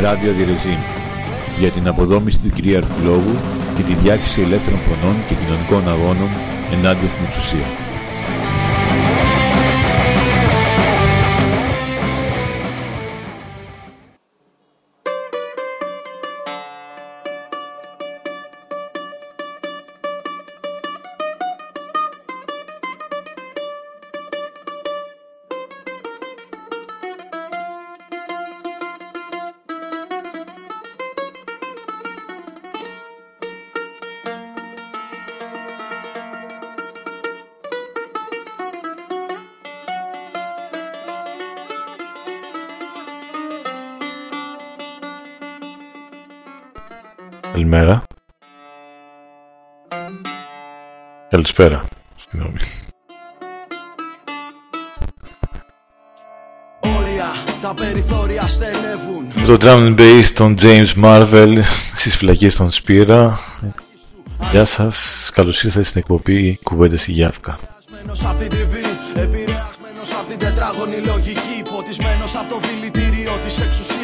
Radio Διρεζίν για την αποδόμηση του κυρίαρχου λόγου και τη διάχυση ελεύθερων φωνών και κοινωνικών αγώνων ενάντια στην εξουσία. Καλησπέρα. Συγγνώμη. τα περιθώρια στενεύουν. Το drum and bass των James Marvel στις φυλακές των Σπύρα. Γεια σας, καλώς ήρθατε στην εκπομπή Κουβέντες η Γιάφκα. Επηρεασμένος απ' την TV, επηρεασμένος απ' την τετράγωνη λογική Ποτισμένος απ' το δηλητήριο της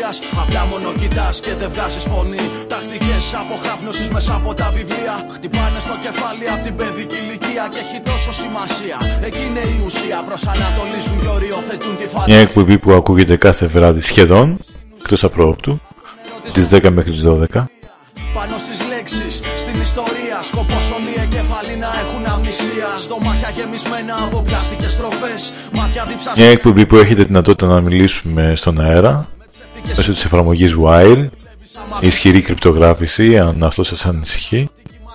εξουσίας Απλά μόνο κοιτάς και δεν βγάζεις φωνή. Τακτικές αποχάφνωσης μέσα από τα βιβλία. Χτυπάνε στο κεφάλι απ' την παιδική ηλικία Και έχει τόσο σημασία. Εκεί είναι η ουσία. Προσανατολίζουν και οριοθετούν τη φαντασία. Μια εκπομπή που ακούγεται κάθε βράδυ σχεδόν, εκτός απρόπτου, τις 10 μέχρι τις 12. Πάνω στις λέξεις, στην ιστορία Σκοπός όλοι οι εγκέφαλοι να έχουν αμνησία. Στομάχια γεμισμένα από πλαστικές στροφές Μάτια διψασμένα. Μια εκπομπή που έχετε δυνατότητα να μιλήσουμε στον αέρα, μέσω της εφαρμογής Wire, ισχυρή κρυπτογράφηση, αν αυτό σας ανησυχεί.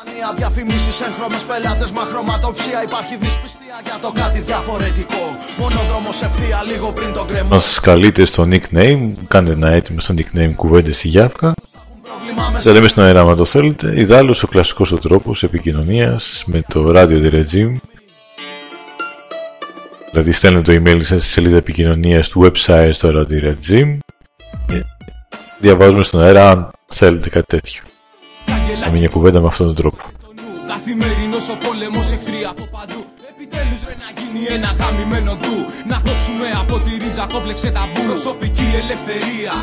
Μανία, διαφημίσεις, έγχρωμες πελάτες, μα χρωματοψία Υπάρχει δυσπιστία για το κάτι διαφορετικό Μονοδρόμος ευθεία λίγο πριν τον κρεμό Μας καλείτε στο nickname, κάντε ένα έτοιμο στο nickname κουβέντες στη Γιάφκα. Πρόβλημα με Θα λέμε στον αέρα αν το θέλετε. Ιδάλλως ο κλασικός ο τρόπος επικοινωνίας με το Radio The Regime. Δηλαδή στέλνετε το email σας στη σελίδα επικοινωνίας του website στο Radio The Regime. Και Διαβάζουμε στον αέρα αν θέλετε κάτι τέτοιο. Να μην μια κουβέντα με αυτόν τον τρόπο. Καθημερινός ο πόλεμος εχθροί από παντού Επιτέλους ρε να γίνει ένα γαμημένο του Να κόψουμε από τη ρίζα κόμπλεξε ταμπού Προσωπική ελευθερία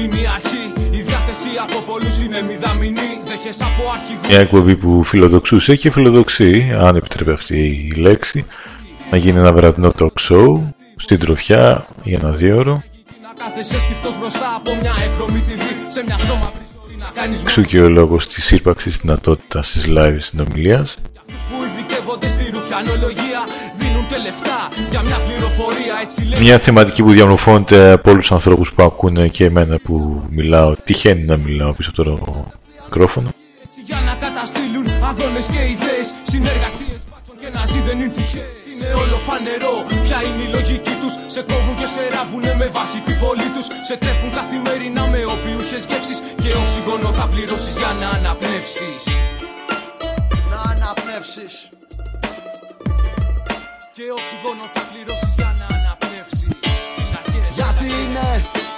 είναι η αρχή Η διάθεση από πολλούς είναι μηδαμινή Δέχες από αρχηγούς Μια εκπομπή που φιλοδοξούσε και φιλοδοξεί, αν επιτρέπει αυτή η λέξη, να γίνει ένα βραδινό talk show στην τροφιά για ένα δύο ώρο. Να κάθεσαι σκυφτός μπροστά από μια έχρωμη TV Σε μια στόμαυρη ζωή να κάνεις Εξού και ο λόγος της ύπαρξης δυνατότητας της live συνομιλίας. Αυτούς που ειδικεύονται στη ρουφιανολογία Δίνουν και λεφτά για μια πληροφορία Έτσι λέει Μια θεματική που διαμορφώνεται από όλους τους ανθρώπους που ακούνε και εμένα που μιλάω, τυχαίνει να μιλάω πίσω από το μικρόφωνο. Έτσι για να καταστήλουν αγώνες και ιδέες Συνεργασίες μπάτσων και να ζει δεν είναι τυχαίες Είναι όλο φανερό. Ποια είναι η λογική τους; Σε κόβουν και σε ράβουνε με βάση τη βολή τους. Σε τρέφουν καθημερινά με όποιουχες γεύσεις Και οξυγόνο θα πληρώσεις για να αναπνεύσεις. Να αναπνεύσεις. Και οξυγόνο θα πληρώσεις για να αναπνεύσεις. Φυλακές, Γιατί είναι,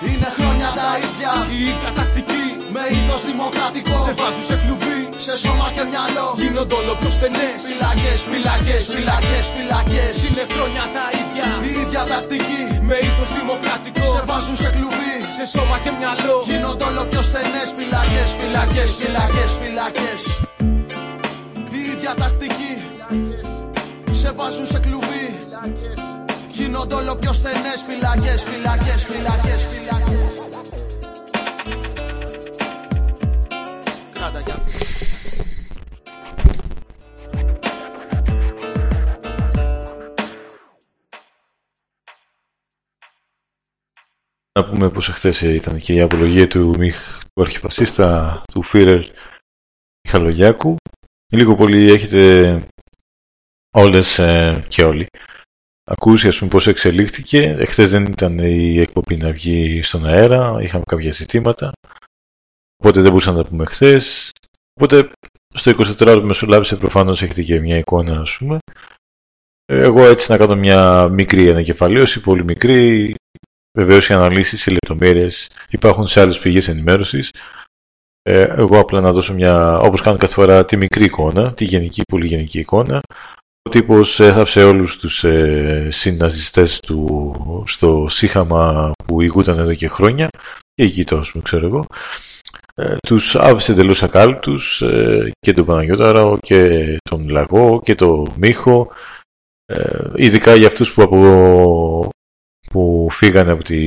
είναι χρόνια τα ίδια. Η ίδια τακτική Με ήθος δημοκρατικό. Σε βάζουν σε κλουβί σε σώμα και μυαλό. Γίνονται όλο πιο στενές. Φυλακές, φυλακές, φυλακές, φυλακές. Είναι χρόνια τα ίδια. Η ίδια τακτική. Με ήθος δημοκρατικό. Σε βάζουν σε κλουβί Σε σώμα και μυαλό. Γίνονται όλο πιο στενές. Φυλακές, φυλακές, φυλακές, φυλακές. Η ίδια τακτική. Σε βάζουν σε κλουβί Γίνονται όλο πιο στενές. Φυλακές, φυλακές, φυλακές, φυλακές Κράτα για Να πούμε πως εχθές ήταν και η απολογία του, Μιχ, του αρχιφασίστα του Φίρερ Μιχαλογιάκου. Λίγο πολύ έχετε όλες ε, και όλοι ακούσει ας πούμε πώς εξελίχθηκε. Εχθές δεν ήταν η εκπομπή να βγει στον αέρα, είχαμε κάποια ζητήματα. Οπότε δεν μπορούσαμε να τα πούμε χθες. Οπότε στο 24 ώρα που μεσολάβησε προφανώς έχετε και μια εικόνα ας πούμε. Εγώ έτσι να κάνω μια μικρή ανακεφαλαίωση, πολύ μικρή. Βεβαίως οι αναλύσεις, οι λεπτομέρειες υπάρχουν σε άλλες πηγές ενημέρωσης. Ε, εγώ απλά να δώσω μια, όπως κάνω κάθε φορά, τη μικρή εικόνα, τη γενική, πολύ γενική εικόνα. τύπος έθαψε όλους τους ε, συναζιστές του στο σύχαμα που ηγούταν εδώ και χρόνια και εκεί το ξέρω εγώ ε, τους άφησε εντελώς ακάλυπτους ε, και τον Παναγιώταρο και τον Λαγό και τον Μίχο ε, ειδικά για αυτούς που, από, που φύγανε από τη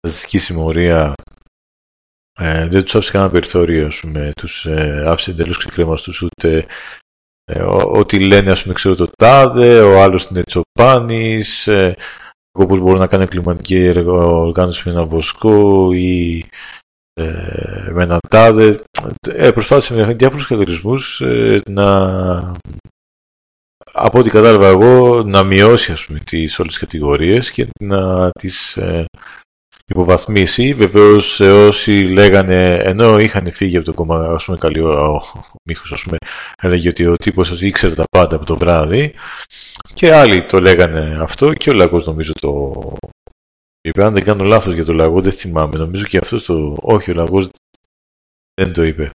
ναζιστική συμμορία ε, δεν τους άφησε κανένα περιθώριο πούμε, τους ε, άφησε εντελώς ξεκρέμαστους ούτε ε, ό,τι λένε ας πούμε ξέρω το τάδε ο άλλος είναι τσοπάνης ε, όπως μπορώ να κάνω κλιματική οργάνωση με ένα βοσκό ή ε, με ένα τάδε. Ε, προσπάθησε με διάφορους χαρακτηρισμούς ε, να από ό,τι κατάλαβα εγώ να μειώσει ας πούμε τις όλες τις κατηγορίες και να τις ε, υποβαθμίσει. Βεβαίως όσοι λέγανε, ενώ είχαν φύγει από το κόμμα, ας πούμε καλή ώρα, ο, ο Μίχος ας πούμε έλεγε ότι ο τύπος ήξερε τα πάντα από το βράδυ και άλλοι το λέγανε αυτό και ο Λαγός νομίζω το είπε. Αν δεν κάνω λάθος για το Λαγό δεν θυμάμαι, νομίζω και αυτός το, όχι ο Λαγός δεν το είπε.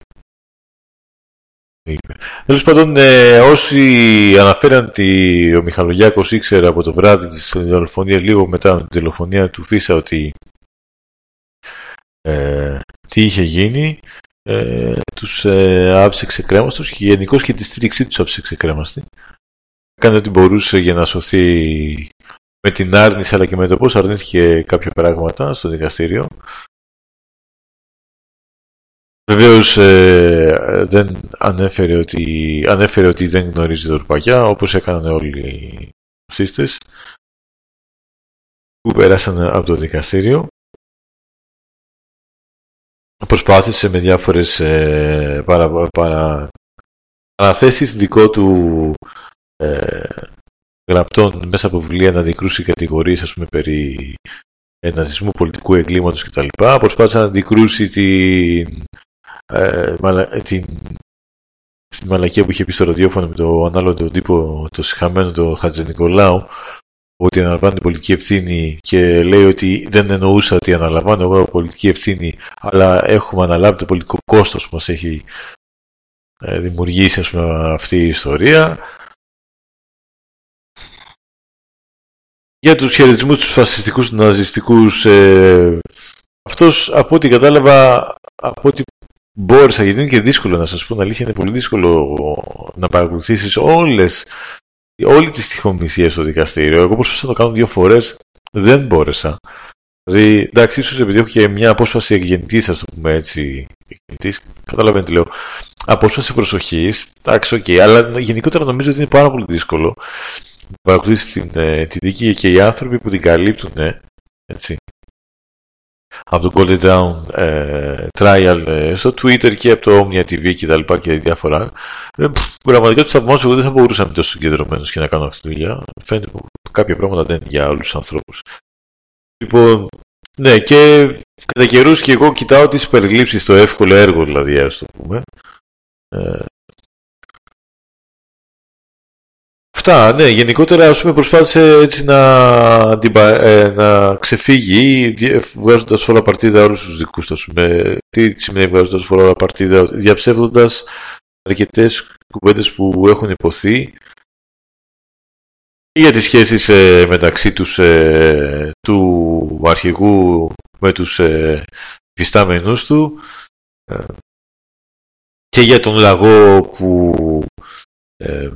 Τέλος πάντων, ε, όσοι αναφέραν ότι ο Μιχαλογιάκος ήξερε από το βράδυ της δολοφονίας λίγο μετά την τηλεφωνία του Φίσα ότι ε, τι είχε γίνει, ε, τους ε, άφησε ξεκρέμαστος και γενικώς και τη στήριξή τους άφησε ξεκρέμαστη. Έκανε ό,τι μπορούσε για να σωθεί με την άρνηση αλλά και με το πώς αρνήθηκε κάποια πράγματα στο δικαστήριο. Βεβαίως ε, δεν ανέφερε ότι, ανέφερε ότι δεν γνωρίζει δορπαγιά όπως έκαναν όλοι οι φασίστες που πέρασαν από το δικαστήριο. Προσπάθησε με διάφορες ε, παρα, παρα, παραθέσεις δικό του ε, γραπτών μέσα από βιβλία να αντικρούσει κατηγορίες ας πούμε περί ναζισμού πολιτικού εγκλήματος κτλ. Προσπάθησε να αντικρούσει την ε, την, την μαλακία που είχε πει στο ραδιόφωνο με το ανάλογο τον τύπο, το συχαμένο το Χατζη Νικολάου, ότι αναλαμβάνει την πολιτική ευθύνη και λέει ότι δεν εννοούσα ότι αναλαμβάνω εγώ πολιτική ευθύνη, αλλά έχουμε αναλάβει το πολιτικό κόστος που μας έχει ε, δημιουργήσει ας πούμε, αυτή η ιστορία. Για τους χαιρετισμούς τους φασιστικούς, ναζιστικούς, ε, αυτός από ό,τι κατάλαβα, από ό,τι μπόρεσα, γιατί είναι και δύσκολο να σας πω την αλήθεια, είναι πολύ δύσκολο να παρακολουθήσεις όλες, όλη τη στιχομυθία στο δικαστήριο. Εγώ προσπαθώ να το κάνω δύο φορές, δεν μπόρεσα. Δηλαδή, εντάξει, ίσως επειδή έχω και μια απόσπαση εκ γενετής, ας το πούμε έτσι, εκ γενετής, καταλαβαίνετε λέω, απόσπαση προσοχής, εντάξει, ok, okay, αλλά γενικότερα νομίζω ότι είναι πάρα πολύ δύσκολο να παρακολουθήσει την, ε, την δίκη και οι άνθρωποι που την καλύπτουν, έτσι, από το Golden Dawn ε, Trial ε, στο Twitter και από το Omnia TV και τα λοιπά και διάφορα. Ε, πραγματικά τους θαυμάζω, εγώ δεν θα μπορούσα να είμαι τόσο συγκεντρωμένος και να κάνω αυτή τη δουλειά. Φαίνεται που κάποια πράγματα δεν είναι για όλου του ανθρώπους. Λοιπόν, ναι, και κατά καιρούς και εγώ κοιτάω τις περιλήψεις στο εύκολο έργο, δηλαδή, ας το πούμε. Ε, Αυτά, ναι. Γενικότερα, ας πούμε, προσπάθησε έτσι να, ε, να ξεφύγει, βγάζοντας όλα παρτίδα όλους τους δικούς του. Τι σημαίνει βγάζοντας όλα παρτίδα, διαψεύδοντας αρκετές κουβέντες που έχουν υποθεί για τις σχέσεις ε, μεταξύ τους ε, του αρχηγού με τους ε, φυστάμενους του ε, και για τον λαγό που ε,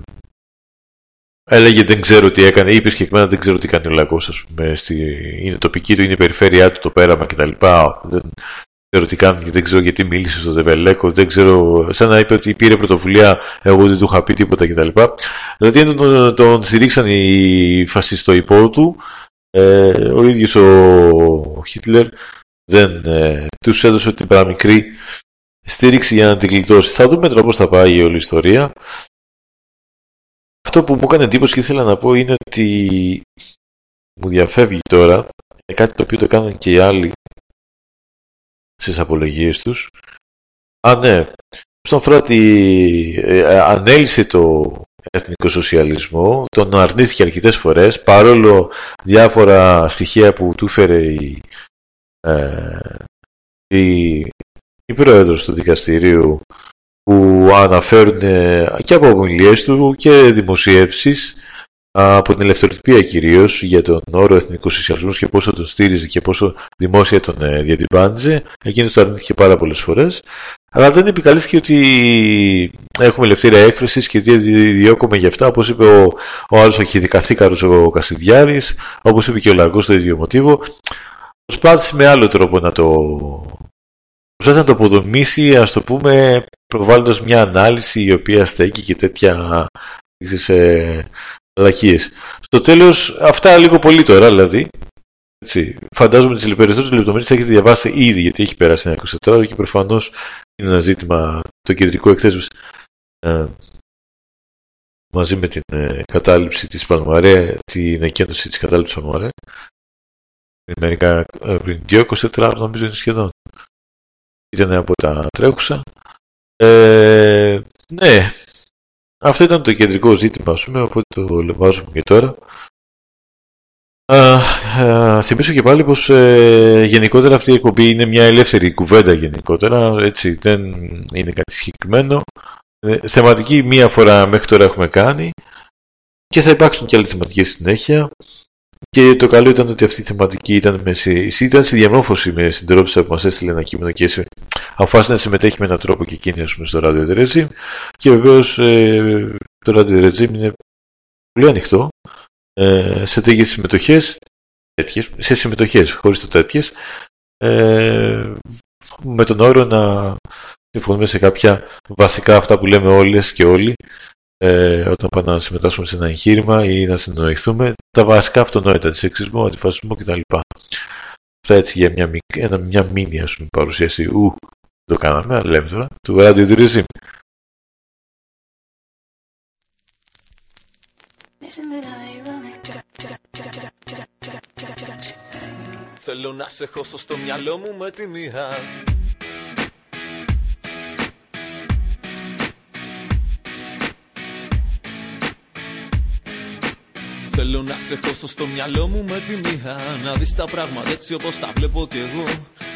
Έλεγε δεν ξέρω τι έκανε, είπε συγκεκριμένα δεν ξέρω τι κάνει ο λαός, ας πούμε. Στη... Είναι τοπική του, είναι η περιφέρειά του, το πέραμα κτλ. Δεν ξέρω τι κάνει, δεν ξέρω γιατί μίλησε στο Δεβελέκο, δεν ξέρω. Σαν να είπε ότι πήρε πρωτοβουλία, εγώ δεν του είχα πει τίποτα κτλ. Δηλαδή τον, τον στηρίξαν οι φασιστοϊπό του. Ε, ο ίδιος ο Χίτλερ δεν ε, τους έδωσε την παραμικρή στήριξη για να την γλιτώσει. Θα δούμε τώρα πώ θα πάει η όλη ιστορία. Αυτό που μου έκανε εντύπωση και ήθελα να πω είναι ότι μου διαφεύγει τώρα είναι κάτι το οποίο το κάνουν και οι άλλοι στις απολογίες τους. Α, ναι. Όσον αφορά ότι ε, ανέλησε το εθνικό σοσιαλισμό, τον αρνήθηκε αρκετές φορές, παρόλο διάφορα στοιχεία που του έφερε η, ε, η, η πρόεδρος του δικαστηρίου που αναφέρουν και από ομιλίες του και δημοσιεύσεις από την ελευθεροτυπία κυρίως για τον όρο εθνικός σοσιαλισμό και πόσο τον στήριζε και πόσο δημόσια τον ε, διατυπάνιζε. Εκείνο το αρνήθηκε πάρα πολλές φορές. Αλλά δεν επικαλύστηκε ότι έχουμε ελευθερία έκφρασης και διώκουμε γι' αυτά, όπως είπε ο, ο άλλος ο χειδικαθήκαρο ο Κασιδιάρη, όπως είπε και ο Λαγκό το ίδιο μοτίβο. Προσπάθησε με άλλο τρόπο να το. Προσπάθησε να το αποδομήσει, ας το πούμε, προβάλλοντας μια ανάλυση η οποία στέκει και τέτοια Λακίες. Στο τέλος, αυτά λίγο πολύ τώρα δηλαδή. Έτσι. Φαντάζομαι τις περισσότερες λεπτομέρειες θα έχετε διαβάσει ήδη γιατί έχει περάσει ένα 24 ώρα και προφανώς είναι ένα ζήτημα το κεντρικό εκθέσεως ε, μαζί με την ε, κατάληψη της Παλμαρέ, την εκένωση της κατάληψης Παλμαρέ πριν μερικά, ε, πριν 24 νομίζω είναι σχεδόν. Ήταν από τα τρέχουσα. Ε, ναι, αυτό ήταν το κεντρικό ζήτημα, ας πούμε, οπότε το βάζουμε και τώρα. Α, θυμίσω και πάλι πως ε, γενικότερα αυτή η εκπομπή είναι μια ελεύθερη κουβέντα γενικότερα, έτσι δεν είναι κάτι συγκεκριμένο. Ε, θεματική μία φορά μέχρι τώρα έχουμε κάνει και θα υπάρξουν και άλλες θεματικές συνέχεια. Και το καλό ήταν ότι αυτή η θεματική ήταν, με, ήταν σε διαμόρφωση με συντρόφισσα που μας έστειλε ένα κείμενο και αποφάσισε να συμμετέχει με έναν τρόπο και εκείνη πούμε, στο Radio The Regime. Και βεβαίως ε, το Radio The Regime είναι πολύ ανοιχτό ε, σε τέτοιες συμμετοχές. Σε συμμετοχές, χωρίς το τέτοιες. Ε, με τον όρο να συμφωνούμε σε κάποια βασικά αυτά που λέμε όλες και όλοι ε, όταν πάμε να συμμετάσχουμε σε ένα εγχείρημα ή να συνοηθούμε, τα βασικά αυτονόητα, τη σεξισμό, αντιφασισμό κτλ. Αυτά έτσι για μια, ένα, μια μήνυ ας πούμε, παρουσίαση, ου, το κάναμε, αλλά λέμε τώρα, του ραδιοτηρίζim. Θέλω να σε χώσω στο μυαλό μου με τη μία Θέλω να σε χώσω στο μυαλό μου με τη μία Να δεις τα πράγματα έτσι όπως τα βλέπω κι εγώ.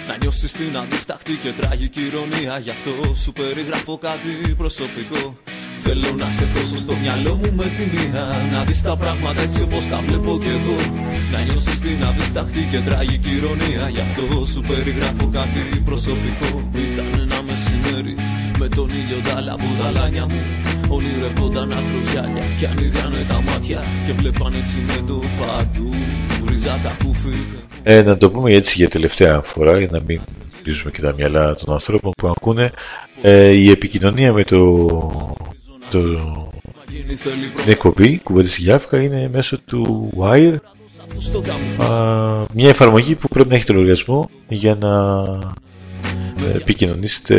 Να νιώσεις την αντισταχτή και τραγική ηρωνία. Γι' αυτό σου περιγράφω κάτι προσωπικό. Θέλω να σε χώσω στο μυαλό μου με τη μία Να δεις τα πράγματα έτσι όπως τα βλέπω κι εγώ. Να νιώσεις την αντισταχτή και τραγική ηρωνία. Γι' αυτό σου περιγράφω κάτι προσωπικό. Ήταν ένα μεσημέρι με τον ήλιο τα λαμπουδαλάνια μου Ονειρευόταν ακρογιάλια Κι ανοίγανε τα μάτια Και βλέπαν έτσι με το παντού. Ρίζα τα κούφι ε, Να το πούμε έτσι για τελευταία φορά Για να μην κλείσουμε και τα μυαλά των ανθρώπων που ακούνε. Ε, Η επικοινωνία με το, το την εκπομπή κουβέντα στη Γιάφκα είναι μέσω του Wire. Α, μια εφαρμογή που πρέπει να έχει το λογαριασμό για να επικοινωνήσετε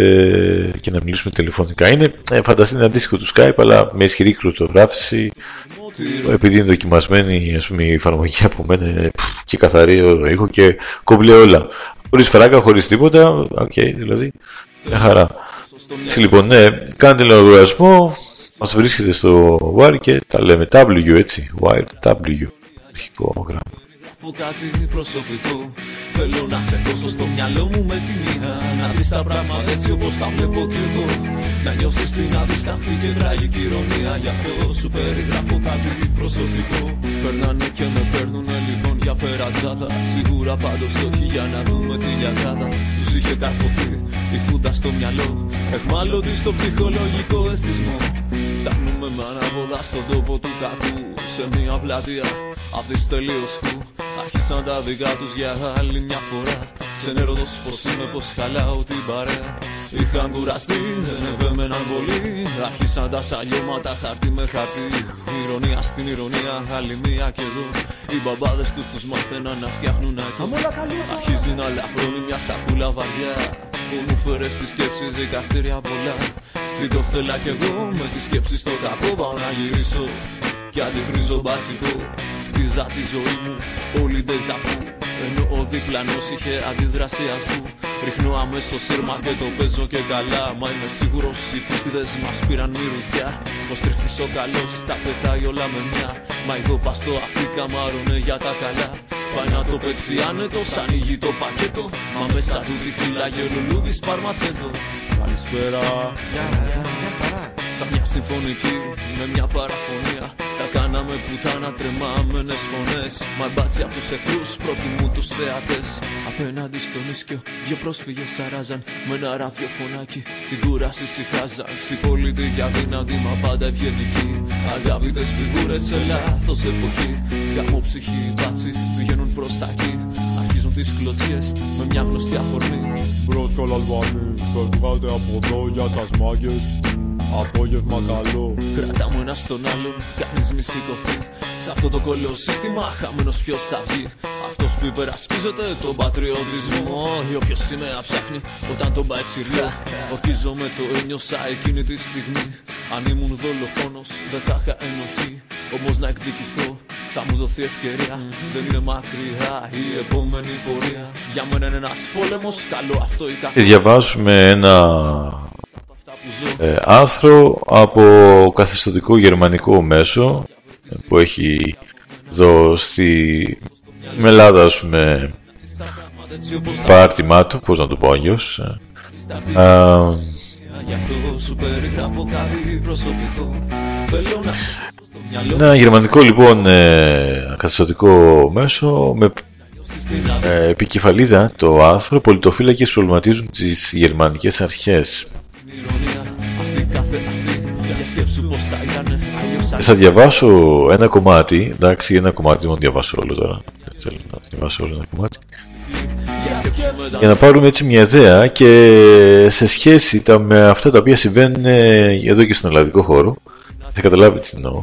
και να μιλήσουμε τηλεφωνικά. Είναι ε, φανταστείτε αντίστοιχο του Skype, αλλά με ισχυρή κρυπτογράφηση. Επειδή είναι δοκιμασμένη ας πούμε, η εφαρμογή από μένα και καθαρή ο ήχο και κομπλέ όλα. Χωρίς φράγκα, χωρίς τίποτα. Ok, okay, δηλαδή. Μια χαρά. Έτσι λοιπόν, ναι, κάντε λογαριασμό, μας βρίσκεται στο Wire και τα λέμε W έτσι. Wire W. Αρχικό γράμμα κάτι προσωπικό. Θέλω να σε δώσω στο μυαλό μου με τη μία. Να δεις τα πράγματα έτσι όπως τα βλέπω κι εγώ. Να νιώσεις την αδισταχτή και τραγική ηρωνία. Γι' αυτό σου περιγράφω κάτι προσωπικό. Περνάνε και με παίρνουνε λοιπόν για περατζάδα Σίγουρα πάντως όχι για να δούμε τη λιακάδα. Τους είχε καρφωθεί η φούτα στο μυαλό. Εχμάλωτη στο ψυχολογικό εθισμό Φτάνουμε με αναβολά στον τόπο του κακού Σε μια πλατεία απ' τις τελείως που Άρχισαν τα δικά τους για άλλη μια φορά. Ξενέρωτος πως είμαι πως χαλάω την παρέα. Είχαν κουραστεί, δεν επέμεναν πολύ. Άρχισαν τα σαλιώματα χαρτί με χαρτί. Ηρωνία στην ηρωνία, άλλη μία και εδώ. Οι μπαμπάδες τους τους μάθαιναν να φτιάχνουν ακόμα Αρχίζει να λαφρώνει μια σακούλα βαριά Που μου φέρε στη σκέψη δικαστήρια πολλά. Τι το θέλα κι εγώ με τη σκέψη στο κακό πάω να γυρίσω. Κι αντιχρίζω μπασικό Είδα τη ζωή μου όλη ντεζαβού Ενώ ο διπλανός είχε αντίδραση ασβού Ρίχνω αμέσως σύρμα και το παίζω και καλά. Μα είμαι σίγουρος οι κούστιδες μας πήραν μυρουδιά. Πως τριφτής ο καλός τα πετάει όλα με μια. Μα εγώ πας στο Αφρικά μάρωνε για τα καλά. Πάει να το παίξει άνετο, ανοίγει το πακέτο. Μα μέσα του τη φύλαγε λουλούδις σπαρματσέντο Καλησπέρα. Σαν μια συμφωνική με μια παραφωνία. Τα κάναμε πουτάνα τρεμάμενες φωνές. Μαρμπάτσι απ' τους εχθρούς προτιμούν τους θεατές. Απέναντι στον ίσκιο δυο πρόσφυγες αράζαν Με ένα ραδιοφωνάκι την κούραση συχάζαν Ξυπολίτη αδύνατη μα πάντα ευγενική. Αγάπητες φιγούρες σε λάθος εποχή. Γάμο ψυχή μπάτσι πηγαίνουν προς τα εκεί Αρχίζουν τις κλωτσίες με μια γνωστή αφορμή. Μπρος καλαλβάνι, φεύγατε από εδώ, γεια σας μάγκες. Απόγευμα καλό. Κρατάμε ένα στον άλλον, κανείς μη σηκωθεί Σε αυτό το κολλό σύστημα χαμένος ποιος θα βγει. Αυτός που υπερασπίζεται τον πατριωτισμό. Ή όποιος σημαία ψάχνει όταν τον πάει τσιρλό Ορκίζομαι το ένιωσα εκείνη τη στιγμή. Αν ήμουν δολοφόνος δεν θα είχα ενοχή. Όμως να εκδικηθώ θα μου δοθεί ευκαιρία. Δεν είναι μακριά η επόμενη πορεία. Για μένα είναι ένας πόλεμος. Καλό αυτό ή κακό. Διαβάζουμε ένα Αυτά που ζω ε, άρθρο από καθεστωτικό γερμανικό μέσο ε, που έχει εδώ στη με Ελλάδα ας πούμε έτσι όπως θα παράρτημά του, πώς να το πω αλλιώς ε, α, Γι' αυτό σου περιγράφω κάτι προσωπικό Θέλω να στο μυαλό. Ένα γερμανικό λοιπόν ε, καθεστωτικό μέσο με στην ε, επικεφαλίδα το άρθρο πολιτοφύλακες προβληματίζουν τις γερμανικές αρχές ηρωνία Αυτή κάθε αυτή Για σκέψου πως θα ήταν Αλλιώς θα διαβάσω ένα κομμάτι εντάξει ένα κομμάτι δεν θα διαβάσω όλο τώρα. Δεν θέλω να διαβάσω όλο ένα κομμάτι. Για σκέψου με τα για να πάρουμε έτσι μια ιδέα και σε σχέση τα, με αυτά τα οποία συμβαίνουν ε, εδώ και στον ελλαδικό χώρο θα καταλάβει τι εννοώ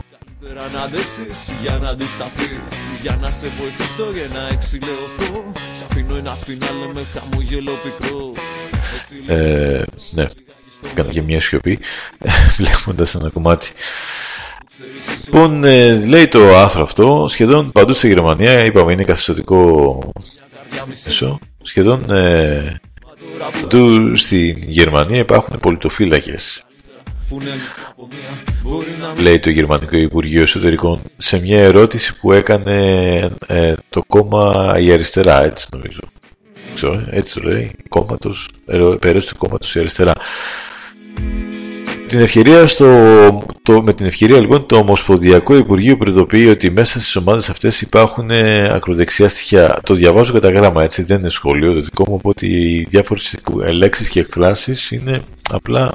καλύτερα να αντέξεις Για να αντισταθείς Για να σε βοηθήσω για να εξηλαιωθώ. Σ' αφήνω ένα φινάλε με χαμόγελο πικρό. Έτσι ε, ναι έκανα και μια σιωπή βλέποντας ένα κομμάτι. Λοιπόν, ε, λέει το άρθρο αυτό, σχεδόν παντού στη Γερμανία, είπαμε είναι καθιστοτικό καρδιά μισή μέσο, σχεδόν ε, παντού στη Γερμανία υπάρχουν πολιτοφύλακες. Που είναι λυστά από μία Μπορεί να μην λέει το Γερμανικό Υπουργείο Εσωτερικών σε μια ερώτηση που έκανε ε, το κόμμα η αριστερά, έτσι νομίζω. Δεν Ξέρω, ε, έτσι το λέει, κόμματος, ερω- περίπτωση του κόμματος η αριστερά. Την ευκαιρία στο, το, με την ευκαιρία λοιπόν το Ομοσπονδιακό Υπουργείο προειδοποιεί ότι μέσα στις ομάδες αυτές υπάρχουν ε, ακροδεξιά στοιχεία. Το διαβάζω κατά γράμμα έτσι, δεν είναι σχολείο το δικό μου, οπότε οι διάφορες λέξεις και εκφράσεις είναι απλά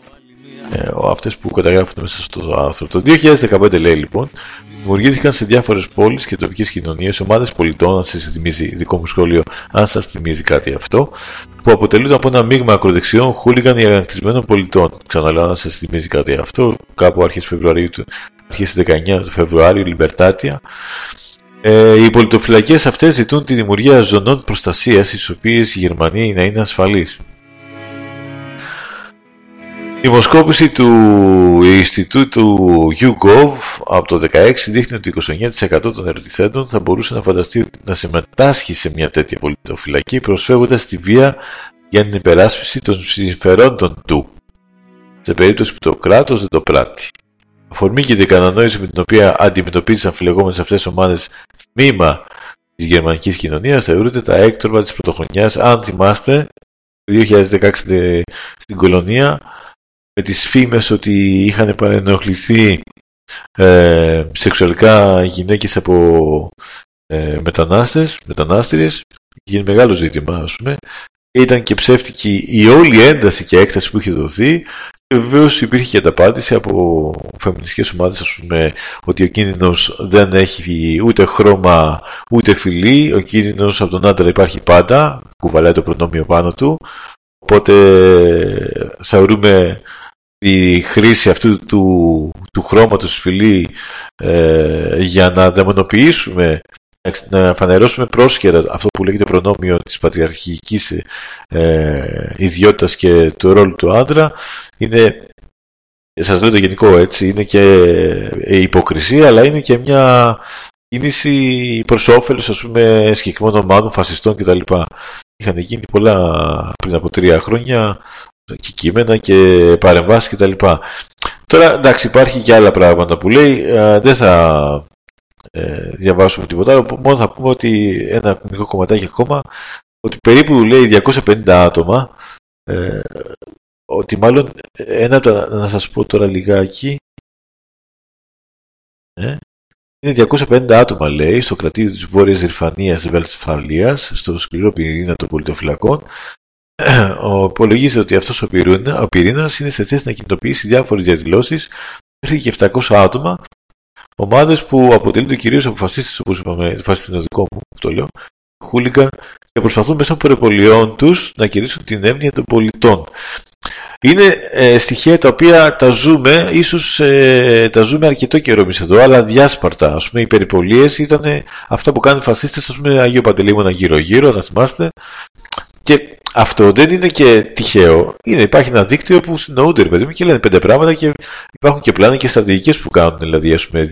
ε, αυτές που καταγράφονται μέσα στο άρθρο. Το 2015 λέει λοιπόν, δημιουργήθηκαν σε διάφορες πόλεις και τοπικές κοινωνίες ομάδες πολιτών, αν σας θυμίζει δικό μου σχόλιο, αν σας θυμίζει κάτι αυτό, που αποτελούνται από ένα μείγμα ακροδεξιών, χούλιγαν ή αγανακτισμένων πολιτών. Ξαναλέω, αν σας θυμίζει κάτι αυτό, κάπου αρχές Φεβρουαρίου του, αρχές 19 του Φεβρουάριου, Λιμπερτάτια. Ε, οι πολιτοφυλακές αυτές ζητούν τη δημιουργία ζωνών προστασίας, στις οποίες η Γερμανία να είναι ασφαλής. Η δημοσκόπηση του Ινστιτούτου YouGov από το 2016 δείχνει ότι 29% των ερωτηθέντων θα μπορούσε να φανταστεί να συμμετάσχει σε μια τέτοια πολιτοφυλακή προσφεύγοντας τη βία για την υπεράσπιση των συμφερόντων του, σε περίπτωση που το κράτος δεν το πράττει. Αφορμή και την κατανόηση με την οποία αντιμετωπίζουν αμφιλεγόμενες αυτές τις ομάδες τμήμα της γερμανικής κοινωνίας θεωρούνται τα έκτορμα της πρωτοχρονιάς. Αν θυμάστε, το 2016 στην κολονία με τις φήμες ότι είχαν παρενοχληθεί ε, σεξουαλικά γυναίκες από ε, μετανάστες, μετανάστριες γίνει μεγάλο ζήτημα ας πούμε. Ήταν και ψεύτικη η όλη ένταση και έκταση που είχε δοθεί και βεβαίως υπήρχε και ανταπάντηση από φεμινιστικές ομάδες ας πούμε ότι ο κίνδυνος δεν έχει ούτε χρώμα ούτε φυλή. Ο κίνδυνος από τον άντρα υπάρχει πάντα κουβαλάει το προνόμιο πάνω του. Οπότε θεωρούμε η χρήση αυτού του, του χρώματος φυλή ε, για να δαιμονοποιήσουμε να φανερώσουμε πρόσχερα αυτό που λέγεται προνόμιο της πατριαρχικής ε, ιδιότητας και του ρόλου του άντρα είναι σας λέω το γενικό έτσι είναι και υποκρισία αλλά είναι και μια κίνηση προς όφελος ας πούμε συγκεκριμένων ομάδων φασιστών κτλ. Είχαν γίνει πολλά πριν από τρία χρόνια και κείμενα και παρεμβάσεις κτλ. Τώρα εντάξει υπάρχει και άλλα πράγματα που λέει, ε, δεν θα ε, διαβάσουμε τίποτα άλλο, μόνο θα πούμε ότι ένα μικρό κομματάκι ακόμα, ότι περίπου λέει 250 άτομα ε, ότι μάλλον ένα από τα, να σας πω τώρα λιγάκι ε, είναι 250 άτομα λέει στο κρατήριο της Βόρειας Ρυφανίας Βελσφαλίας στο σκληρό πυρήνα των πολιτοφυλακών ο, υπολογίζεται ότι αυτός ο, πυρήνα, ο πυρήνας είναι σε θέση να κινητοποιήσει διάφορες διαδηλώσεις μέχρι και 700 άτομα ομάδες που αποτελούνται κυρίως από φασίστες όπως είπαμε, φασίστες είναι δικό μου το λέω χούλιγκαν και προσπαθούν μέσα από προπολιών τους να κηρύσουν την έμνοια των πολιτών. Είναι ε, στοιχεία τα οποία τα ζούμε, ίσως ε, τα ζούμε αρκετό καιρό εμείς εδώ, αλλά διάσπαρτα. Ας πούμε, οι περιπολίες ήταν αυτά που κάνουν οι φασίστες, ας πούμε, Αγίο Παντελήμωνα γύρω-γύρω, να θυμάστε. Και αυτό δεν είναι και τυχαίο. Είναι, υπάρχει ένα δίκτυο που συνοούνται, ρε παιδί μου, και λένε πέντε πράγματα και υπάρχουν και πλάνα και στρατηγικές που κάνουν, δηλαδή, ας πούμε,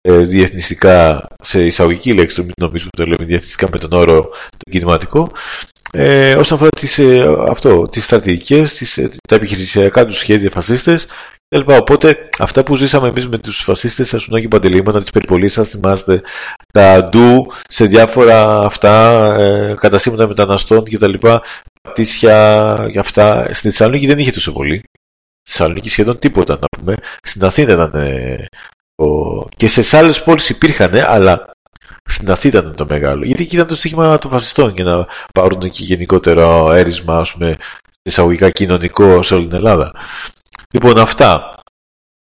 ε, διεθνιστικά, σε εισαγωγική λέξη, το νομίζω που το λέμε διεθνιστικά με τον όρο το κινηματικό, ε, όσον αφορά τις, ε, αυτό, τις στρατηγικές, τις, ε, τα επιχειρησιακά τους σχέδια φασίστες κλπ. Οπότε αυτά που ζήσαμε εμείς με τους φασίστες στα Σουνάκη Παντελήμωνα, τις περιπολίες, αν θυμάστε, τα ντου σε διάφορα αυτά, ε, καταστήματα μεταναστών κτλ. Πατήσια και αυτά. Στην Θεσσαλονίκη δεν είχε τόσο πολύ. Στη Θεσσαλονίκη σχεδόν τίποτα να πούμε. Στην Αθήνα ήταν ε, και σε άλλες πόλεις υπήρχαν, αλλά στην Αθήνα ήταν το μεγάλο. Γιατί εκεί ήταν το στοίχημα των φασιστών για να πάρουν και γενικότερο έρισμα, ας πούμε, εισαγωγικά κοινωνικό σε όλη την Ελλάδα. Λοιπόν, αυτά.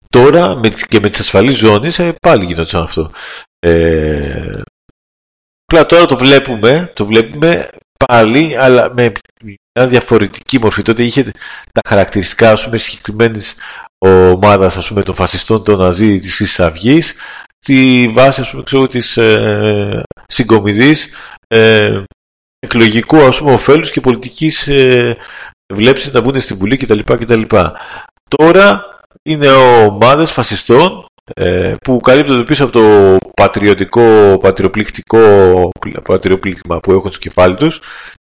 Τώρα και με τις ασφαλείς ζώνες ε, πάλι γινόταν αυτό. Ε, απλά τώρα το βλέπουμε, το βλέπουμε πάλι, αλλά με μια διαφορετική μορφή. Τότε είχε τα χαρακτηριστικά, ας πούμε, συγκεκριμένης ομάδας ας πούμε, των φασιστών των Ναζί της Χρυσής Αυγής τη βάση ας πούμε, ξέρω, της ε, συγκομιδής ε, εκλογικού ας πούμε, ωφέλους και πολιτικής ε, βλέψης να μπουν στη Βουλή κτλ. κτλ. Τώρα είναι ομάδες φασιστών ε, που καλύπτονται πίσω από το πατριωτικό, πατριοπληκτικό πατριοπλήκτημα που έχουν στο κεφάλι τους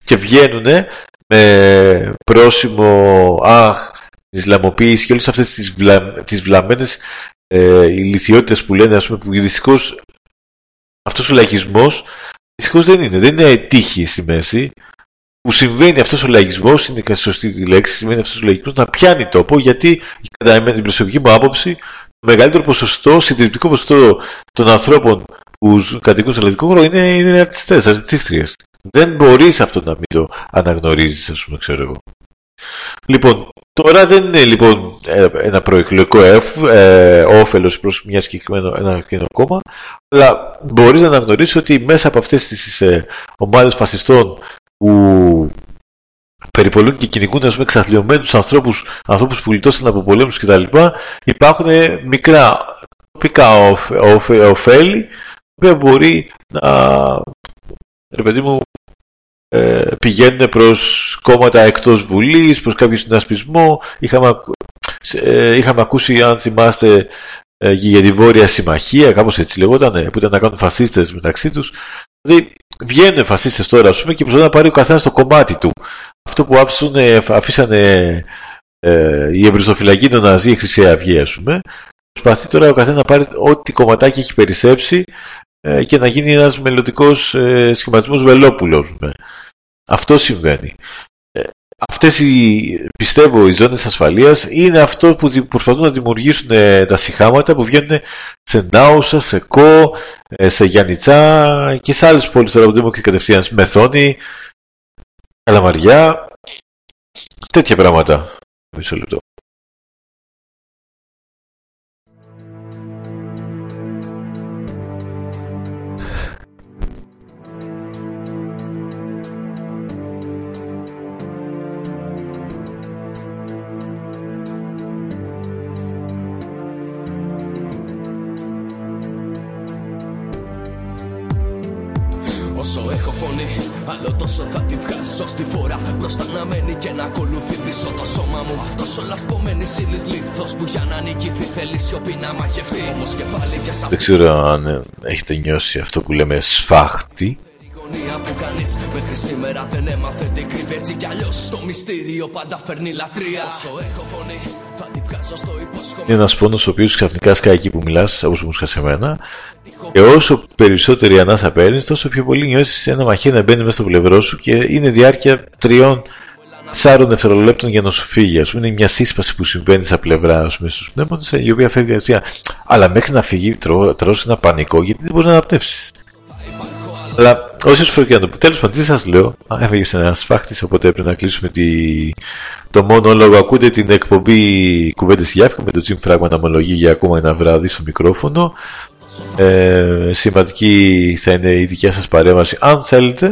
και βγαίνουν με πρόσημο αχ την Ισλαμοποίηση και όλες αυτές τις, βλα, τις βλαμμένες ε, ηλικιότητες που λένε, ας πούμε, που δυστυχώς αυτός ο λαϊκισμός δυστυχώς δεν είναι, δεν είναι τύχη στη μέση, που συμβαίνει αυτός ο λαϊκισμός, είναι και σωστή τη λέξη, συμβαίνει αυτός ο λαϊκισμός να πιάνει τόπο, γιατί κατά την προσωπική μου άποψη, το μεγαλύτερο ποσοστό, συντηρητικό ποσοστό των ανθρώπων που κατοικούν στο ελληνικό χώρο είναι, είναι αρτιστές, αρτιστήστριες. Δεν μπορείς αυτό να μην το αναγνωρίζεις, ας πούμε, ξέρω εγώ. Λοιπόν, τώρα δεν είναι λοιπόν ε, ένα προεκλογικό ε, όφελος προς μια συγκεκριμένο ένα κοινό κόμμα, αλλά μπορείς να αναγνωρίσεις ότι μέσα από αυτές τις ε, ομάδες φασιστών που περιπολούν και κυνηγούν ας πούμε, εξαθλειωμένους ανθρώπους, ανθρώπους που γλιτώσαν από πολέμους κτλ. Υπάρχουν μικρά τοπικά ωφέλη, που μπορεί να, ρε παιδί μου, ε, πηγαίνουν προς κόμματα εκτός Βουλής, προς κάποιο συνασπισμό. Είχαμε, ε, είχαμε ακούσει, αν θυμάστε, ε, για τη Βόρεια Συμμαχία, κάπως έτσι λεγόταν, που ήταν να κάνουν φασίστες μεταξύ τους. Δηλαδή, βγαίνουν φασίστες τώρα, ας πούμε, και προσπαθούν να πάρει ο καθένας το κομμάτι του. Αυτό που άφησαν, αφήσανε ε, οι εμπριστοφυλακοί των Ναζί, η Χρυσή Αυγή, ας πούμε, προσπαθεί τώρα ο καθένας να πάρει ό,τι κομματάκι έχει περισσέψει ε, και να γίνει ένας μελλοντικός ε, σχηματισμός Βελόπουλο. Αυτό συμβαίνει. Ε, αυτές οι, πιστεύω, οι ζώνες ασφαλείας είναι αυτό που προσπαθούν να δημιουργήσουν τα συχάματα που βγαίνουν σε Νάουσα, σε Κο, σε Γιάννητσά και σε άλλες πόλεις τώρα που δεν μου κατευθείαν, Μεθόνη, Καλαμαριά, τέτοια πράγματα. Μισό λεπτό. Ακολουθεί πίσω το σώμα μου Αυτός ο λασπωμένης ύλης λίθος που για να νικηθεί θέλει σιωπή να μαχευτεί Όμως και πάλι και σαν Δεν ξέρω αν έχετε νιώσει αυτό που λέμε σφάχτη που κανεί μέχρι σήμερα δεν έμαθε τι κρύβει έτσι κι αλλιώς. Το μυστήριο πάντα φέρνει λατρεία. Όσο έχω φωνή, θα την βγάζω στο υπόσχομαι. Είναι ένας πόνος ο οποίος ξαφνικά σκάει εκεί που μιλάς, όπως μου σε μένα, και όσο περισσότερη ανάσα παίρνεις, τόσο πιο πολύ νιώσεις ένα μαχαίρι να μπαίνει μέσα στο πλευρό σου και είναι διάρκεια τριών 4 δευτερολέπτων για να σου φύγει. Α πούμε, είναι μια σύσπαση που συμβαίνει στα πλευρά πούμε, στους πνεύμονες, η οποία φεύγει αστεία. Αλλά μέχρι να φύγει, τρώσει ένα πανικό γιατί δεν μπορείς να αναπνεύσεις. Αλλά όσε φορέ και να το πω, τέλος πάντων, τι σας λέω, έφαγες ένα σφάχτης, οπότε πρέπει να κλείσουμε τη... το μόνο λόγο. Ακούτε την εκπομπή Κουβέντες Γιάφκα με το Jim Fragman ομολογεί για ακόμα ένα βράδυ στο μικρόφωνο. Ε, σημαντική θα είναι η δικιά σας παρέμβαση αν θέλετε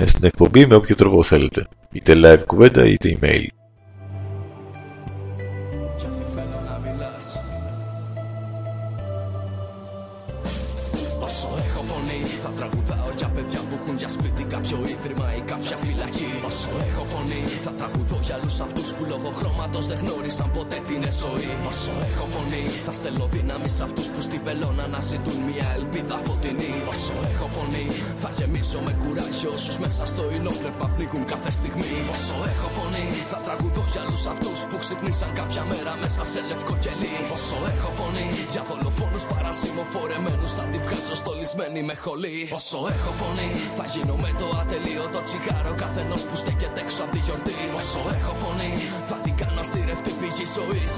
ε, στην εκπομπή με όποιο τρόπο θέλετε είτε live κουβέντα είτε email στολισμένη με χολή. Όσο έχω φωνή, θα γίνω με το ατελείωτο τσιγάρο καθενός που στέκεται έξω από τη γιορτή. Όσο έχω φωνή, θα την κάνω αστήρευτη πηγή ζωής.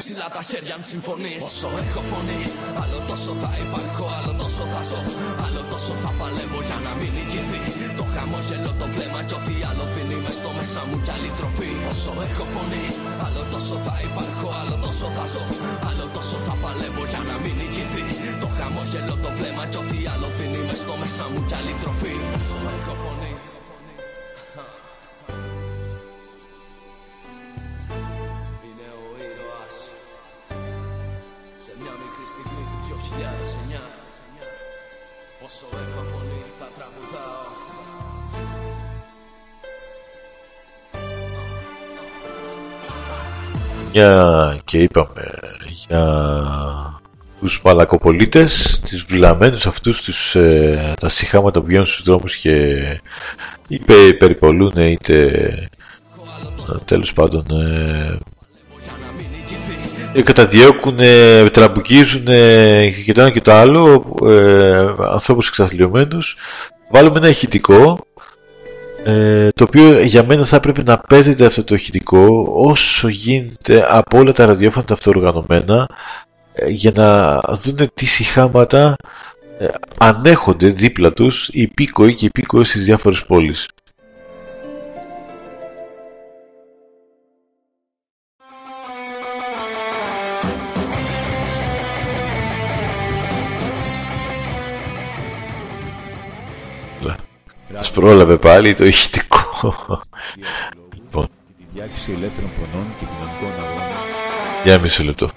Ψηλά τα χέρια αν συμφωνείς. Όσο έχω φωνή, άλλο τόσο θα υπάρχω, άλλο τόσο θα ζω. Άλλο τόσο θα παλεύω για να μην νικηθεί. Το χαμόγελο, το βλέμμα κι ό,τι άλλο δίνει μες στο μέσα μου κι άλλη τροφή. Όσο έχω φωνή, άλλο τόσο θα υπάρχω, άλλο τόσο θα ζω. Άλλο τόσο θα παλεύω για να μην νικηθεί. Το χαμόγελο, το βλέμμα κι ό,τι άλλο δίνει μες στο μέσα μου κι άλλη τροφή. Όσο έχω φωνή. μια και είπαμε για τους μαλακοπολίτες, τις βλαμμένους αυτούς τους, ε, τα συχάματα που βγαίνουν στους δρόμους και είτε περιπολούν είτε ε, τέλος πάντων ε, ε, καταδιώκουν, ε, τραμπουκίζουν ε, και το ένα και το άλλο ε, ανθρώπους εξαθλειωμένους. Βάλουμε ένα ηχητικό ε, το οποίο για μένα θα πρέπει να παίζεται αυτό το ηχητικό όσο γίνεται από όλα τα ραδιόφωνα τα αυτοοργανωμένα. ε, για να δουν τι συχάματα ε, ανέχονται δίπλα τους οι υπήκοοι και οι υπήκοοι στις διάφορες πόλεις. Μας πρόλαβε πάλι το ηχητικό. λοιπόν. Τη διάχυση ελεύθερων φωνών και κοινωνικών αγώνων. Για μισό λεπτό.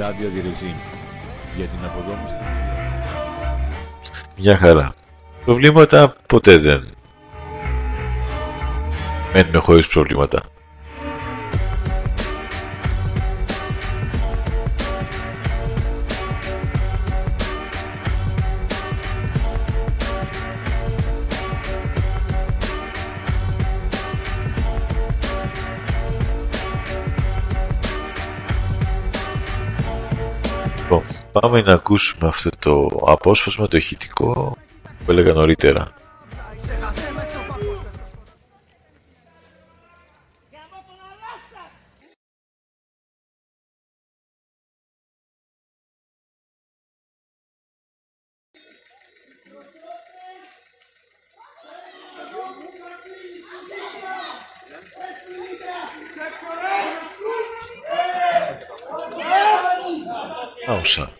Ράδιο Διρεζίν. Για την αποδόμηση Μια χαρά. Προβλήματα ποτέ δεν μένουμε χωρίς προβλήματα. Πάμε να ακούσουμε αυτό το απόσπασμα, το ηχητικό που έλεγα νωρίτερα. Άουσα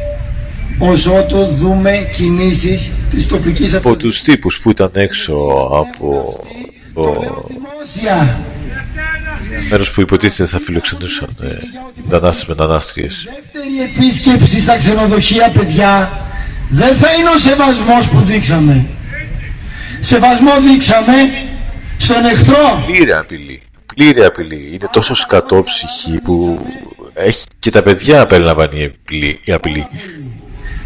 όσο το δούμε κινήσεις της τοπικής από τους τύπους που ήταν έξω από το μέρος που υποτίθεται θα φιλοξενούσαν ε, μετανάστες μετανάστριες. Δεύτερη επίσκεψη στα ξενοδοχεία παιδιά δεν θα είναι ο σεβασμός που δείξαμε. Σεβασμό δείξαμε στον εχθρό. Πλήρη απειλή. Πλήρη απειλή. Είναι τόσο σκατόψυχη που έχει και τα παιδιά απέλαβαν η απειλή. Η απειλή.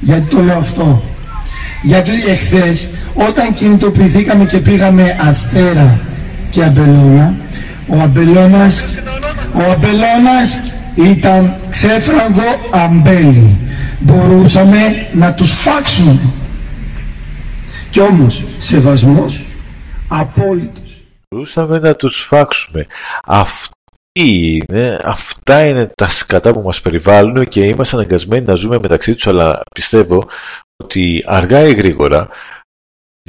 Γιατί το λέω αυτό. Γιατί εχθές όταν κινητοποιηθήκαμε και πήγαμε Αστέρα και Αμπελώνα, ο Αμπελώνας, ο Αμπελώνας ήταν ξέφραγο αμπέλι. Μπορούσαμε να τους φάξουμε. Κι όμως, σεβασμός απόλυτος. Μπορούσαμε να τους φάξουμε. Αυτή είναι, αυτά είναι τα σκατά που μας περιβάλλουν και είμαστε αναγκασμένοι να ζούμε μεταξύ τους, αλλά πιστεύω ότι αργά ή γρήγορα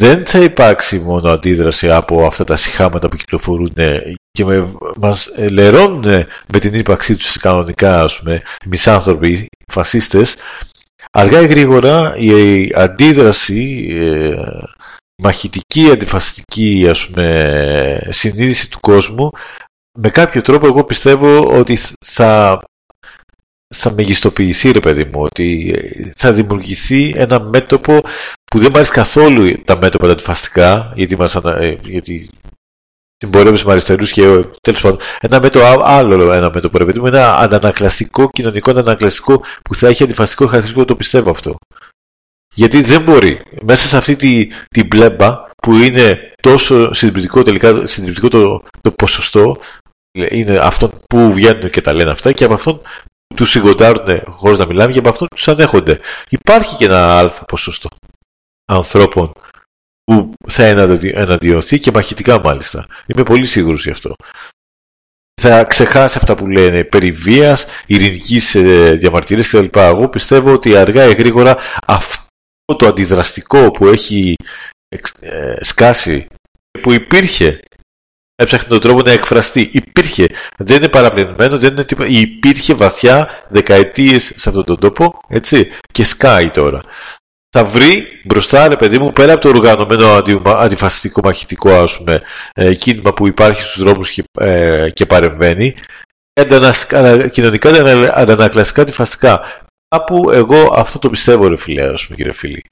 δεν θα υπάρξει μόνο αντίδραση από αυτά τα συχάματα που κυκλοφορούν και με, μας λερώνουν με την ύπαρξή τους κανονικά ας πούμε, μισάνθρωποι, φασίστες. Αργά ή γρήγορα η αντίδραση ε, μαχητική, αντιφασιστική ας πούμε, συνείδηση του κόσμου με κάποιο τρόπο εγώ πιστεύω ότι θα θα μεγιστοποιηθεί ρε παιδί μου, ότι θα δημιουργηθεί ένα μέτωπο που δεν μου αρέσει καθόλου τα μέτωπα τα αντιφαστικά, γιατί, μας, ε, γιατί συμπορεύουμε με αριστερούς και τέλος πάντων ένα μέτωπο άλλο ένα μέτωπο ρε παιδί μου, ένα αντανακλαστικό, κοινωνικό αντανακλαστικό που θα έχει αντιφαστικό χαρακτηριστικό, το πιστεύω αυτό. Γιατί δεν μπορεί μέσα σε αυτή τη, την μπλέμπα που είναι τόσο συντριπτικό τελικά συντριπτικό το, το ποσοστό είναι αυτόν που βγαίνουν και τα λένε αυτά και από αυτόν τους συγκοντάρουν χωρίς να μιλάμε και από αυτόν τους ανέχονται. Υπάρχει και ένα αλφα ποσοστό ανθρώπων που θα εναντιωθεί και μαχητικά μάλιστα. Είμαι πολύ σίγουρος γι' αυτό. Θα ξεχάσει αυτά που λένε περί βίας, ειρηνικής ε, διαμαρτυρίας κτλ. Εγώ πιστεύω ότι αργά ή γρήγορα αυτό το αντιδραστικό που έχει ε, σκάσει που υπήρχε έψαχνε τον τρόπο να εκφραστεί. Υπήρχε. Δεν είναι παραπλανημένο, δεν είναι τίποτα. Υπήρχε βαθιά δεκαετίες σε αυτόν τον τόπο, έτσι, και σκάει τώρα. Θα βρει μπροστά, ρε παιδί μου, πέρα από το οργανωμένο αντιφασιστικό μαχητικό, ας πούμε, ε, κίνημα που υπάρχει στους δρόμους και, ε, και παρεμβαίνει, κοινωνικά αντανακλαστικά αντιφαστικά. Κάπου εγώ αυτό το πιστεύω, ρε φίλε, ας πούμε, κύριε φίλοι.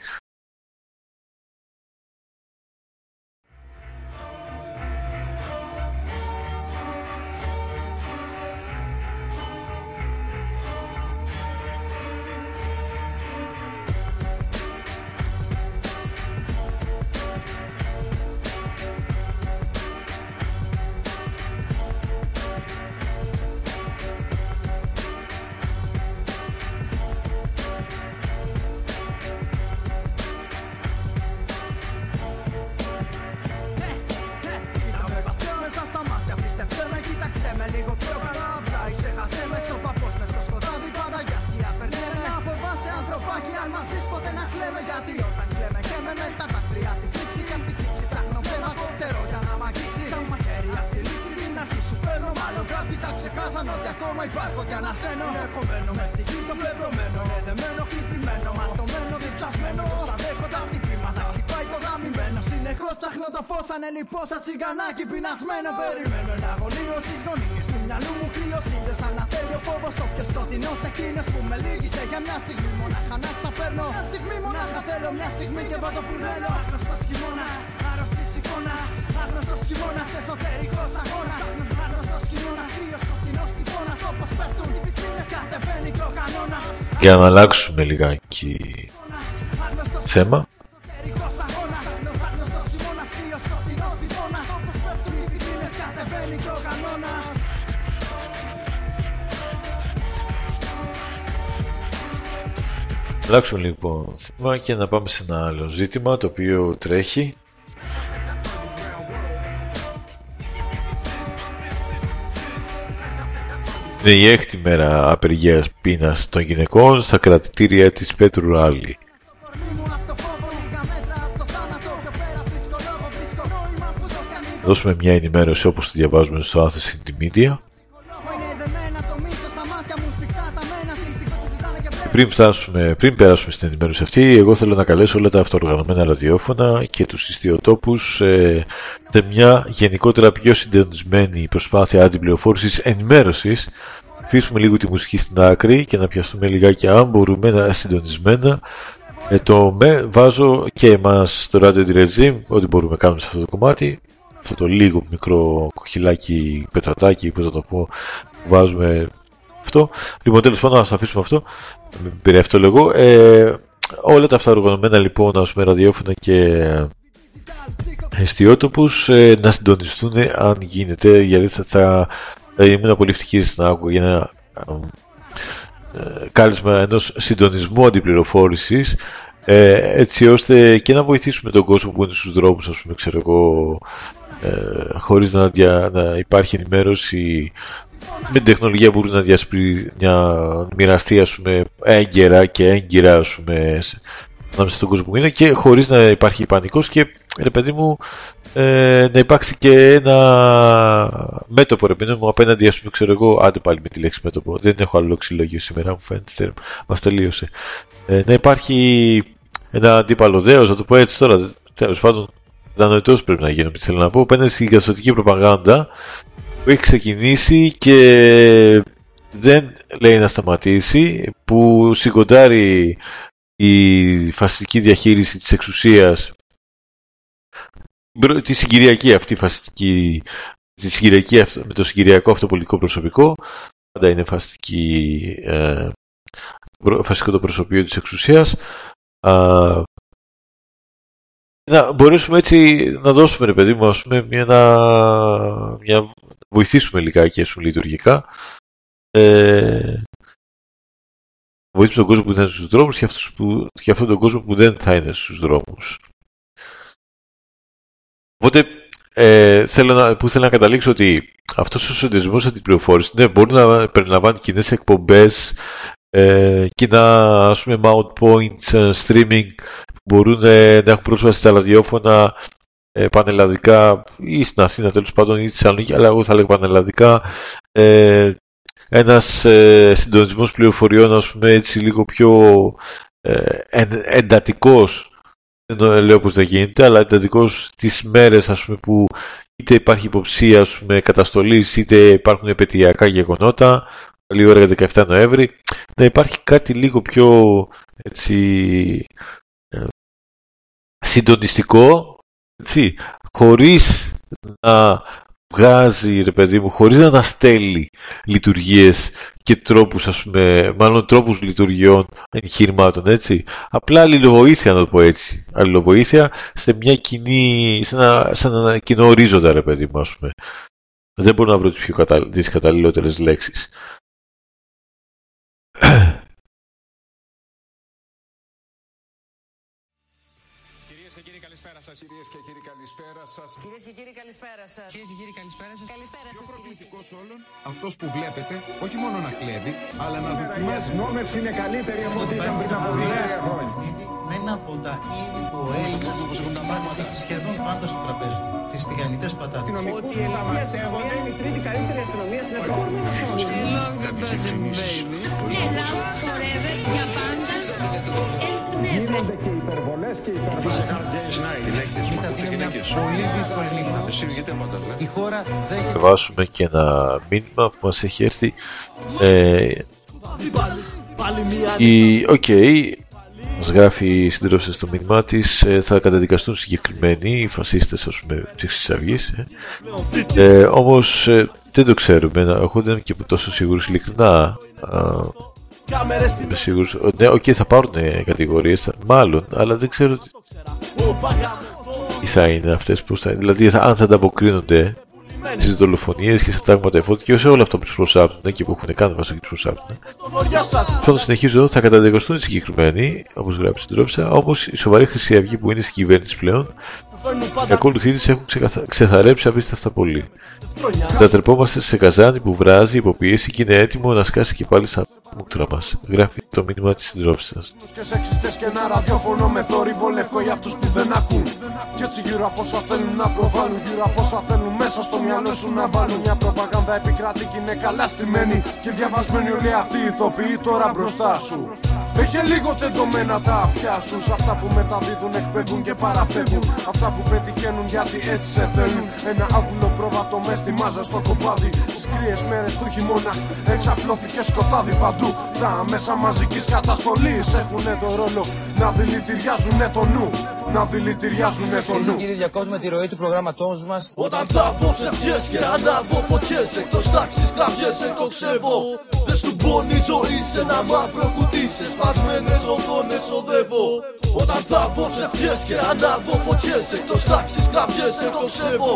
Θέμα. Αλλάξουμε λοιπόν θέμα και να πάμε σε ένα άλλο ζήτημα το οποίο τρέχει Είναι η έκτη μέρα απεργίας πείνας των γυναικών στα κρατητήρια της Πέτρου Ράλη. Δώσουμε μια ενημέρωση όπως το διαβάζουμε στο Athens Media. πριν, φτάσουμε, πριν περάσουμε στην ενημέρωση αυτή, εγώ θέλω να καλέσω όλα τα αυτοοργανωμένα ραδιόφωνα και τους ιστιοτόπους ε, σε μια γενικότερα πιο συντονισμένη προσπάθεια αντιπληροφόρησης ενημέρωσης. Αφήσουμε λίγο τη μουσική στην άκρη και να πιαστούμε λιγάκι αν μπορούμε να συντονισμένα Ε, το με βάζω και εμάς στο Radio Regime, ό,τι μπορούμε να κάνουμε σε αυτό το κομμάτι. Αυτό το λίγο μικρό κοχυλάκι, πετρατάκι, πώς θα το πω, βάζουμε αυτό. Λοιπόν, τέλος πάντων, να αφήσουμε αυτό. Μην πήρε αυτό λέγω. Ε, όλα τα αυτά οργανωμένα λοιπόν, ας πούμε, ραδιόφωνα και εστιότοπους ε, να συντονιστούν αν γίνεται, γιατί θα, θα, θα ήμουν πολύ ευτυχής να άκουγα για ένα ε, κάλεσμα ενός συντονισμού αντιπληροφόρησης ε, έτσι ώστε και να βοηθήσουμε τον κόσμο που είναι στους δρόμους ας πούμε ξέρω εγώ ε, χωρίς να, δια, να υπάρχει ενημέρωση με την τεχνολογία που μπορείς να, διασπρι, να μοιραστεί ας πούμε έγκαιρα και έγκυρα ας πούμε ανάμεσα στον κόσμο που είναι και χωρίς να υπάρχει πανικός και ρε παιδί μου ε, να υπάρξει και ένα μέτωπο ρε παιδί μου απέναντι ας πούμε ξέρω εγώ άντε πάλι με τη λέξη μέτωπο. Δεν έχω άλλο λεξιλόγιο σήμερα μου φαίνεται μας τελείωσε. Ε, να υπάρχει ένα αντίπαλο δέος να το πω έτσι τώρα. Τέλος πάντων δανοητός πρέπει να γίνω θέλω να πω. Απέναντι στην καθοτική προπαγάνδα που έχει ξεκινήσει και δεν λέει να σταματήσει που συγκοντάρει η φασιστική διαχείριση της εξουσίας. Τη συγκυριακή αυτή φασιστική τη συγκυριακή, με το συγκυριακό αυτό πολιτικό προσωπικό πάντα είναι φασιστική ε, φασιστικό το προσωπείο της εξουσίας. Α, να μπορέσουμε έτσι να δώσουμε ρε παιδί μου ας πούμε μια, να, μια βοηθήσουμε λιγάκι σου λειτουργικά ε, βοηθήσουμε τον κόσμο που είναι στους δρόμους και, αυτούς που, και αυτόν τον κόσμο που δεν θα είναι στους δρόμους. Οπότε ε, θέλω να, που θέλω να καταλήξω ότι αυτός ο συντηρισμός αντιπληροφόρηση ναι, μπορεί να περιλαμβάνει κοινές εκπομπές, ε, κοινά ας πούμε mount points, ε, streaming μπορούν ε, να έχουν πρόσβαση στα ραδιόφωνα ε, πανελλαδικά ή στην Αθήνα τέλος πάντων ή στη Θεσσαλονίκη, αλλά εγώ θα λέγω πανελλαδικά. Ε, ένας ε, συντονισμός πληροφοριών, ας πούμε, έτσι λίγο πιο ε, εντατικός, δεν λέω πως δεν γίνεται, αλλά εντατικός τις μέρες, ας πούμε, που είτε υπάρχει υποψία, ας πούμε, καταστολής, είτε υπάρχουν επαιτειακά γεγονότα, λίγο έργα 17 Νοέμβρη, να υπάρχει κάτι λίγο πιο, έτσι, ε, συντονιστικό, έτσι, χωρίς να βγάζει, ρε παιδί μου, χωρίς να αναστέλει λειτουργίες και τρόπους, ας πούμε, μάλλον τρόπους λειτουργιών εγχειρημάτων, έτσι. Απλά αλληλοβοήθεια, να το πω έτσι. Αλληλοβοήθεια σε μια κοινή, σε ένα, σε ένα κοινό ορίζοντα, ρε παιδί μου, ας πούμε. Δεν μπορώ να βρω τις, πιο κατα... τις καταλληλότερες λέξεις. Κυρίες και κύριοι, καλησπέρα σας. Κυρίες και κύριοι, καλησπέρα σας. Καλησπέρα σας. Πιο όλων, αυτός που βλέπετε, όχι μόνο να κλέβει, αλλά να δοκιμάζει. Η νόμευση είναι καλύτερη από ό,τι ήταν πριν από χρόνια. Με ένα από τα είδη που ο Έλληνα έχει σχεδόν πάντα στο τραπέζι. Τις τηγανιτές πατάτες. Ότι η Ελλάδα είναι η τρίτη καλύτερη αστυνομία στην Ελλάδα. Ελλάδα forever για πάντα. Γίνονται και υπερβολές και υπερβολές. Είναι μια πολύ δύσκολη νύχτα. Η χώρα Θα διαβάσουμε και ένα μήνυμα που μας έχει έρθει. Ε, η, ok, okay, μας γράφει η συντρόφισσα στο μήνυμά της, ε, θα καταδικαστούν συγκεκριμένοι οι φασίστες ας πούμε της Αυγής. Ε. Ε, όμως ε, δεν το ξέρουμε, εγώ δεν είμαι και τόσο σίγουρος ειλικρινά. Είμαι σίγουρος, ναι, ok, okay, θα πάρουν κατηγορίες, μάλλον, αλλά δεν ξέρω τι θα είναι αυτές, πώς θα είναι. Δηλαδή, θα, αν θα ανταποκρίνονται στις δολοφονίες και στα τάγματα εφόδου και σε όλα αυτά που τους προσάπτουν και που έχουν κάνει μέσα και τους προσάπτουν. Πρώτον, συνεχίζω εδώ, θα καταδικαστούν οι συγκεκριμένοι, όπως γράφει στην τρόψα, όμω η σοβαρή Χρυσή Αυγή που είναι στην κυβέρνηση πλέον, οι ακολουθοί τη έχουν ξεθαρέψει απίστευτα πολύ. Μετατρεπόμαστε σε καζάνι που βράζει υποπίεση και είναι έτοιμο να σκάσει και πάλι στα μούκτρα μας. Γράφει το μήνυμα της συντρόφη σα. Και σεξιστές και ένα ραδιόφωνο με θόρυβο λευκό για αυτούς που δεν ακούν. Κι έτσι γύρω από όσα θέλουν να προβάλλουν, γύρω από όσα θέλουν μέσα στο μυαλό σου να βάλουν. Μια προπαγάνδα επικρατεί και είναι καλά στημένη. Και διαβασμένη όλοι αυτοί οι ηθοποιοί τώρα μπροστά σου. Έχει λίγο τεντωμένα τα αυτιά σου. Σ' αυτά που μεταδίδουν, εκπαιδούν και παραπέμπουν. Αυτά που πετυχαίνουν γιατί έτσι σε θέλουν. Ένα άβουλο πρόβατο μες στη μάζα στο κοπάδι. Τι κρύες μέρες του χειμώνα εξαπλώθηκε σκοτάδι παντού. Τα μέσα μαζικής καταστολής έχουν το ρόλο να δηλητηριάζουν το νου. Να δηλητηριάζουν το Κυρίε και νου. κύριοι, διακόπτουμε τη ροή του προγράμματός μας. Όταν θα απόψε ψιές και ανάβω φωτιές Εκτός τάξης κραυγές το ξεβώ Δεν σου πόνει η ζωή σε ένα μαύρο κουτί Σε σπασμένες οθόνες οδεύω Όταν θα απόψε ψιές και ανάβω φωτιές Εκτός τάξης κραυγές το ξεβώ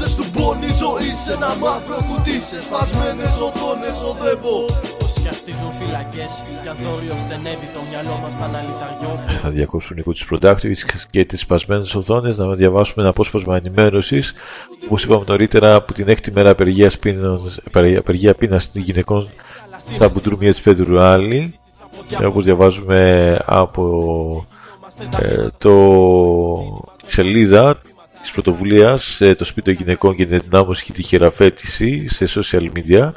Δεν σου πόνει η ζωή σε ένα μαύρο κουτί Σε σπασμένες οθόνες οδεύω Όσοι αρτίζουν φυλακές, για το όριο στενεύει το μυαλό μας τα αναλυταριό. Θα διακόψουν λίγο τους Productivists και τις σπασμένες οθόνες να διαβάσουμε ένα απόσπασμα ενημέρωσης. Όπως είπαμε νωρίτερα, από την έκτη μέρα απεργίας πείνα, πείνας των γυναικών στα Μπουντρούμια της Πέτρου Άλλη. Όπως διαβάζουμε από ε, το τη σελίδα της πρωτοβουλίας ε, το σπίτι των γυναικών και την ενδυνάμωση και τη χειραφέτηση σε social media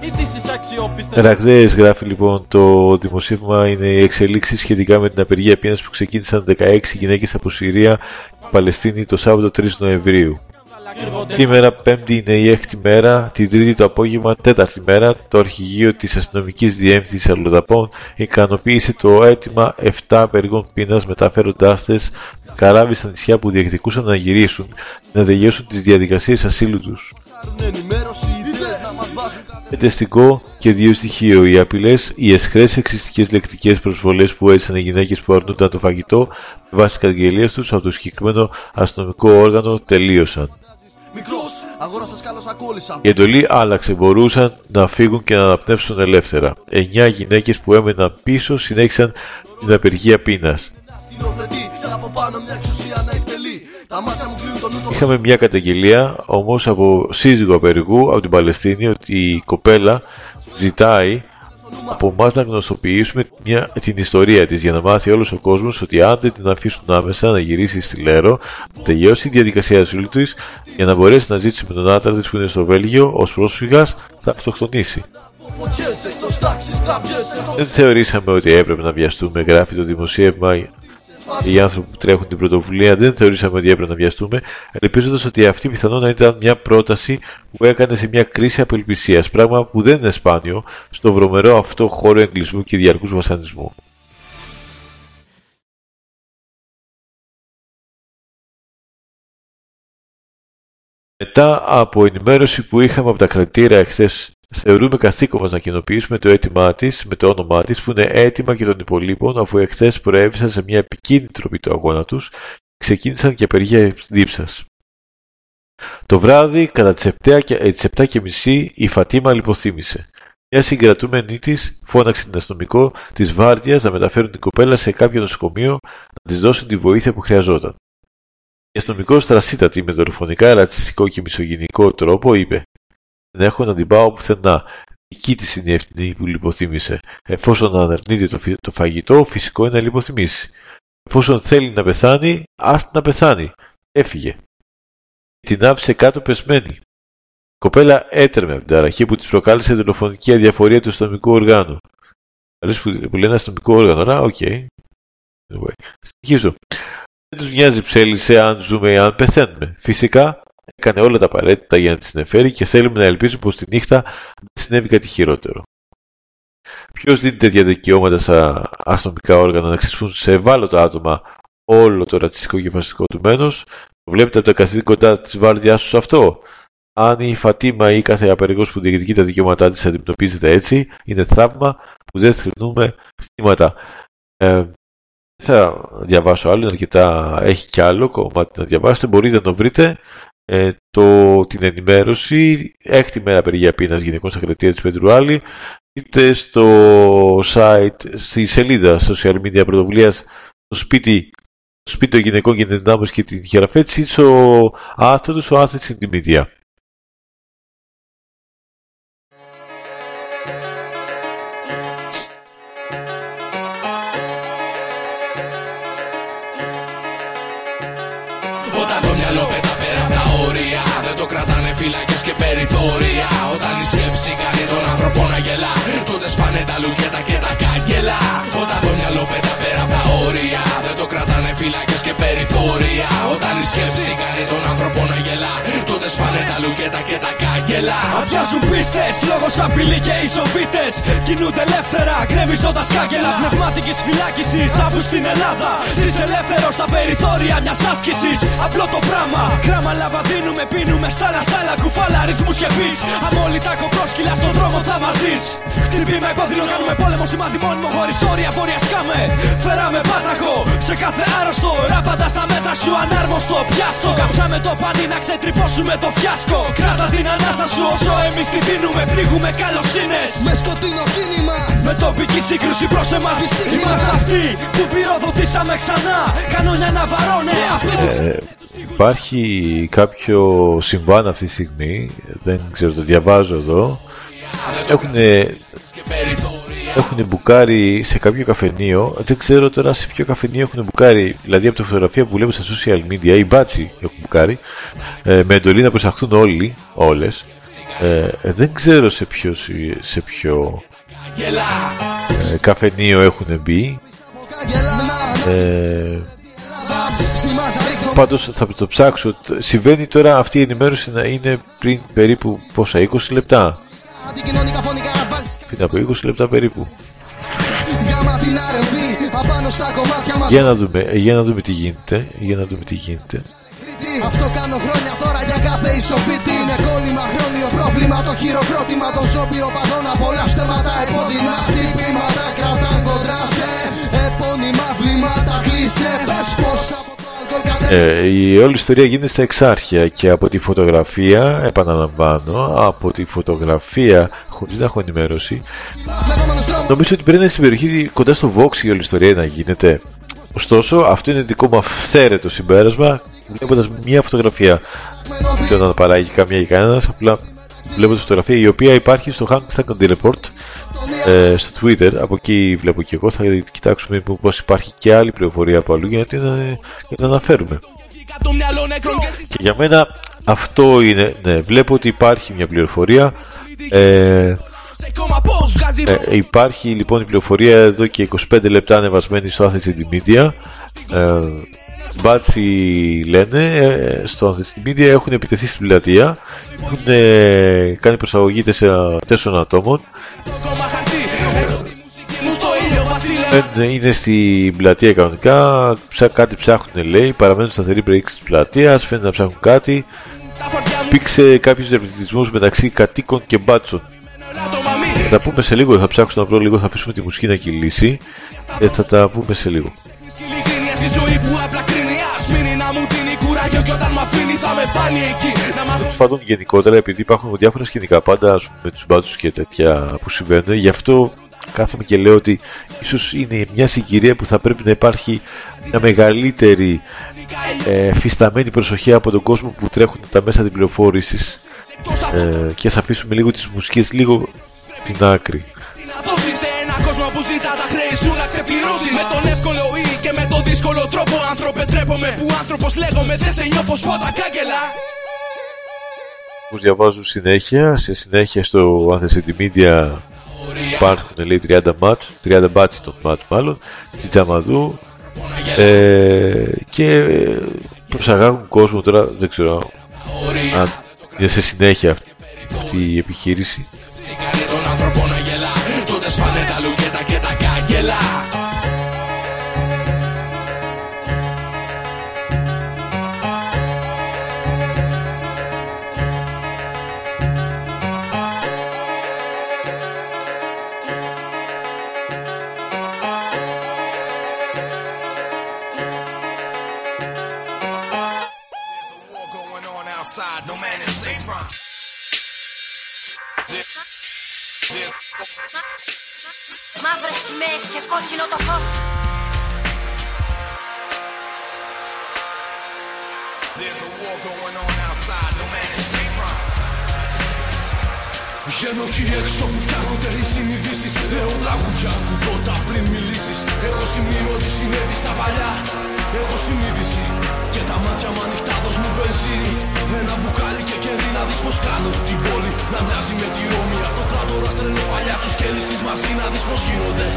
Ειδήσει αξιόπιστε. Ραγδαίες γράφει λοιπόν το δημοσίευμα είναι οι εξελίξεις σχετικά με την απεργία πείνας που ξεκίνησαν 16 γυναίκες από Συρία και Παλαιστίνη το Σάββατο 3 Νοεμβρίου. Σήμερα πέμπτη είναι η έκτη μέρα, την τρίτη το απόγευμα τέταρτη μέρα το αρχηγείο της αστυνομικής διεύθυνσης Αλλοδαπών ικανοποίησε το αίτημα 7 απεργών πείνας μεταφέροντάς τες καράβι στα νησιά που διεκδικούσαν να γυρίσουν να τελειώσουν τις διαδικασίες ασύλου τους. Ενημέρωση ιδέες να μας βάζουν Εντεστικό και δύο στοιχείο. Οι απειλές, οι εσχρές σεξιστικές λεκτικές προσβολές που έζησαν οι γυναίκες που αρνούνταν το φαγητό με βάση τι καταγγελίε τους από το συγκεκριμένο αστυνομικό όργανο τελείωσαν. Η εντολή άλλαξε, μπορούσαν να φύγουν και να αναπνεύσουν ελεύθερα. Εννιά γυναίκες που έμεναν πίσω συνέχισαν την απεργία πείνας. Σκηνοθετεί και από πάνω μια εξουσία να εκτελεί Τα μάτια μου κλείνουν το νου το Είχαμε μια καταγγελία όμως από σύζυγο απεργού από την Παλαιστίνη ότι η κοπέλα ζητάει από εμάς να γνωστοποιήσουμε μια, την ιστορία της για να μάθει όλος ο κόσμος ότι αν δεν την αφήσουν άμεσα να γυρίσει στη Λέρο, να τελειώσει η διαδικασία ασύλου της για να μπορέσει να ζήσει με τον άντρα της που είναι στο Βέλγιο ως πρόσφυγας θα αυτοκτονήσει. φωτιές εκτός τάξης γραμπιές εκτός Δεν θεωρήσαμε ότι έπρεπε να βιαστούμε, γράφει το δημοσίευμα οι άνθρωποι που τρέχουν την πρωτοβουλία δεν θεωρήσαμε ότι έπρεπε να βιαστούμε, ελπίζοντας ότι αυτή πιθανόν να ήταν μια πρόταση που έκανε σε μια κρίση απελπισίας, πράγμα που δεν είναι σπάνιο στο βρωμερό αυτό χώρο εγκλισμού και διαρκούς βασανισμού. Μετά από ενημέρωση που είχαμε από τα κρατήρα εχθές, θεωρούμε καθήκον μας να κοινοποιήσουμε το αίτημά της με το όνομά της, που είναι έτοιμα και των υπολείπων, αφού εχθές προέβησαν σε μια επικίνδυνη τροπή του αγώνα τους και ξεκίνησαν και απεργία δίψας. Το βράδυ, κατά τις 7 και, ε, τις 7 και μισή, η Φατίμα λιποθύμησε. Μια συγκρατούμενη της φώναξε την αστυνομικό της Βάρδιας να μεταφέρουν την κοπέλα σε κάποιο νοσοκομείο να της δώσουν τη βοήθεια που χρειαζόταν. Η αστυνομικός τρασίτατη με δορυφωνικά ρατσιστικό και μισογενικό τρόπο είπε: Δεν έχω να την πάω πουθενά. Δική τη είναι η ευθυνή που λιποθύμησε. Εφόσον αναρνείται το, φι- το φαγητό, φυσικό είναι να λιποθυμήσει. Εφόσον θέλει να πεθάνει, άστη να πεθάνει. Έφυγε. Την άφησε κάτω πεσμένη. Η κοπέλα έτρεμε από την ταραχή που της προκάλεσε η δολοφονική αδιαφορία του αστυνομικού οργάνου. Αρέσει που, που λένε αστυνομικό όργανο, αλλά ok. Anyway. Συνεχίζω. Δεν τους νοιάζει ψέλλισε αν ζούμε ή αν πεθαίνουμε. Φυσικά έκανε όλα τα απαραίτητα για να τη συνεφέρει και θέλουμε να ελπίζουμε πως τη νύχτα δεν συνέβη κάτι χειρότερο. Ποιος δίνει τέτοια δικαιώματα στα αστυνομικά όργανα να εξασφούν σε ευάλωτα άτομα όλο το ρατσιστικό και φασιστικό του μένος, το βλέπετε από τα καθήκοντα της βάρδιάς τους αυτό; Αν η Φατίμα ή κάθε απεργός που διεκδικεί τα δικαιώματά της αντιμετωπίζεται έτσι, είναι θαύμα που δεν θρυνούμε στήματα. Ε, δεν θα διαβάσω άλλο, είναι αρκετά, έχει κι άλλο κομμάτι να διαβάσετε, μπορείτε να το βρείτε. Ε, το, την ενημέρωση, έκτη μέρα απεργία πείνας γυναικών στα κρατεία της Πετρουάλη, είτε στο site, στη σελίδα social media πρωτοβουλίας στο σπίτι, στο σπίτι των γυναικών και την ενδάμωση και την χειραφέτηση, είτε στο άρθρο του, στο Athens in the Media. Όταν η σκέψη κάνει τον άνθρωπο να γελά Τότε σπάνε τα λουκέτα και τα κάγκελα. Όταν το μυαλό πέτα πέρα από τα όρια Δεν το κρατάνε φυλάκες και περιθώρια. Όταν η σκέψη κάνει τον άνθρωπο να γελά Τότε σπάνε τα λουκέτα και τα κάγκελα Αδειάζουν πίστες, λόγω απειλή και ισοβίτε. Κινούνται ελεύθερα, γκρεμίζοντα κάγκελα. Πνευματική φυλάκισης, αφού στην Ελλάδα ζεις ελεύθερο στα περιθώρια μιας άσκησης. Απλό το πράγμα, κράμα λάβα δίνουμε, πίνουμε στάλα στάλα, κουφάλα, ρυθμούς και beats. Αμόλυτα κοπρόσκυλα στον δρόμο θα μας δεις. Χτυπήμα υπόδειλο, κάνουμε πόλεμο, σημάδι μόνιμο, χωρίς όρια, βόρεια σκάμε. Φέραμε πάταχο σε κάθε άρρωστο. Ράπαντα στα μέτρα σου, ανάρμοστο, πιάστο. Κάψαμε το πανί να ξετρυπώσουμε το φιάσκο. Κράτα την ανάσα σου όσο εμείς τη δίνουμε. Πνίγουμε καλοσύνες. Με σκοτεινό κίνημα. Με τοπική σύγκρουση προς εμάς. Είμαστε αυτοί που πυροδοτήσαμε ξανά. Κανόνια να βαρώνε. Αυτοί που Ε, υπάρχει κάποιο συμβάν αυτή τη στιγμή, δεν ξέρω, το διαβάζω εδώ. Έχουν, έχουν μπουκάρει σε κάποιο καφενείο, δεν ξέρω τώρα σε ποιο καφενείο έχουν μπουκάρει, δηλαδή από τη φωτογραφία που βλέπω στα social media, οι μπάτσι έχουν μπουκάρει, ε, με εντολή να προσαχθούν όλοι, όλες. Ε, δεν ξέρω σε ποιος, σε ποιο ε, καφενείο έχουν μπει. Ε, Πάντως θα το ψάξω. Συμβαίνει τώρα αυτή η ενημέρωση να είναι πριν περίπου πόσα, 20 λεπτά. Αντικοινωνικά φωνικά βάλς Πριν από 20 λεπτά περίπου. Γάμα την R&B Απάνω στα κομμάτια μας Για να δούμε, ε, για να δούμε τι γίνεται. Για να δούμε τι γίνεται. Αυτό κάνω χρόνια τώρα για κάθε ισοφίτη Είναι κόλλημα χρόνιο πρόβλημα Το χειροκρότημα των ζώπιο παδών Πολλά στέματα επώδυνα Χτυπήματα κρατάν κοντρά σε Επώνυμα βλήματα κλείσε Πες πως Ε, η όλη ιστορία γίνεται στα εξάρχεια και από τη φωτογραφία, επαναλαμβάνω, από τη φωτογραφία, χωρίς να έχω ενημέρωση, νομίζω ότι πρέπει να είναι στην περιοχή κοντά στο Vox η όλη ιστορία να γίνεται. Ωστόσο, αυτό είναι δικό μου αυθαίρετο συμπέρασμα, βλέποντας μια φωτογραφία. Δεν ξέρω να παράγει καμία ή κανένας, απλά βλέπω τη φωτογραφία η οποία υπάρχει στο Hashtag Report ε, στο Twitter. Από εκεί βλέπω και εγώ. Θα κοιτάξουμε πώ υπάρχει και άλλη πληροφορία από αλλού για να, για να αναφέρουμε. το μυαλό νεκρών και εσείς Και για μένα αυτό είναι. Ναι, βλέπω ότι υπάρχει μια πληροφορία. Ε, σε κόμμα πώς βγάζει ε, υπάρχει λοιπόν η πληροφορία εδώ και 25 λεπτά ανεβασμένη στο Athens Media. Ε, μπάτσι λένε ε, στο Athens Media έχουν επιτεθεί στην πλατεία. Έχουν ε, κάνει προσαγωγή τέσσερα- τέσσερων ατόμων. Είναι στην πλατεία κανονικά. Ψά, κάτι ψάχνουν λέει. Παραμένουν σταθεροί μπρέξ της πλατείας. Φαίνεται να ψάχνουν κάτι. Τα φορτιά μου Υπήρξε κάποιο ρεπλητισμό μεταξύ κατοίκων και μπάτσων. το μαμί Θα τα πούμε σε λίγο. Θα ψάξω να βρω λίγο. Θα αφήσουμε τη μουσική να κυλήσει. Ε, θα τα πούμε σε λίγο. Ειλικρίνεια στη ζωή που απλά κρίνει Ας μείνει να μου δίνει κουράγιο Και όταν μ' αφήνει θα με πάλι εκεί Να μάθω Τέλος πάντων, γενικότερα, επειδή υπάρχουν διάφορα σκηνικά πάντα ας πούμε, με τους μπάτσους και τέτοια που συμβαίνουν, γι' αυτό κάθομαι και λέω ότι ίσως είναι μια συγκυρία που θα πρέπει να υπάρχει μια μεγαλύτερη ε, φυσταμένη προσοχή από τον κόσμο που τρέχουν τα μέσα την πληροφόρηση ε, και θα αφήσουμε λίγο τις μουσικές λίγο την άκρη. να δώσεις σε ένα κόσμο που ζητά τα χρέη σου να ξεπληρώσεις. Με τον εύκολο ή και με τον δύσκολο τρόπο Άνθρωπε τρέπομαι που άνθρωπος λέγομαι Δεν σε νιώθω σφότα κάγκελα. Όπως διαβάζω συνέχεια, σε συνέχεια στο Athens City Media υπάρχουν λέει 30 ματ, 30 μπάτσι το ματ μάλλον, τη Τζαμαδού ε, και ε, προσαγάγουν κόσμο τώρα, δεν ξέρω αν είναι σε συνέχεια αυτή, αυτή η επιχείρηση. Μαύρες σημαίες και κόκκινο το φως. There's a war going on outside, no man is safe. From. Βγαίνω εκεί έξω που φτάνονται οι συνειδήσεις. Λέω τραγουδιά, ακούω τα πριν μιλήσεις. Έχω στη μνήμη ότι συνέβη στα παλιά έχω συνείδηση. Και τα μάτια μου ανοιχτά δώσ' μου βενζίνη. Ένα μπουκάλι και κερί να δεις πως κάνω την πόλη. Να μοιάζει με τη Ρώμη. Αυτοκράτορας τρένος παλιά τους και λίστης μαζί. Να δεις πως γίνονται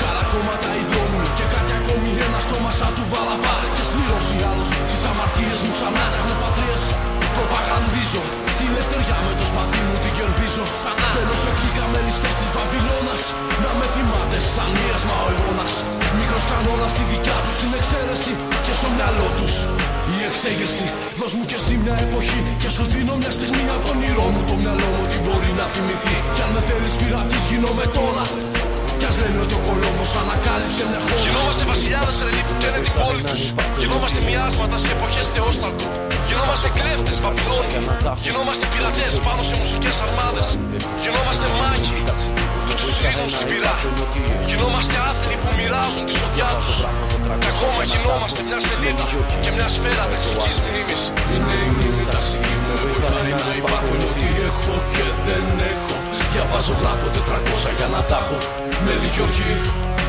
Χαρακόμματα οι δρόμοι. Και κάτι ακόμη ένα στόμα σαν του βαλαβά. Και σκληρώσει άλλος τις αμαρτίες μου ξανά τεχνοφατρίες Προπαγανδίζω την ευτεριά με το σπαθί μου την κερδίζω. Μπαίνω σε κλίκα με ληστές της Βαβυλώνας. Να με θυμάται σαν μοίρασμα ο αιώνας. Μικρός κανόνας στη δικιά τους την εξαίρεση. Και στο μυαλό τους η εξέγερση. Δώσ' μου κι εσύ μια εποχή. Και σου δίνω μια στιγμή από τον όνειρό μου. Το μυαλό μου τι μπορεί να θυμηθεί. Κι αν με θέλεις πειρατής γίνομαι τώρα κι ας λένε ότι ο Κολόμβος ανακάλυψε μια χώρα. Γινόμαστε βασιλιάδες τρελοί που καίνε την πόλη τους. Γινόμαστε μοιάσματα σε εποχές θεόσταλτου Γινόμαστε κλέφτες Βαβυλώνοι Γινόμαστε πειρατές πάνω σε μουσικές αρμάδες. Γινόμαστε μάγοι που τους ρίχνουν στην πυρά. Γινόμαστε άθλοι που μοιράζουν τη σωτιά τους. Και ακόμα γινόμαστε μια σελίδα και μια σφαίρα ταξικής μνήμης. Είναι η μνήμη ταξική μου βοηθάει να υπάρχουν. Ό,τι έχω και δεν έχω Διαβάζω γράφω 400 για να τα έχω. Με λιγιοχή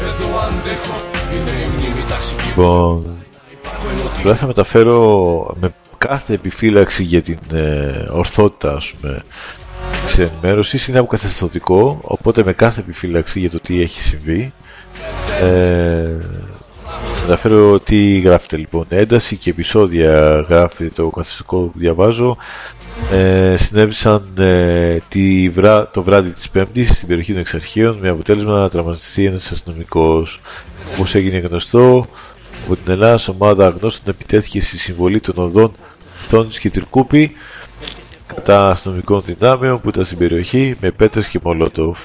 εδώ αντέχω. Είναι η μνήμη ταξική μου Λοιπόν, τώρα θα μεταφέρω με κάθε επιφύλαξη για την ε, ορθότητα ας πούμε, της ενημέρωσης. Είναι αποκαθεστωτικό οπότε με κάθε επιφύλαξη για το τι έχει συμβεί ε, μεταφέρω τι γράφεται λοιπόν. Ένταση και επεισόδια γράφει το καθεστωτικό που διαβάζω ε, συνέβησαν ε, τη βρά, το βράδυ της Πέμπτης στην περιοχή των Εξαρχείων με αποτέλεσμα να τραυματιστεί ένας αστυνομικός όπως έγινε γνωστό από την Ελλάδα ομάδα αγνώστων επιτέθηκε στη συμβολή των οδών Θόνης και Τυρκούπη κατά αστυνομικών δυνάμεων που ήταν στην περιοχή με πέτρες και μολότοφ.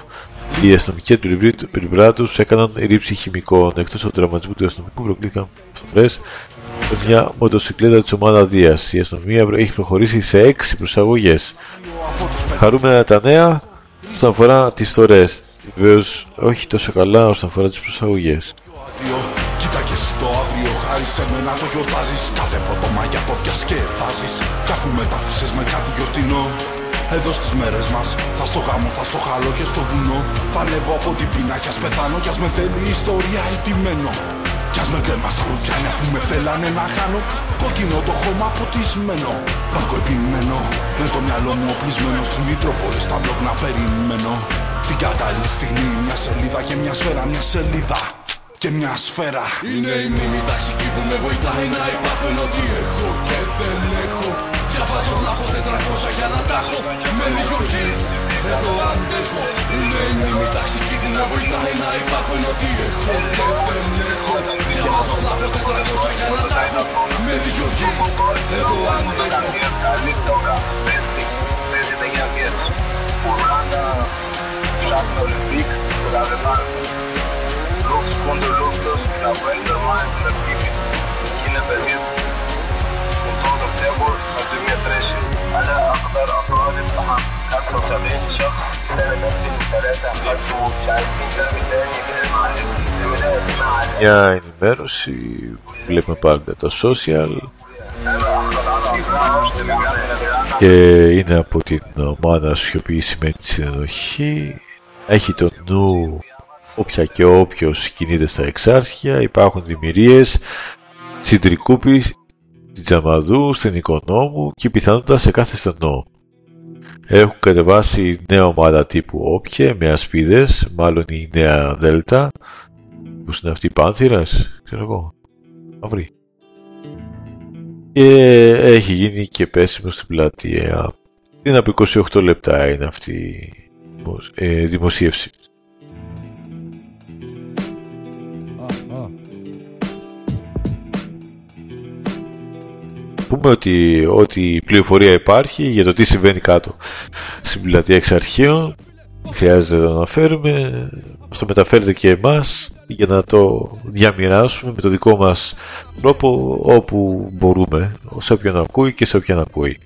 Οι αστυνομικοί του πλευρά του έκαναν ρήψη χημικών. Εκτός από τον τραυματισμό του αστυνομικού, προκλήθηκαν φθορέ με μια μοτοσυκλέτα της ομάδας Δίας. Η αστυνομία έχει προχωρήσει σε έξι προσαγωγές. Χαρούμενα τα νέα όσον αφορά τις φθορέ. Βεβαίως όχι τόσο καλά όσον αφορά τις προσαγωγές. Κοίτα και εσύ το αύριο χάρη σε μένα το γιορτάζεις Κάθε πρώτο Μάγια το διασκεδάζεις Κι αφού μεταφτίσες με κάτι γιορτινό εδώ στις μέρες μας. Θα στο γάμο, θα στο χαλό και στο βουνό. Θα ανέβω από την πείνα κι ας πεθάνω Κι ας με θέλει η ιστορία ελπιμένο Κι ας με κρέμα σαν ρουδιάνι αφού με θέλανε να χάνω. Κόκκινο το χώμα ποτισμένο Πάρκο επιμένω Με το μυαλό μου οπλισμένο Στις Μητρόπολες στα μπλοκ να περιμένω. Την κατάλληλη στιγμή μια σελίδα και μια σφαίρα Μια σελίδα και μια σφαίρα. Είναι η μνήμη ταξική που με βοηθάει να υπάρχω Ενώ τι έχω και δεν έχω Διαβάζω γράφω 400 για να τα έχω. Με λιγοχή εδώ αντέχω. Είναι η μνήμη ταξική που με βοηθάει να υπάρχω Ενώ τι έχω και δεν έχω. Διαβάζω γράφω 400 για να τα έχω. Με λιγοχή εδώ αντέχω Παίζεται για καιρό Ουράντα Ψάχνει Ολυμπίκ Καταλαβαίνω Luft, Kunde, Luftlos, Lavendel, Mind, Latifi, Chile, Berlin. Und so September hat sie mir Dresch. أنا أقدر أفراد الطعام 75 شخص سنة نفسي ثلاثة خدوا مش عارفين ده تاني غير معرفتي زملائي مع Μια ενημέρωση που βλέπουμε πάντα το social και είναι από την ομάδα Σιωπή σημαίνει συνενοχή έχει το νου όποια και όποιος κινείται στα εξάρχεια υπάρχουν δημιουργίες στην Τρικούπη, στην Τζαμαδού, στην Οικονόμου και πιθανότητα σε κάθε στενό. Έχουν κατεβάσει νέα ομάδα τύπου Όπιε με ασπίδες, μάλλον η νέα Δέλτα, που είναι αυτή η Πάνθυρας, ξέρω εγώ, αυρή. Και έχει γίνει και πέσιμο στην πλατεία. Πριν από 28 λεπτά είναι αυτή η δημοσίευση. Πούμε ότι ό,τι πληροφορία υπάρχει για το τι συμβαίνει κάτω. Στην πλατεία εξ αρχείων χρειάζεται να το αναφέρουμε. Μας το μεταφέρετε και εμάς για να το διαμοιράσουμε με το δικό μας τρόπο όπου μπορούμε σε όποιον ακούει και σε όποιον ακούει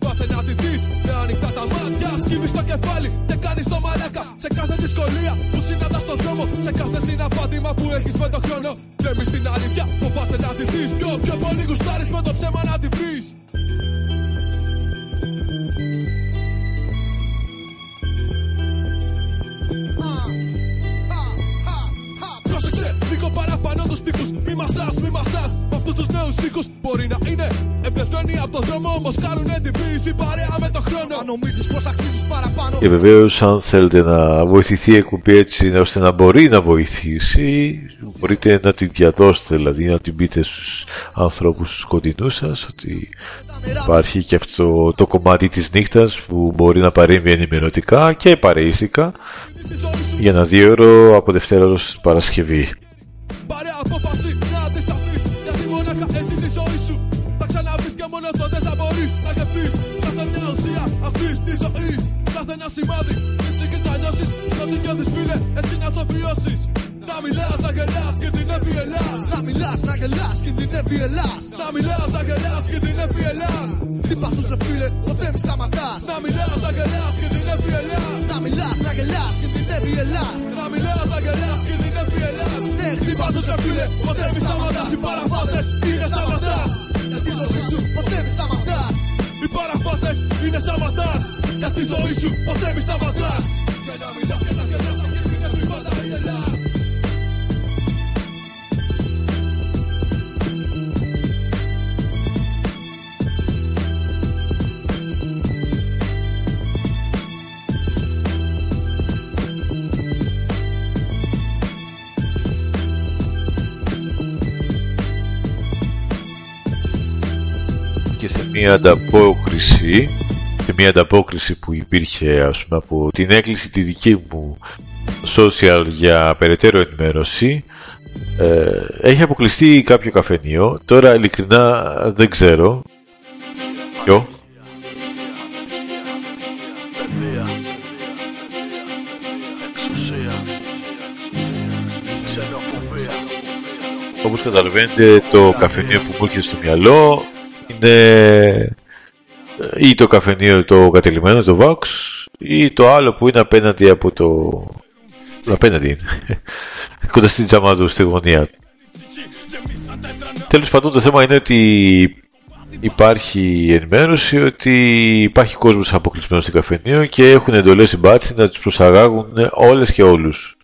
Φοβάσαι να τη δεις με ανοιχτά τα μάτια. Σκύβεις το κεφάλι και κάνεις το μαλάκα. Σε κάθε δυσκολία που συναντάς στο το δρόμο σε κάθε συναπάτημα που έχεις με το χρόνο. Και εμείς την αλήθεια φοβάσαι να τη δεις. Πιο, πιο πολύ γουστάρεις με το ψέμα να τη βρεις. Πρόσεξε λίγο παραπάνω τους τοίχους Μη μασάς, μη μασάς Με αυτούς τους νέους ήχους Μπορεί να είναι εμπνευσμένοι από το δρόμο Όμως κάνουν εντυπίση παρέα με το χρόνο. Αν νομίζεις πως αξίζεις παραπάνω. Και βεβαίως, αν θέλετε να βοηθηθεί η εκπομπή έτσι ώστε να μπορεί να βοηθήσει, μπορείτε να την διαδώσετε, δηλαδή να την πείτε στους ανθρώπους τους κοντινούς σας ότι υπάρχει και αυτό το κομμάτι της νύχτας που μπορεί να παρέμβει ενημερωτικά και παρείστικα για ένα δύο ώρο από Δευτέρα ως Παρασκευή. Πάρε απόφαση σημάδι της ψυχής να νιώσεις. Το τι νιώθεις φίλε εσύ να το βιώσεις. Να μιλάς, να γελάς, κινδυνεύει η Ελλάς. Να μιλάς, να γελάς, κινδυνεύει η Ελλάς. Να μιλάς, να γελάς, κινδυνεύει η Ελλάς. Τι πάθους ρε φίλε, ποτέ μη σταματάς. Να μιλάς, να γελάς, κινδυνεύει η Ελλάς. Να μιλάς, να γελάς, κινδυνεύει η Ελλάς. Να μιλάς, να γελάς, κινδυνεύει η Ελλάς. Ναι, χτύπα τους ρε φίλε, ποτέ μη σταματάς. Οι παραφάτες είναι σαν ματάς Για τη ζωή σου, ποτέ μη σταματάς Οι παραφάτες είναι σαν ματάς. Για τη ζωή σου, ποτέ μη σταματάς. Και να μιλάς και να γελάς, θα κινδυνεύει πάντα η Ελλάς και σε μια ανταπόκριση σε μια ανταπόκριση που υπήρχε ας πούμε από την έκκληση τη δική μου social για περαιτέρω ενημέρωση ε, έχει αποκλειστεί κάποιο καφενείο. Τώρα ειλικρινά δεν ξέρω. Ποιο; Όπως καταλαβαίνετε το καφενείο που μου έρχεται στο μυαλό είναι ή το καφενείο το κατελημένο, το Vox ή το άλλο που είναι απέναντι από το... απέναντι είναι κοντά στην Τζαμάδου στη γωνία τέλος πάντων το θέμα είναι ότι υπάρχει ενημέρωση ότι υπάρχει κόσμος αποκλεισμένος στην καφενείο και έχουν εντολές οι μπάτσοι να τους προσαγάγουν όλες και όλους.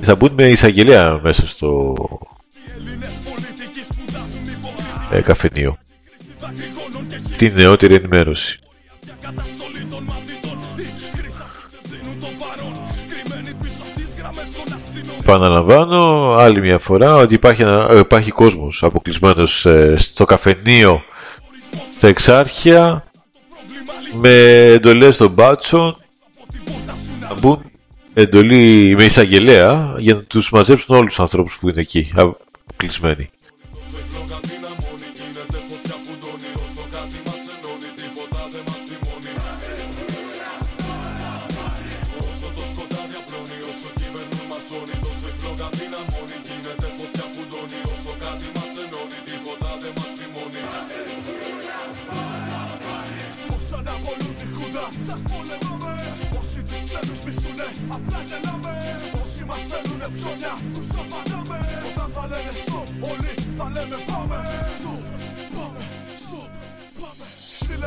Θα μπουν με εισαγγελέα μέσα στο ε, καφενείο την νεότερη ενημέρωση. Παναλαμβάνω άλλη μια φορά ότι υπάρχει, ένα, ε, υπάρχει κόσμος αποκλεισμένος ε, στο καφενείο στα εξάρχεια με εντολές των μπάτσων να μπουν εντολή με εισαγγελέα για να τους μαζέψουν όλους τους ανθρώπους που είναι εκεί αποκλεισμένοι.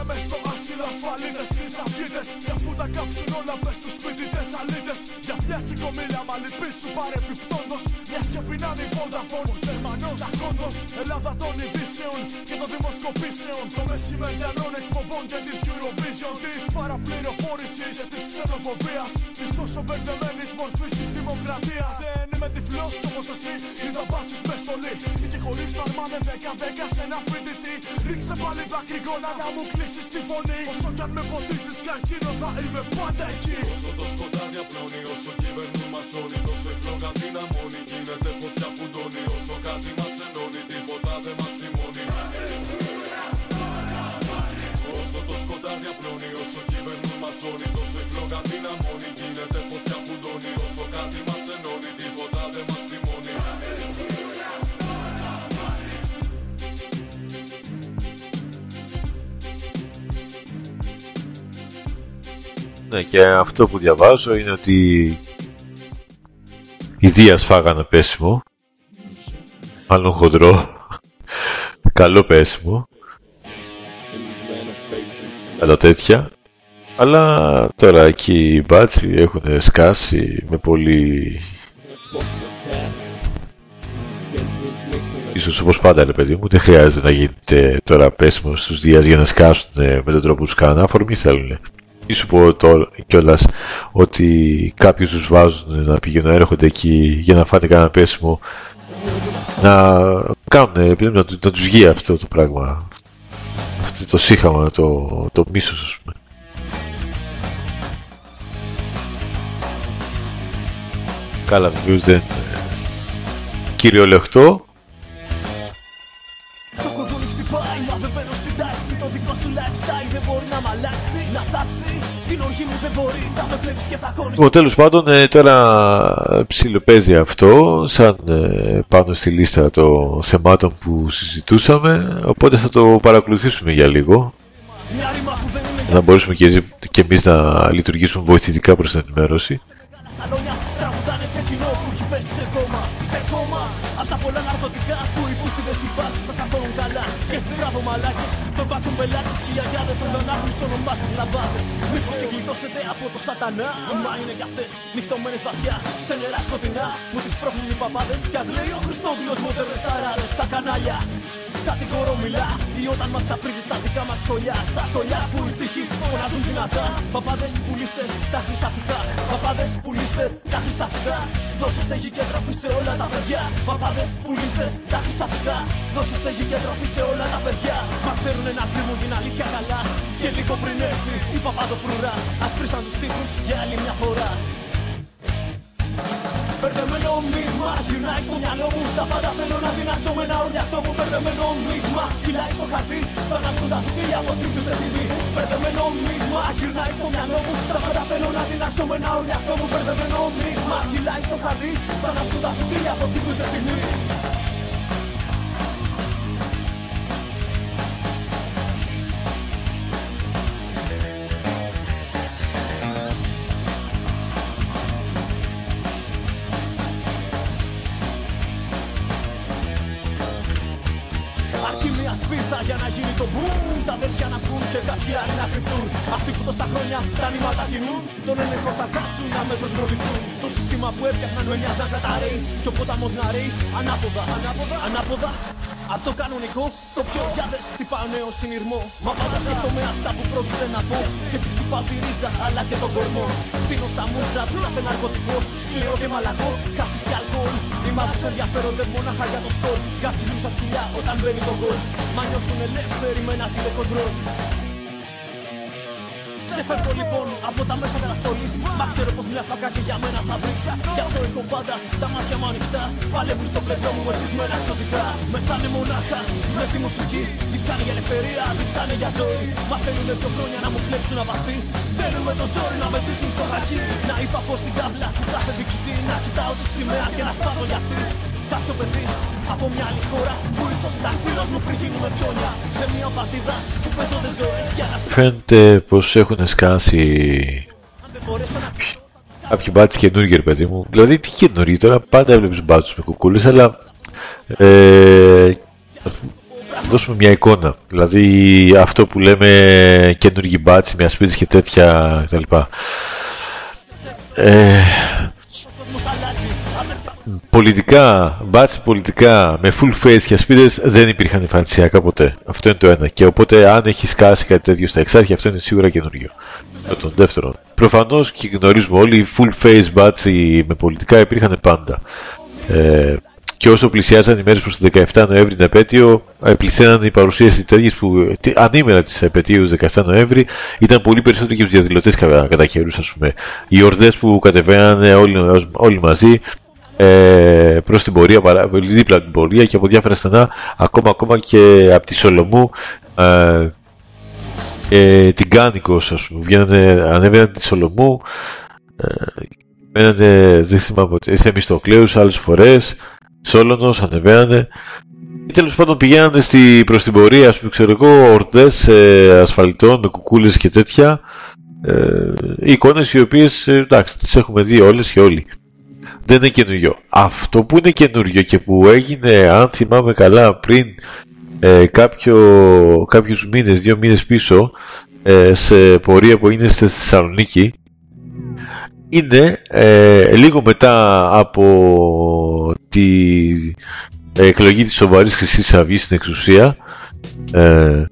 Στείλε με στο άσυλο ασφαλίτες Χρυσαυγίτες Και αφού τα κάψουν όλα πες στους σπίτιτες αλήτες. Για μια τσικομίλια μαλλιπή σου παρεπιπτόντος Μιας και πεινάνε η Vodafone Ο Γερμανός Ταχόντος Ελλάδα των ειδήσεων Και των δημοσκοπήσεων. Το μεσημεριανών εκπομπών και της Eurovision Της παραπληροφόρησης και της ξενοφοβίας. Της τόσο μπερδεμένης μορφής της δημοκρατίας. Δεν είμαι τυφλός κι όμως εσύ είδα μπάτσους μες στολή Και χωρίς να αρμάνε δέκα δέκα σε ένα φοιτητή. Ρίξε πάλι δακρυγόνα να μου κλείσεις τη φωνή Όσο κι αν με ποτίσεις καρκίνο θα είμαι πάντα εκεί. Όσο το σκοτάδι απλώνει, όσο κυβερνούν μασώνει Τόσο η φλόγα δυναμώνει, γίνεται φωτιά φουντώνει Όσο κάτι μας ενώνει, τίποτα δεν μας θυμώνει Όσο το σκοτάδι απλώνει, όσο κυβερνούν μασώνει Τόσο η φλόγα δυναμώνει, γίνεται φωτιά φουντώνει Όσο κάτι μας Ναι, και αυτό που διαβάζω είναι ότι οι Δίας φάγανε πέσιμο. Μάλλον χοντρό. Καλό πέσιμο. Αλλά τέτοια. Αλλά τώρα εκεί οι μπάτσι έχουν σκάσει με πολύ... Ίσως όπως πάντα ρε παιδί μου δεν χρειάζεται να γίνεται τώρα πέσιμο στους Δίας για να σκάσουν με τον τρόπο που τους κάνουν αφορμή θέλουν. Ή σου πω τώρα κιόλας ότι κάποιους τους βάζουν να πηγαίνουν έρχονται εκεί για να φάνε κανένα πέσιμο να κάνουν, επειδή να, να τους βγει αυτό το πράγμα αυτό το σύχαμα, το, το μίσος ας πούμε. Καλά βεβαίως δεν κυριολεχτώ Λοιπόν, τέλος πάντων, ε, τώρα ψιλοπαίζει αυτό σαν ε, πάνω στη λίστα των θεμάτων που συζητούσαμε, οπότε θα το παρακολουθήσουμε για λίγο. Να μπορέσουμε και, και εμείς να λειτουργήσουμε βοηθητικά προς την ενημέρωση. Από το σατανά Μα είναι κι αυτές νυχτωμένες βαθιά Σε νερά σκοτεινά που τις πρόχνουν οι παπάδες. Κι ας λέει ο Χριστόδουλος μοντέρνες αράδες Στα κανάλια. Σαν την κορομιλά ή όταν μας ταπρίζει στα δικά μας σχολιά. Στα σχολιά που οι τύχοι φωνάζουν δυνατά. Παπάδες πουλήστε τα χρυσαφικά Παπάδες πουλήστε τα χρυσαφικά Δώσε στέγη και τροφή σε όλα τα παιδιά. Παπάδες πουλήστε τα χρυσαφικά Δώσε στέγη και τροφή σε όλα τα παιδιά. Μα ξέρουνε να κρύβουν την αλήθεια καλά. Και λίγο πριν έρθει η παπαδοφρουρά Ας πρίσαν τους τείχους για άλλη μια φορά. Μπερδεμένο μείγμα, γυρνάει στο μυαλό μου. Τα πάντα θέλω να δυνάσω με ένα οριακό μου Μπερδεμένο μείγμα, κυλάει στο χαρτί Θα ανάψουν τα φυτίλια από τρίπτους σε τιμή Μπερδεμένο μείγμα, γυρνάει στο μυαλό μου. Τα πάντα θέλω να δυνάσω με ένα οριακό μου Μπερδεμένο μείγμα, κυλάει στο χαρτί Θα ανάψουν τα φυτίλια από τρίπτους σε τιμή μια σπίθα για να γίνει το boom Τα αδέρφια να βγουν και κάποιοι άλλοι να κρυφτούν. Αυτοί που τόσα χρόνια τα νήματα κινούν Τον έλεγχο θα χάσουν αμέσως μολυθούν Το σύστημα που έφτιαχναν με μοιάζει να καταραίει Και ο ποταμός να ρέει ανάποδα, ανάποδα, ανάποδα Απ' το κανονικό, το πιο γιάδες χτυπάω νέο συνειρμό. Μα πάντα σκέφτομαι αυτά που πρόκειται να πω. Και έτσι χτυπάω τη ρίζα αλλά και τον κορμό. Στείνω στα μούτρα τους κάθε ναρκωτικό. Σκληρό και μαλακό, χάσεις και αλκοόλ. Οι μάζες ενδιαφέρονται μόναχα για το σκορ. Γαφτίζουν στα σκυλιά όταν μπαίνει το γκολ. Μα νιώθουν ελεύθεροι με ένα τηλεκοντρόλ Ξεφεύγω λοιπόν από τα μέσα καταστολής Μα ξέρω πως μια φακά και για μένα θα βρεις. Γι' αυτό έχω πάντα τα μάτια μου ανοιχτά. Παλεύουν στο πλευρό μου ευτισμένα εξωτικά Μεθάνε μονάχα με τη μουσική. Διψάνε για ελευθερία, διψάνε για ζωή. Μα θέλουνε πιο χρόνια να μου κλέψουν απαθή Θέλουν με το ζόρι να με τίσουν στο χακί. Να είπα πως στην κάβλα του κάθε διοικητή. Να κοιτάω τη σημαία και να σπάζω για αυτή Κάποιο παιδί από μια άλλη χώρα που ίσως ήταν φίλος μου πριν γίνουμε πιόνια Σε μια παρτίδα που παίζονται ζωές για να Φαίνεται πως έχουν σκάσει κάποιοι μπάτσοι καινούργιοι ρε παιδί μου. Δηλαδή τι καινούργιοι τώρα, πάντα έβλεπες μπάτσους με κουκούλες, αλλά ε, να δώσουμε μια εικόνα. Δηλαδή αυτό που λέμε καινούργιοι μπάτσοι με ασπίδες και τέτοια κτλ. Ε, πολιτικά, μπάτσι πολιτικά, με full face και ασπίδες δεν υπήρχαν εμφανισιακά ποτέ. Αυτό είναι το ένα. Και οπότε αν έχεις σκάσει κάτι τέτοιο στα εξάρχεια, αυτό είναι σίγουρα καινούριο. Τον δεύτερον. Προφανώς και γνωρίζουμε όλοι, full face μπάτσι με πολιτικά υπήρχαν πάντα. Ε, και όσο πλησιάζαν οι μέρες προς το 17 Νοέμβρη την επέτειο, ε, πληθαίναν οι παρουσίε τέτοιες που τι- ανήμερα της επαιτίου 17 Νοέμβρη ήταν πολύ περισσότερο και τους διαδηλωτές κατά καιρούς, ας πούμε. Οι ορδές που κατεβαίνανε όλοι, όλοι μαζί ε, προς την πορεία, παρά, δίπλα από την πορεία και από διάφορα στενά, ακόμα, ακόμα και από τη Σολομού, ε, ε, την Κάνικος, ας πούμε, βγαίνανε, ανέβαιναν τη Σολομού, ε, μένανε, δεν θυμάμαι ποτέ, Θεμιστοκλέους άλλες φορές, Σόλωνος, ανεβαίνανε, ή τέλος πάντων πηγαίνανε στη, προς την πορεία, ας πούμε, ξέρω εγώ, ορδές ε, ασφαλιτών με κουκούλες και τέτοια, ε, εικόνες οι οποίες, ε, εντάξει, τις έχουμε δει όλες και όλοι. Δεν είναι καινούριο. Αυτό που είναι καινούριο και που έγινε, αν θυμάμαι καλά, πριν ε, κάποιο, κάποιους μήνες, δύο μήνες πίσω, ε, σε πορεία που είναι στη Θεσσαλονίκη, είναι ε, λίγο μετά από τη εκλογή της σοβαρής Χρυσής Αυγής στην εξουσία ε,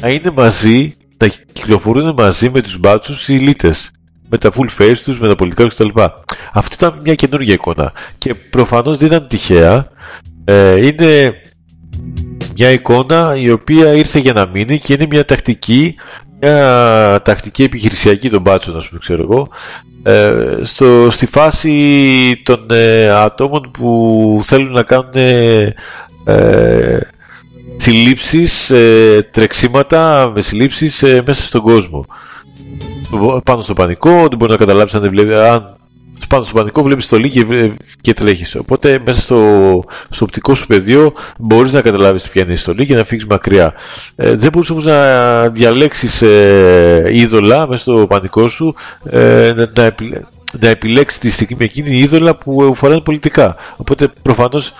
να είναι μαζί, να κυκλοφορούν μαζί με τους μπάτσους οι λίτες με τα full face τους, με τα πολιτικά τους κτλ. Αυτό ήταν μια καινούργια εικόνα και προφανώς δεν ήταν τυχαία ε, είναι μια εικόνα η οποία ήρθε για να μείνει και είναι μια τακτική μια τακτική επιχειρησιακή των μπάτσων, ας πούμε, ξέρω εγώ, ε, στο, στη φάση των ε, ατόμων που θέλουν να κάνουν ε, ε συλλήψεις, ε, τρεξίματα με συλλήψεις μέσα στον κόσμο. Πάνω στο πανικό, δεν μπορεί να καταλάβεις αν δεν βλέπει, αν πάνω στο πανικό βλέπεις το και, και τρέχεις. Οπότε μέσα στο, στο οπτικό σου πεδίο μπορείς να καταλάβεις ποια είναι η στολή και να φύγεις μακριά. Ε, δεν μπορείς όμως να διαλέξεις ε, είδωλα μέσα στο πανικό σου, ε, να, να, να επιλέξεις τη στιγμή εκείνη η είδωλα που φοράνε πολιτικά. Οπότε προφανώς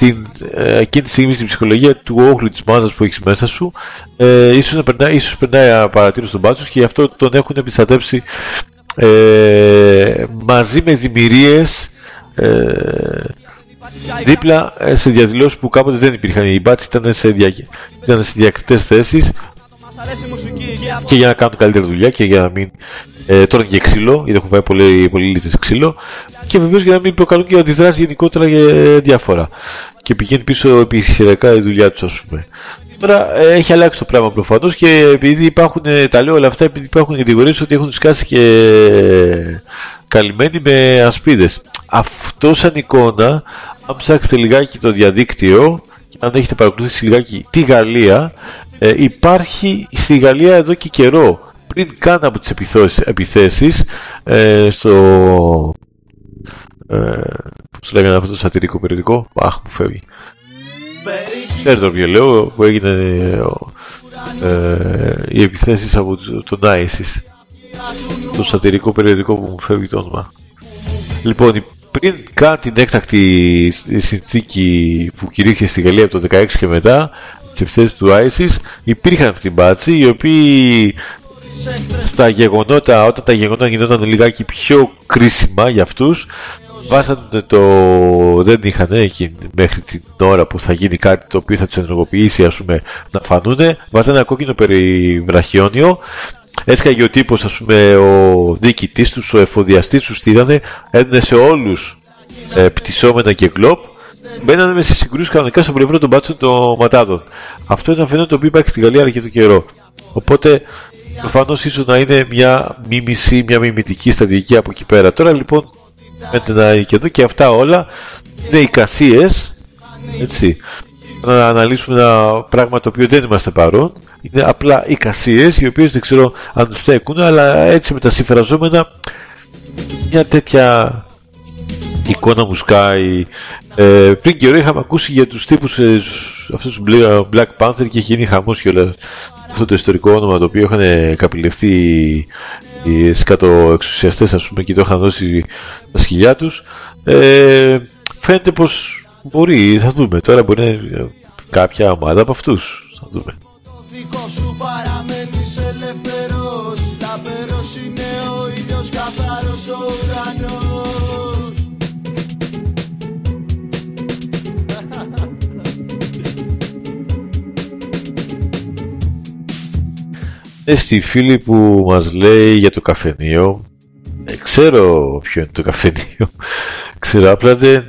την, ε, εκείνη τη στιγμή στην ψυχολογία του όχλου της μάζας που έχεις μέσα σου, ε, ίσως να περνάει, ίσως περνάει παρατήρηση στον μπάτσο και γι' αυτό τον έχουν επιστατεύσει ε, μαζί με δημιουργίες ε, δίπλα ε, σε διαδηλώσεις που κάποτε δεν υπήρχαν. Οι μπάτσοι ήταν σε, δια, ήταν σε διακριτές θέσεις και για να κάνουν καλύτερη δουλειά και για να μην ε, τώρα και ξύλο, γιατί έχουν πάει πολύ, πολύ λίτες ξύλο και βεβαίως για να μην προκαλούν και αντιδράσεις γενικότερα για διάφορα και πηγαίνει πίσω επιχειρησιακά η δουλειά τους ας πούμε. Τώρα ε, έχει αλλάξει το πράγμα προφανώς και επειδή υπάρχουν, ε, τα λέω όλα αυτά, επειδή υπάρχουν κατηγορίες ότι έχουν σκάσει και καλυμμένοι με ασπίδες. Αυτό σαν εικόνα, αν ψάξετε λιγάκι το διαδίκτυο, και αν έχετε παρακολουθήσει λιγάκι τη Γαλλία, ε, υπάρχει στη Γαλλία εδώ και καιρό, πριν καν από τις επιθέσεις, ε, στο... Ε, πώς λέγανε αυτό το σατυρικό περιοδικό, αχ μου φεύγει. Ξέρετε το λέω που έγινε ε, οι επιθέσεις από τον ISIS το σατυρικό περιοδικό που μου φεύγει το όνομα. Λοιπόν πριν καν την έκτακτη συνθήκη που κηρύχθηκε στη Γαλλία από το 16 και μετά τις επιθέσεις του ISIS υπήρχαν αυτοί οι μπάτσοι οι οποίοι στα γεγονότα, όταν τα γεγονότα γινόταν λιγάκι πιο κρίσιμα για αυτούς βάσανε το. Δεν είχαν μέχρι την ώρα που θα γίνει κάτι το οποίο θα τους ενεργοποιήσει, ας πούμε, να φανούνε. Βάζανε ένα κόκκινο περιβραχιόνιο. Έσκαγε ο τύπος, ας πούμε, ο διοικητής τους, ο εφοδιαστής τους, στείλανε, έδινε σε όλους ε, πτυσσόμενα και γκλόπ. Μπαίνανε με σε συγκρούσεις κανονικά στο πλευρό των μπάτσων των ματάτων. Αυτό είναι ένα φαινόμενο το οποίο υπάρχει στη Γαλλία αρκετό καιρό. Οπότε προφανώς ίσως να είναι μια μίμηση, μια μιμητική στρατηγική από εκεί πέρα. Τώρα λοιπόν με και εδώ και αυτά όλα είναι εικασίες έτσι να αναλύσουμε ένα πράγμα το οποίο δεν είμαστε παρόν είναι απλά εικασίες οι οποίες δεν ξέρω αν στέκουν αλλά έτσι με τα συμφραζόμενα μια τέτοια εικόνα μου σκάει ε, πριν καιρό είχαμε ακούσει για τους τύπους ε, αυτούς τους Black Panther και έχει γίνει χαμός και όλα αυτό το ιστορικό όνομα το οποίο είχαν καπηλευτεί οι σκατοεξουσιαστές ας πούμε και το είχαν δώσει τα σκυλιά τους. Ε, φαίνεται πως μπορεί, θα δούμε. Τώρα μπορεί να είναι κάποια ομάδα από αυτούς. Θα δούμε στη φίλη που μας λέει για το καφενείο ε, ξέρω ποιο είναι το καφενείο. Ξέρω απλά δεν,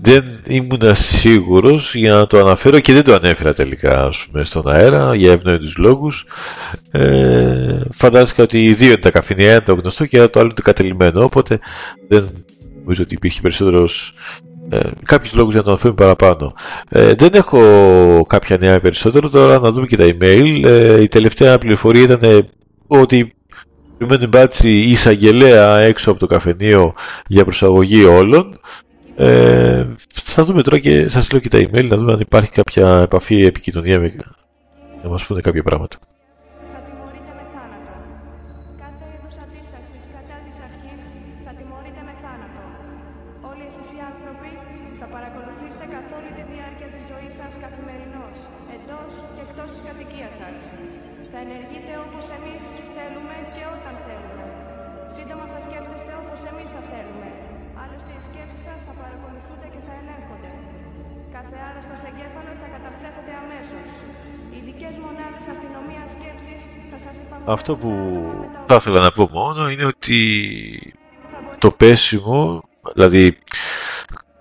δεν ήμουν σίγουρος για να το αναφέρω και δεν το ανέφερα τελικά ας πούμε, στον αέρα για ευνοητούς λόγους. Ε, φαντάστηκα ότι οι δύο είναι τα καφενεία ένα το γνωστό και το άλλο το κατελημένο οπότε δεν νομίζω ότι υπήρχε περισσότερος ε, κάποιους λόγους για να το αναφέρουμε παραπάνω. Ε, δεν έχω κάποια νέα περισσότερο, τώρα να δούμε και τα email. Ε, η τελευταία πληροφορία ήταν ότι περιμένουν μπάτσι η εισαγγελέα έξω από το καφενείο για προσαγωγή όλων. Ε, θα δούμε τώρα και σας λέω και τα email να δούμε αν υπάρχει κάποια επαφή, επικοινωνία με, να μας πούνε κάποια πράγματα. Αυτό που θα ήθελα να πω μόνο είναι ότι το πέσιμο, δηλαδή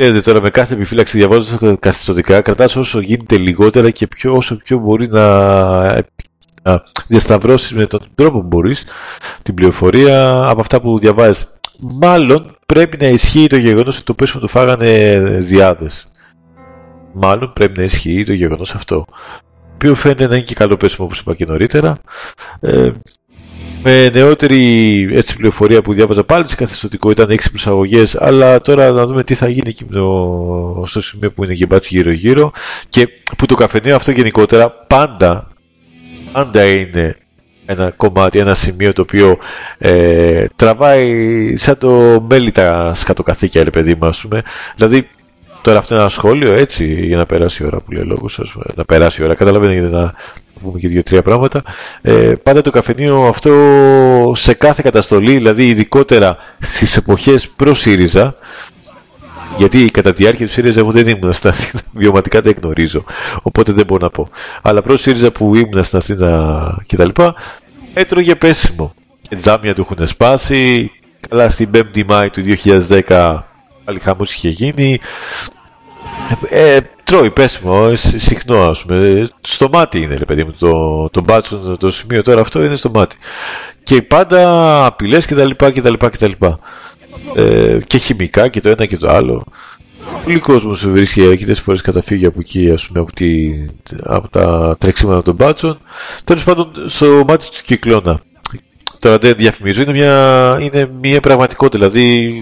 Ξέρετε τώρα με κάθε επιφύλαξη διαβάζοντας καθιστοτικά, κρατάς όσο γίνεται λιγότερα και πιο, όσο πιο μπορεί να, να διασταυρώσεις με τον τρόπο που μπορείς την πληροφορία από αυτά που διαβάζεις. Μάλλον πρέπει να ισχύει το γεγονός ότι το πέσιμο το φάγανε διάδες. Μάλλον πρέπει να ισχύει το γεγονός αυτό. Το οποίο φαίνεται να είναι και καλό πέσιμο όπως είπα και νωρίτερα. Ε, με νεότερη έτσι, πληροφορία που διάβαζα πάλι σε καθεστωτικό ήταν 6 προσαγωγέ, αλλά τώρα να δούμε τι θα γίνει εκεί το, στο σημείο που είναι γεμπάτσι γύρω-γύρω και που το καφενείο αυτό γενικότερα πάντα, πάντα είναι ένα κομμάτι, ένα σημείο το οποίο ε, τραβάει σαν το μέλι τα σκατοκαθήκια, ρε παιδί μου, πούμε. Δηλαδή, τώρα αυτό είναι ένα σχόλιο, έτσι, για να περάσει η ώρα που λέει λόγος να περάσει η ώρα, καταλαβαίνετε, να, πούμε και δύο-τρία πράγματα. Ε, πάντα το καφενείο αυτό σε κάθε καταστολή, δηλαδή ειδικότερα στις εποχές προς ΣΥΡΙΖΑ, γιατί κατά τη διάρκεια του ΣΥΡΙΖΑ εγώ δεν ήμουν στην Αθήνα, βιωματικά δεν γνωρίζω, οπότε δεν μπορώ να πω. Αλλά προς ΣΥΡΙΖΑ που ήμουν στην Αθήνα κτλ. έτρωγε πέσιμο. Και τζάμια του έχουν σπάσει. Καλά στην 5η Μάη του 2010 πάλι χαμός είχε γίνει. Ε, τρώει πέσιμο, ε, συχνό ας πούμε. Στο μάτι είναι, ρε παιδί μου, το, το μπάτσο, το, το σημείο τώρα αυτό είναι στο μάτι. Και πάντα απειλές κτλ. κτλ, κτλ. Ε, και χημικά και το ένα και το άλλο. Πολύ κόσμος βρίσκει αρκετές φορές καταφύγει από εκεί, ας πούμε, από, τη, από τα τρεξίματα των μπάτσων. Τέλος πάντων, στο μάτι του κυκλώνα. Τώρα δεν διαφημίζω, είναι μια, είναι μια πραγματικότητα. Δηλαδή,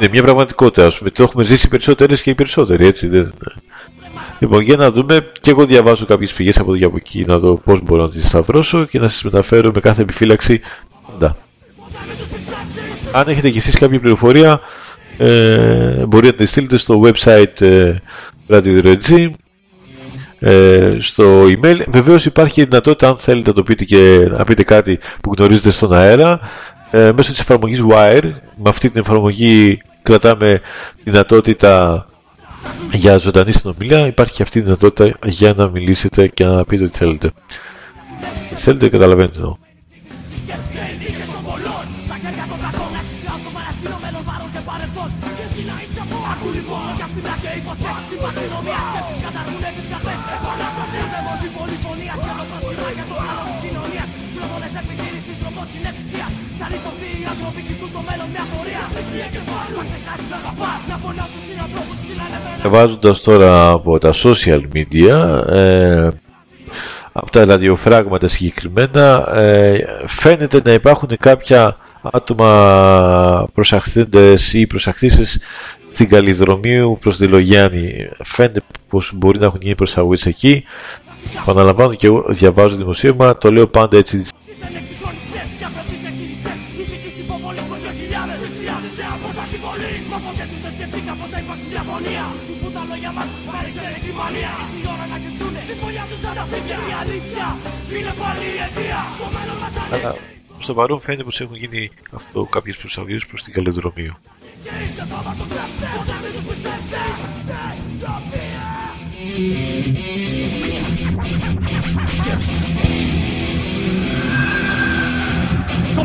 είναι μια πραγματικότητα, ας πούμε. Το έχουμε ζήσει περισσότερες και οι περισσότεροι, έτσι. Δεν... Λοιπόν, για να δούμε, και εγώ διαβάζω κάποιες πηγές από εδώ και από εκεί, να δω πώς μπορώ να τις σταυρώσω και να σας μεταφέρω με κάθε επιφύλαξη πάντα. Αν έχετε κι εσείς κάποια πληροφορία, ε, μπορείτε να τη στείλετε στο website ε, Radio ε, στο email. Βεβαίως υπάρχει δυνατότητα αν θέλετε να το πείτε και να πείτε κάτι που γνωρίζετε στον αέρα ε, μέσω της εφαρμογής Wire. Με αυτή την εφαρμογή κρατάμε δυνατότητα για ζωντανή συνομιλία. Υπάρχει και αυτή η δυνατότητα για να μιλήσετε και να πείτε ό,τι θέλετε. Τι θέλετε καταλαβαίνετε εδώ. Βάζοντας τώρα από τα social media ε, από τα ραδιοφράγματα συγκεκριμένα ε, φαίνεται να υπάρχουν κάποια άτομα προσαχθέντες ή προσαχθήσεις στην Καλλιδρομίου προς τη Λογιάννη. Φαίνεται πως μπορεί να έχουν γίνει προσαγωγές εκεί. Παναλαμβάνω και εγώ διαβάζω δημοσίευμα το λέω πάντα έτσι Αλλά στο παρόν φαίνεται πως έχουν γίνει αυτό κάποιες προσαγωγές προς την Καλλιδρομίου. Το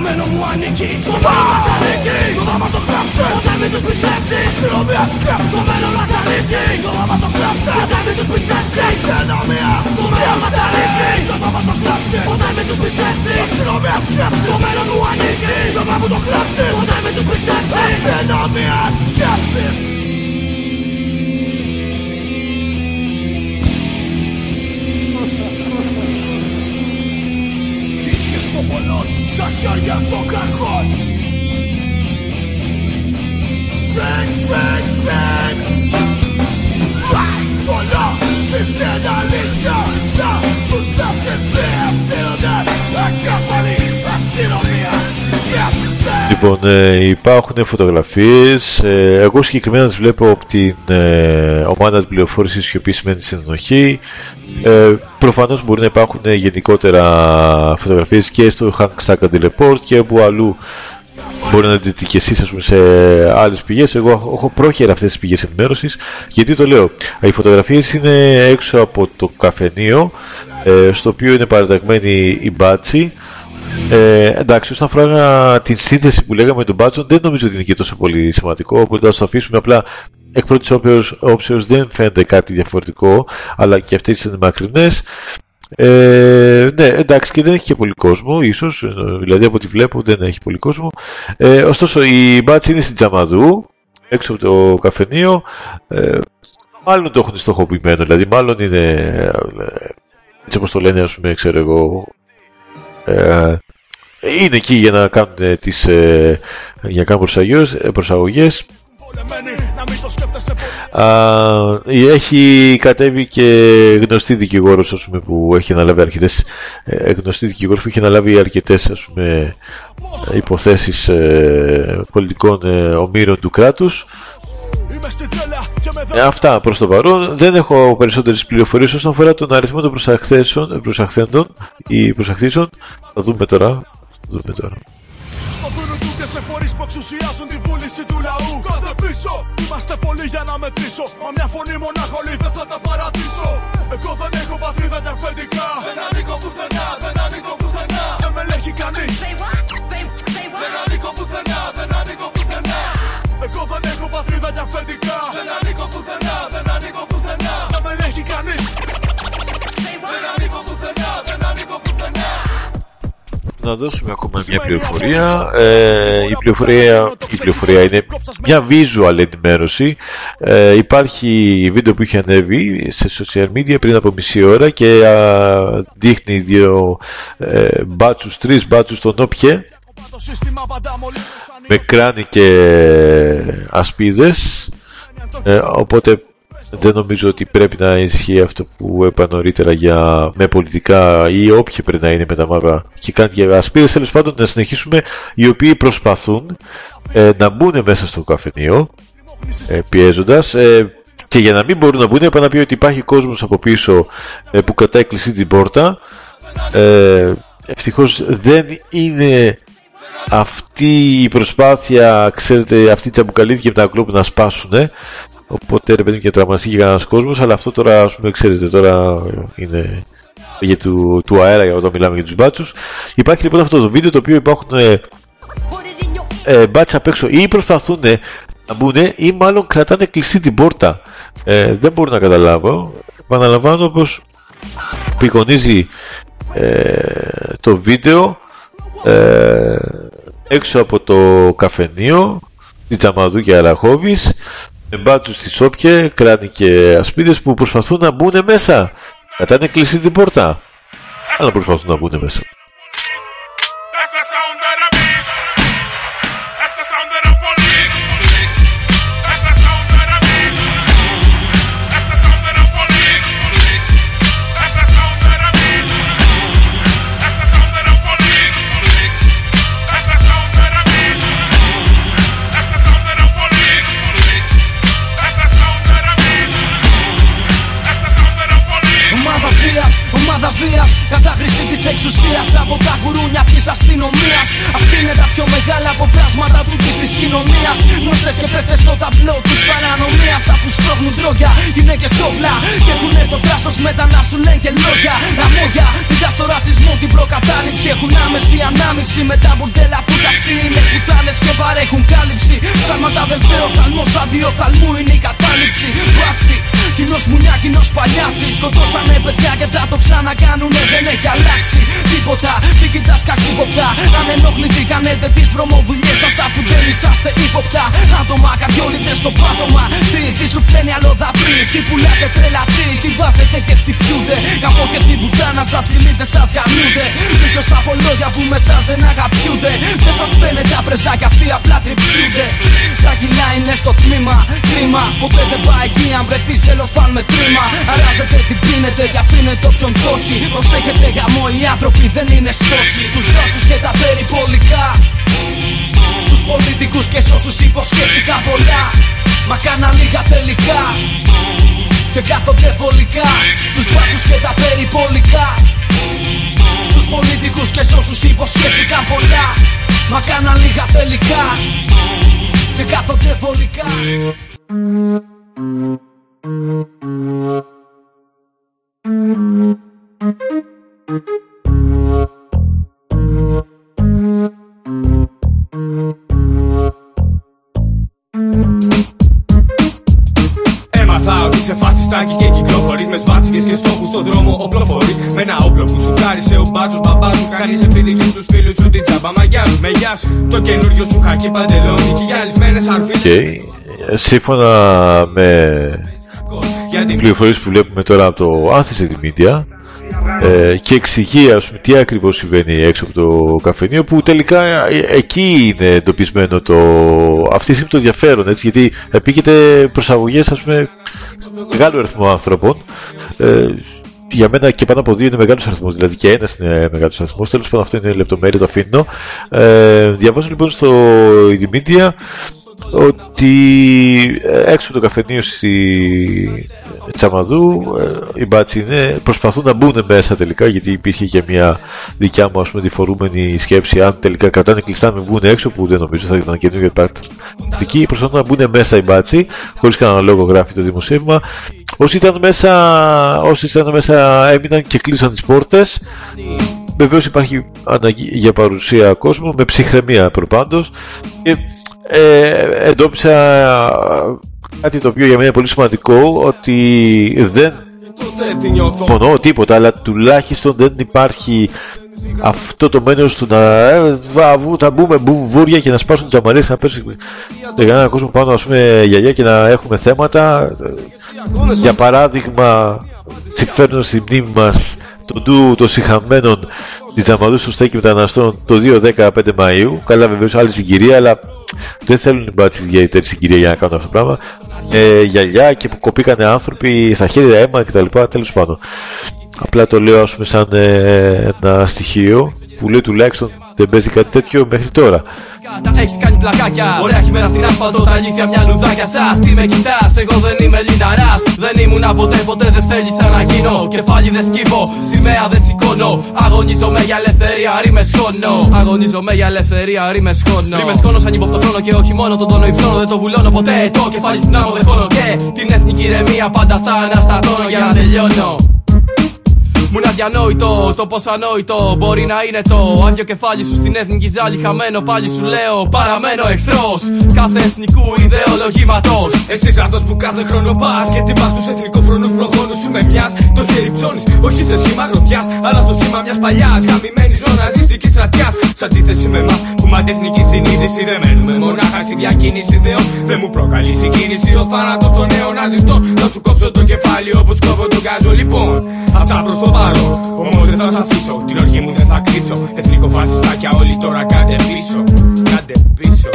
μένο μου ανήκει. Το μένο μας ανήκει. Το δάμα το κλάψες. Ποτέ μην τους πιστέψεις. Αστυνομία σκράψε Το μένο μας ανήκει. Το δάμα το κλάψες. Ποτέ μην τους πιστέψεις. Αστυνομία Το μένο μας ανήκει. Το δάμα το κλάψες. Ποτέ μην τους πιστέψεις. Αστυνομία σκράψε Το μένο μου ανήκει. Το δάμα το κλάψες. Ποτέ μην τους πιστέψεις. Αστυνομία σκράψες των Λοιπόν, ε, υπάρχουν φωτογραφίες. Ε, εγώ συγκεκριμένα τις βλέπω από την ε, ομάδα της πληροφόρησης η οποία σημαίνει συνενοχή. Ε, προφανώς μπορεί να υπάρχουν γενικότερα φωτογραφίες και στο Hackstack Report και όπου αλλού μπορεί να δείτε και εσείς πούμε, σε άλλες πηγές. Εγώ έχω πρόχειρα αυτές τις πηγές ενημέρωσης. Γιατί το λέω. Οι φωτογραφίες είναι έξω από το καφενείο ε, στο οποίο είναι παραταγμένη η μπάτσι ε, εντάξει, όσον αφορά την σύνδεση που λέγαμε με τον Μπάτσον, δεν νομίζω ότι είναι και τόσο πολύ σημαντικό. Οπότε θα το αφήσουμε απλά εκ πρώτης όψεω δεν φαίνεται κάτι διαφορετικό, αλλά και αυτές είναι μακρινέ. Ε, ναι, εντάξει και δεν έχει και πολύ κόσμο, ίσως, δηλαδή από ό,τι βλέπω δεν έχει πολύ κόσμο. Ε, ωστόσο, η μπάτση είναι στην Τζαμαδού, έξω από το καφενείο. Ε, μάλλον το έχουν στοχοποιημένο, δηλαδή μάλλον είναι, ε, έτσι όπως το λένε, ας πούμε, ξέρω εγώ, ε, είναι εκεί για να κάνουν τις ε, για να κάνουν προσαγωγές. Έχει κατέβει και γνωστή δικηγόρος ας πούμε, που έχει αναλάβει αρκετές ε, γνωστή δικηγόρος που έχει αναλάβει αρκετές ας πούμε, υποθέσεις ε, πολιτικών ε, ομήρων του κράτους. ε, αυτά προς το παρόν. Δεν έχω περισσότερες πληροφορίες όσον αφορά τον αριθμό των προσαχθέντων ή προσαχθήσεων. Θα δούμε τώρα. Θα δούμε τώρα. Στο του και σε φορείς που εξουσιάζουν τη βούληση του λαού Κάντε πίσω, είμαστε πολλοί για να μετρήσω Μα μια φωνή μονάχολη δεν θα τα να δώσουμε ακόμα μια πληροφορία. Ε, η, πληροφορία η πληροφορία είναι μια visual ενημέρωση. Ε, υπάρχει βίντεο που είχε ανέβει σε social media πριν από μισή ώρα και α, δείχνει δύο ε, μπάτσους, τρεις μπάτσους στον όπιε με κράνη και ασπίδες. Ε, οπότε δεν νομίζω ότι πρέπει να ισχύει αυτό που είπα νωρίτερα για με πολιτικά ή όποια πρέπει να είναι με τα μαύρα και κάτι για ασπίδες. Τέλος πάντων να συνεχίσουμε. Οι οποίοι προσπαθούν ε, να μπουν μέσα στο καφενείο ε, πιέζοντας ε, και για να μην μπορούν να μπουν είπα να πει ότι υπάρχει κόσμος από πίσω ε, που κρατάει κλειστή την πόρτα. Ε, ευτυχώς δεν είναι αυτή η προσπάθεια ξέρετε αυτή τσαμπουκαλήθηκε από τα κλόπ να σπάσουν Οπότε ρε παιδί και τραυματιστεί και κανένας κόσμος, αλλά αυτό τώρα, ας πούμε, ξέρετε, τώρα είναι για του, του αέρα για όταν μιλάμε για τους μπάτσους. Υπάρχει λοιπόν αυτό το βίντεο το οποίο υπάρχουν ε, ε, μπάτσοι απ' έξω ή προσπαθούν να μπουν ή μάλλον κρατάνε κλειστή την πόρτα. Ε, δεν μπορώ να καταλάβω. Επαναλαμβάνω πως πικονίζει ε, το βίντεο ε, έξω από το καφενείο την Τζαμαδού και Αραχώβης με μπάτσους στη Σόπια, κράνη και ασπίδες που προσπαθούν να μπουν μέσα. Κατά είναι κλειστή την πόρτα. Αλλά προσπαθούν να μπουν μέσα. Εξουσία από τα γουρούνια τη αστυνομίας. Αυτή είναι τα πιο μεγάλα αποφράσματα του της κοινωνίας. Γνωστές και παίχτε στο ταμπλό της παρανομίας. Αφού σπρώχνουν τρόγια, γυναίκες όπλα. Και έχουν το θράσος μετά να σου λένε και λόγια. Λαμόγια, πηγά στο ρατσισμό, την προκατάληψη. Έχουν άμεση ανάμειξη με τα μπουρδέλα αφού τα είναι πουτάνε και παρέχουν κάλυψη. Στάρματα δεν φέρω οφθαλμός, αντιοφθαλμού είναι η κατάληψη. Μπάτσι, κοινός μουνιά, κοινός παλιάτσι. Σκοτώσανε παιδιά και θα το ξανακάνουνε, δεν έχει αλλάξει τίποτα. Τι κοιτάς κακύποπτα. Αν ενοχλητή, κάνετε τις βρωμοδουλειέ σας αφού δεν είσαστε ύποπτα. Άτομα, καρδιόλυτε στο πάτωμα. Τι, τι σου φταίνει άλλο δαπρί. Τι πουλάτε τρελατή, τι βάζετε και χτυπιούνται. Καπώ και την πουτάνα σας χιλείτε, σας γαμιούνται. Πίσω από λόγια που με εσά δεν αγαπιούνται. Δεν σας παίρνε τα πρεζάκια αυτοί απλά τριψούνται. Τα κιλά είναι στο τμήμα. Κρίμα, ποτέ δεν πάει εκεί αν βρεθεί σε λοφάν με τρίμα. Αράζετε την πίνετε και αφήνετε όποιον το έχει. Προσέχετε γαμό, οι άνθρωποι δεν είναι στόχοι. Τους μπράτσους και τα περιπολικά. Στους πολιτικούς και σ' όσους υποσχέθηκαν πολλά. Μα κάνα λίγα τελικά. Και κάθονται βολικά. Στους μπάτσους και τα περιπολικά Στους πολιτικούς και σ' όσους υποσχέθηκαν πολλά. Μα κάνα λίγα τελικά. Και κάθονται βολικά Έμαθα ότι σε φασιστάκι και κυκλοφορείς με σβάτσικες και στόχους στον δρόμο οπλοφορείς. Με ένα όπλο που σου κάρισε ο μπάτσος μπαμπάς σου Κάνεις επίδειξη στους φίλους σου την τσάμπα μαγιά σου. Με γεια σου το καινούριο σου χακί παντελόνι. Και γυαλισμένες αρφίλες Okay. Σύμφωνα με τις πληροφορίες που βλέπουμε τώρα από το Athens Media ε, και εξηγεί ας πούμε, τι ακριβώς συμβαίνει έξω από το καφενείο που τελικά ε, εκεί είναι εντοπισμένο το, αυτή τη στιγμή το ενδιαφέρον έτσι, γιατί επίκειται προσαγωγές ας πούμε μεγάλο αριθμό άνθρωπων ε, για μένα και πάνω από δύο είναι μεγάλος αριθμός, δηλαδή και ένας είναι μεγάλος αριθμός. Τέλος πάντων, αυτό είναι λεπτομέρεια, το αφήνω. Ε, διαβάζω λοιπόν στο Media ότι έξω από το καφενείο στη Τσαμαδού ε, οι μπάτσινε προσπαθούν να μπουν μέσα τελικά γιατί υπήρχε και μια δικιά μου ας πούμε διφορούμενη σκέψη αν τελικά κρατάνε κλειστά να μπουν έξω που δεν νομίζω θα ήταν καινούργια πρακτική προσπαθούν να μπουν μέσα οι μπάτσι χωρίς κανένα λόγο γράφει το δημοσίευμα. Όσοι ήταν μέσα, όσοι ήταν μέσα έμειναν και κλείσαν τις πόρτες. Βεβαίως υπάρχει αναγκή για παρουσία κόσμου με ψυχραιμία προπάντως. Και ε, εντόπισα κάτι το οποίο για μένα είναι πολύ σημαντικό ότι δεν φωνώ τίποτα αλλά τουλάχιστον δεν υπάρχει αυτό το μένος του να ε, θα μπούμε βούρια και να σπάσουν τζαμαρίες να πέσουν κανένα κόσμο πάνω ας πούμε γιαγιά και να έχουμε θέματα. Για παράδειγμα συμφέρουν στη μνήμη μας τον του των συχαμένων της Τζαμαδού στο στέκι μεταναστών το 2-15 Μαΐου. Καλά βεβαίως άλλη συγκυρία αλλά δεν θέλουν οι μπάτσε ιδιαίτερη συγκυρία για να κάνουν αυτό το πράγμα. Ε, γυαλιά και που κοπήκανε άνθρωποι στα χέρια αίμα κτλ. Τέλος πάντων. Απλά το λέω ας πούμε σαν ε, ένα στοιχείο που λέει τουλάχιστον δεν παίζει κάτι τέτοιο μέχρι τώρα. Τα έχεις κάνει πλακάκια. Ωραία χειμέρα στην άσφαλτο Τα αλήθεια μια λουδάκια. Σας Τι με κοιτάς Εγώ δεν είμαι λιναράς Δεν ήμουν ποτέ ποτέ δεν θέλησα να γίνω Κεφάλι δεν σκύβω Σημαία δεν σηκώνω. Αγωνίζομαι για ελευθερία Ρήμες χώνω Αγωνίζομαι για ελευθερία Ρήμες χώνω Ρήμες χώνω σαν το χρόνο Και όχι μόνο τον τόνο υψώνω. Δεν το βουλώνω ποτέ Το κεφάλι στην άμμο δεν χώνω. Και την εθνική ηρεμία πάντα θα αναστατώνω Για να τελειώνω μου είναι αδιανόητο το πόσο ανόητο μπορεί να είναι το άδειο κεφάλι σου στην εθνική ζάλη. Χαμένο πάλι σου λέω παραμένω εχθρός κάθε εθνικού ιδεολογήματος. Εσύ αυτός που κάθε χρόνο πας και τυπά τους εθνικοφρονού προχώνου σου με μιας. Το χέρι ψώνεις, όχι σε σχήμα γροθιάς, αλλά στο σχήμα μιας παλιάς γαμημένης ζωναζιστική στρατιάς. Σε αντίθεση με εμά που με αντεθνική συνείδηση δεν μένουμε μονάχα στη διακίνηση ιδεών. Δεν μου προκαλείς συγκίνηση ο θάνατος των νέων αντιστών. Θα σου κόψω το κεφάλι όπως κόβω τον κάζο λοιπόν. Αυτά προς το πάρω Όμως δεν θα σας αφήσω Την οργή μου δεν θα κρύψω Εθνικό φασιστάκια όλοι τώρα κάντε πίσω Κάντε πίσω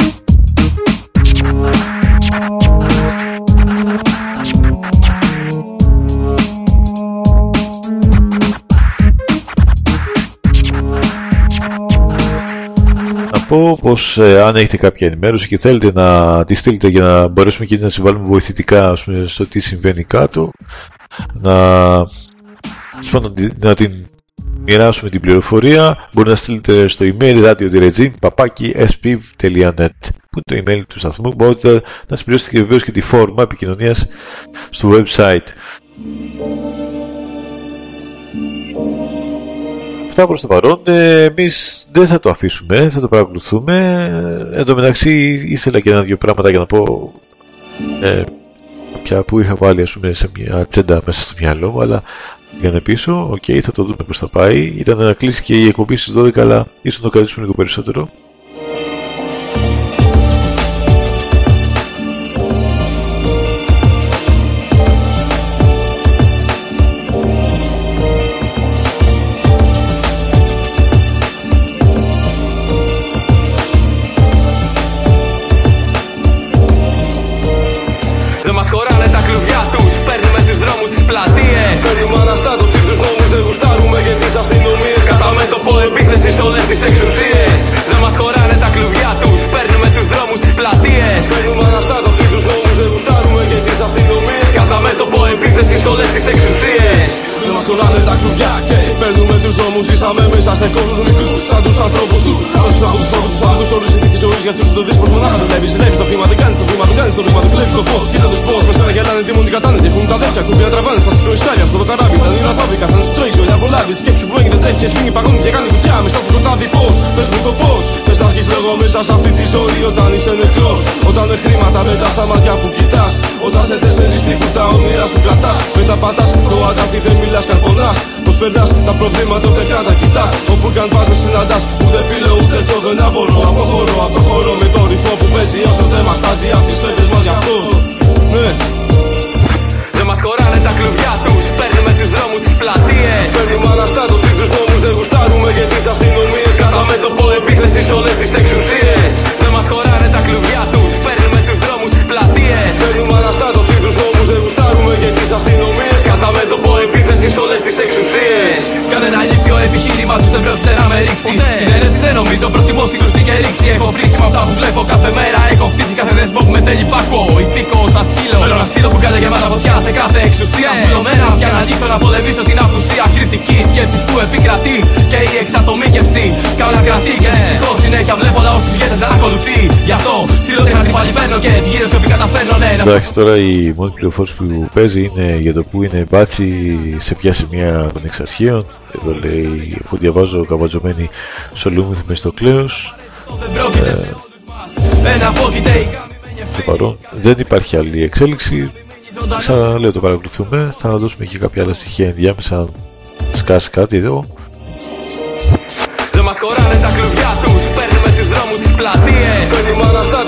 πω πως ε, αν έχετε κάποια ενημέρωση και θέλετε να τη στείλετε για να μπορέσουμε και να συμβάλλουμε βοηθητικά πούμε, στο τι συμβαίνει κάτω να να την μοιράσουμε την πληροφορία μπορεί να στείλετε στο email radio παπάκι sp.net που είναι το email του σταθμού μπορείτε να συμπληρώσετε και βεβαίως και τη φόρμα επικοινωνίας στο website Αυτά προς το παρόν ε, εμείς δεν θα το αφήσουμε θα το παρακολουθούμε εν τω μεταξύ ήθελα και ένα-δυο πράγματα για να πω ε, πια που είχα βάλει ας πούμε, σε μια ατζέντα μέσα στο μυαλό μου αλλά πήγανε πίσω, ok, okay, θα το δούμε πώς θα πάει. Ήταν να κλείσει και η εκπομπή στις 12, αλλά ίσως να το κρατήσουμε λίγο περισσότερο. Παίρνουμε τους δρόμους Ζήσαμε μέσα σε κόσμους μικρούς σαν τους ανθρώπους τους. Όσους από τους στόχους τους άγους όλους οι δίκες ζωής Για αυτούς το δεις πως μονάχα δουλεύεις Δουλεύεις το χρήμα δεν κάνεις το χρήμα δεν κάνεις το χρήμα δεν κλέβεις το φως. Κοίτα τους πώς με σένα γελάνε τι μου την κατάνε Τι τα δέντια κουμπί να τραβάνε Σας σηκώνει στάρι αυτό το καράβι Τα νύρα θάβει καθένα σου τρέχει Όλια προλάβει Σκέψου που έγινε τρέχει και σφίγγει παγώνει και κάνει κουτιά Μέσα στο σκοτάδι πώς. Πες μου το πώς Θες να αρχίσεις λέγω μέσα σε αυτή τη ζωή Όταν είσαι νεκρός. Όταν με χρήματα μετά στα μάτια που κοιτάς Όταν σε τέσσερις τείχους τα όνειρα σου κρατάς. Μετά πατάς το αγάπη δεν μιλάς καρπονάς Πως περνάς τα προβλήματα ούτε καν τα κοιτάς. Όπου καν πας με συναντάς Ούτε φίλο ούτε αυτό δεν απορώ. Αποχωρώ από το χώρο με το ρυθμό που παίζει. Όσο δεν μας τάζει απ' τις φεύγες μας γι' αυτό. Ναι. Δεν μας χωράνε τα κλουβιά τους. Παίρνουμε τους δρόμους τις πλατείες. Παίρνουμε αναστάτωση τους νόμους δεν γουστάρουμε Και τις αστυνομίες. Κατά μέτωπο επίθεσης σε όλες τις εξουσίες. Δεν μας χωράνε τα κλουβιά τους. Παίρνουμε τους δρόμους τις πλατείες. Παίρνουμε αναστάτωση τους νόμους δεν γουστάρουμε Και τις αστυνομίες. Κατά μέτωπο Κανένα αλήθιο επιχείρημα τους δεν πρόκειται να με ρίξει Συνένεση δεν νομίζω, προτιμώ σύγκρουση και ρήξη. Έχω βρήσει με αυτά που βλέπω κάθε μέρα. Έχω φτύσει κάθε δεσμό που με θέλει. Πάκο Υπήκο σαν σκύλο Θέλω να στείλω που κάνει γεμάτα φωτιά σε κάθε εξουσία. Βουλωμένα για να λύσω να πολεμήσω την απουσία. Κριτική σκέψης που επικρατεί και η εξατομίκευση. Καλά κρατεί και δυστυχώς συνέχεια βλέπω λαός τους ηγέτες να ακολουθεί. Γι' αυτό στείλω την αντιπαλιπαίνω και τη γύρω σιωπή καταφέρνω ναι να Εντάξει, τώρα η μόνη πληροφόρηση που παίζει είναι για το που είναι μπάτσι σε ποια σημεία των εξαρχείων. Εδώ λέει, που διαβάζω καβατζωμένη Σολούμηθ μες στο κλέος. Ε, στο παρόν δεν υπάρχει άλλη εξέλιξη. Σαν λέω το παρακολουθούμε. Θα δώσουμε και κάποια άλλα στοιχεία ενδιάμεσα. Αν σκάσει κάτι εδώ. Δεν μας χωράνε τα κλουβιά τους Παίρνουμε τους δρόμους τις πλατείες Παίρνουμε αναστάτωση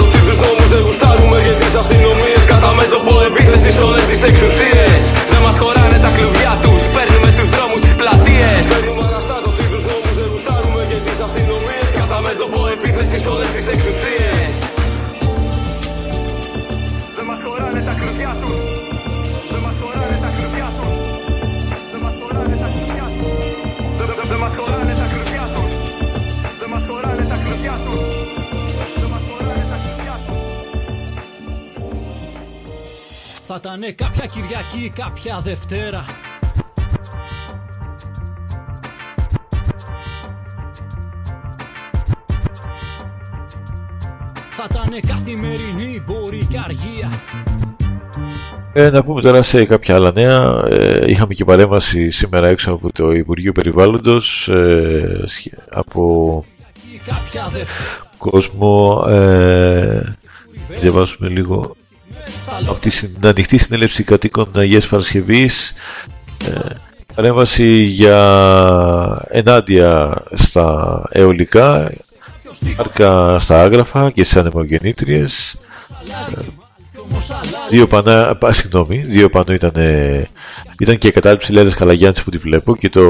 Θα ήταν κάποια Κυριακή, κάποια Δευτέρα Θα ήταν καθημερινή, μπορεί και αργία Ε, να πούμε τώρα σε κάποια άλλα νέα. Ε, είχαμε και παρέμβαση σήμερα έξω από το Υπουργείο Περιβάλλοντος ε, σχε- από κάποια Δευτέρα κόσμο. Ε, διαβάσουμε λίγο από τη συν- την ανοιχτή συνέλευση κατοίκων Αγίας Παρασκευής. Ε, παρέμβαση για ενάντια στα αιωλικά, άρκα στα άγραφα και στις ανεμογεννήτριες. Ε, Δύο πανά, πα, συγγνώμη, δύο πάνω ήταν, ε, ήταν και η κατάληψη Λέλας Καλαγιάννης που τη βλέπω και το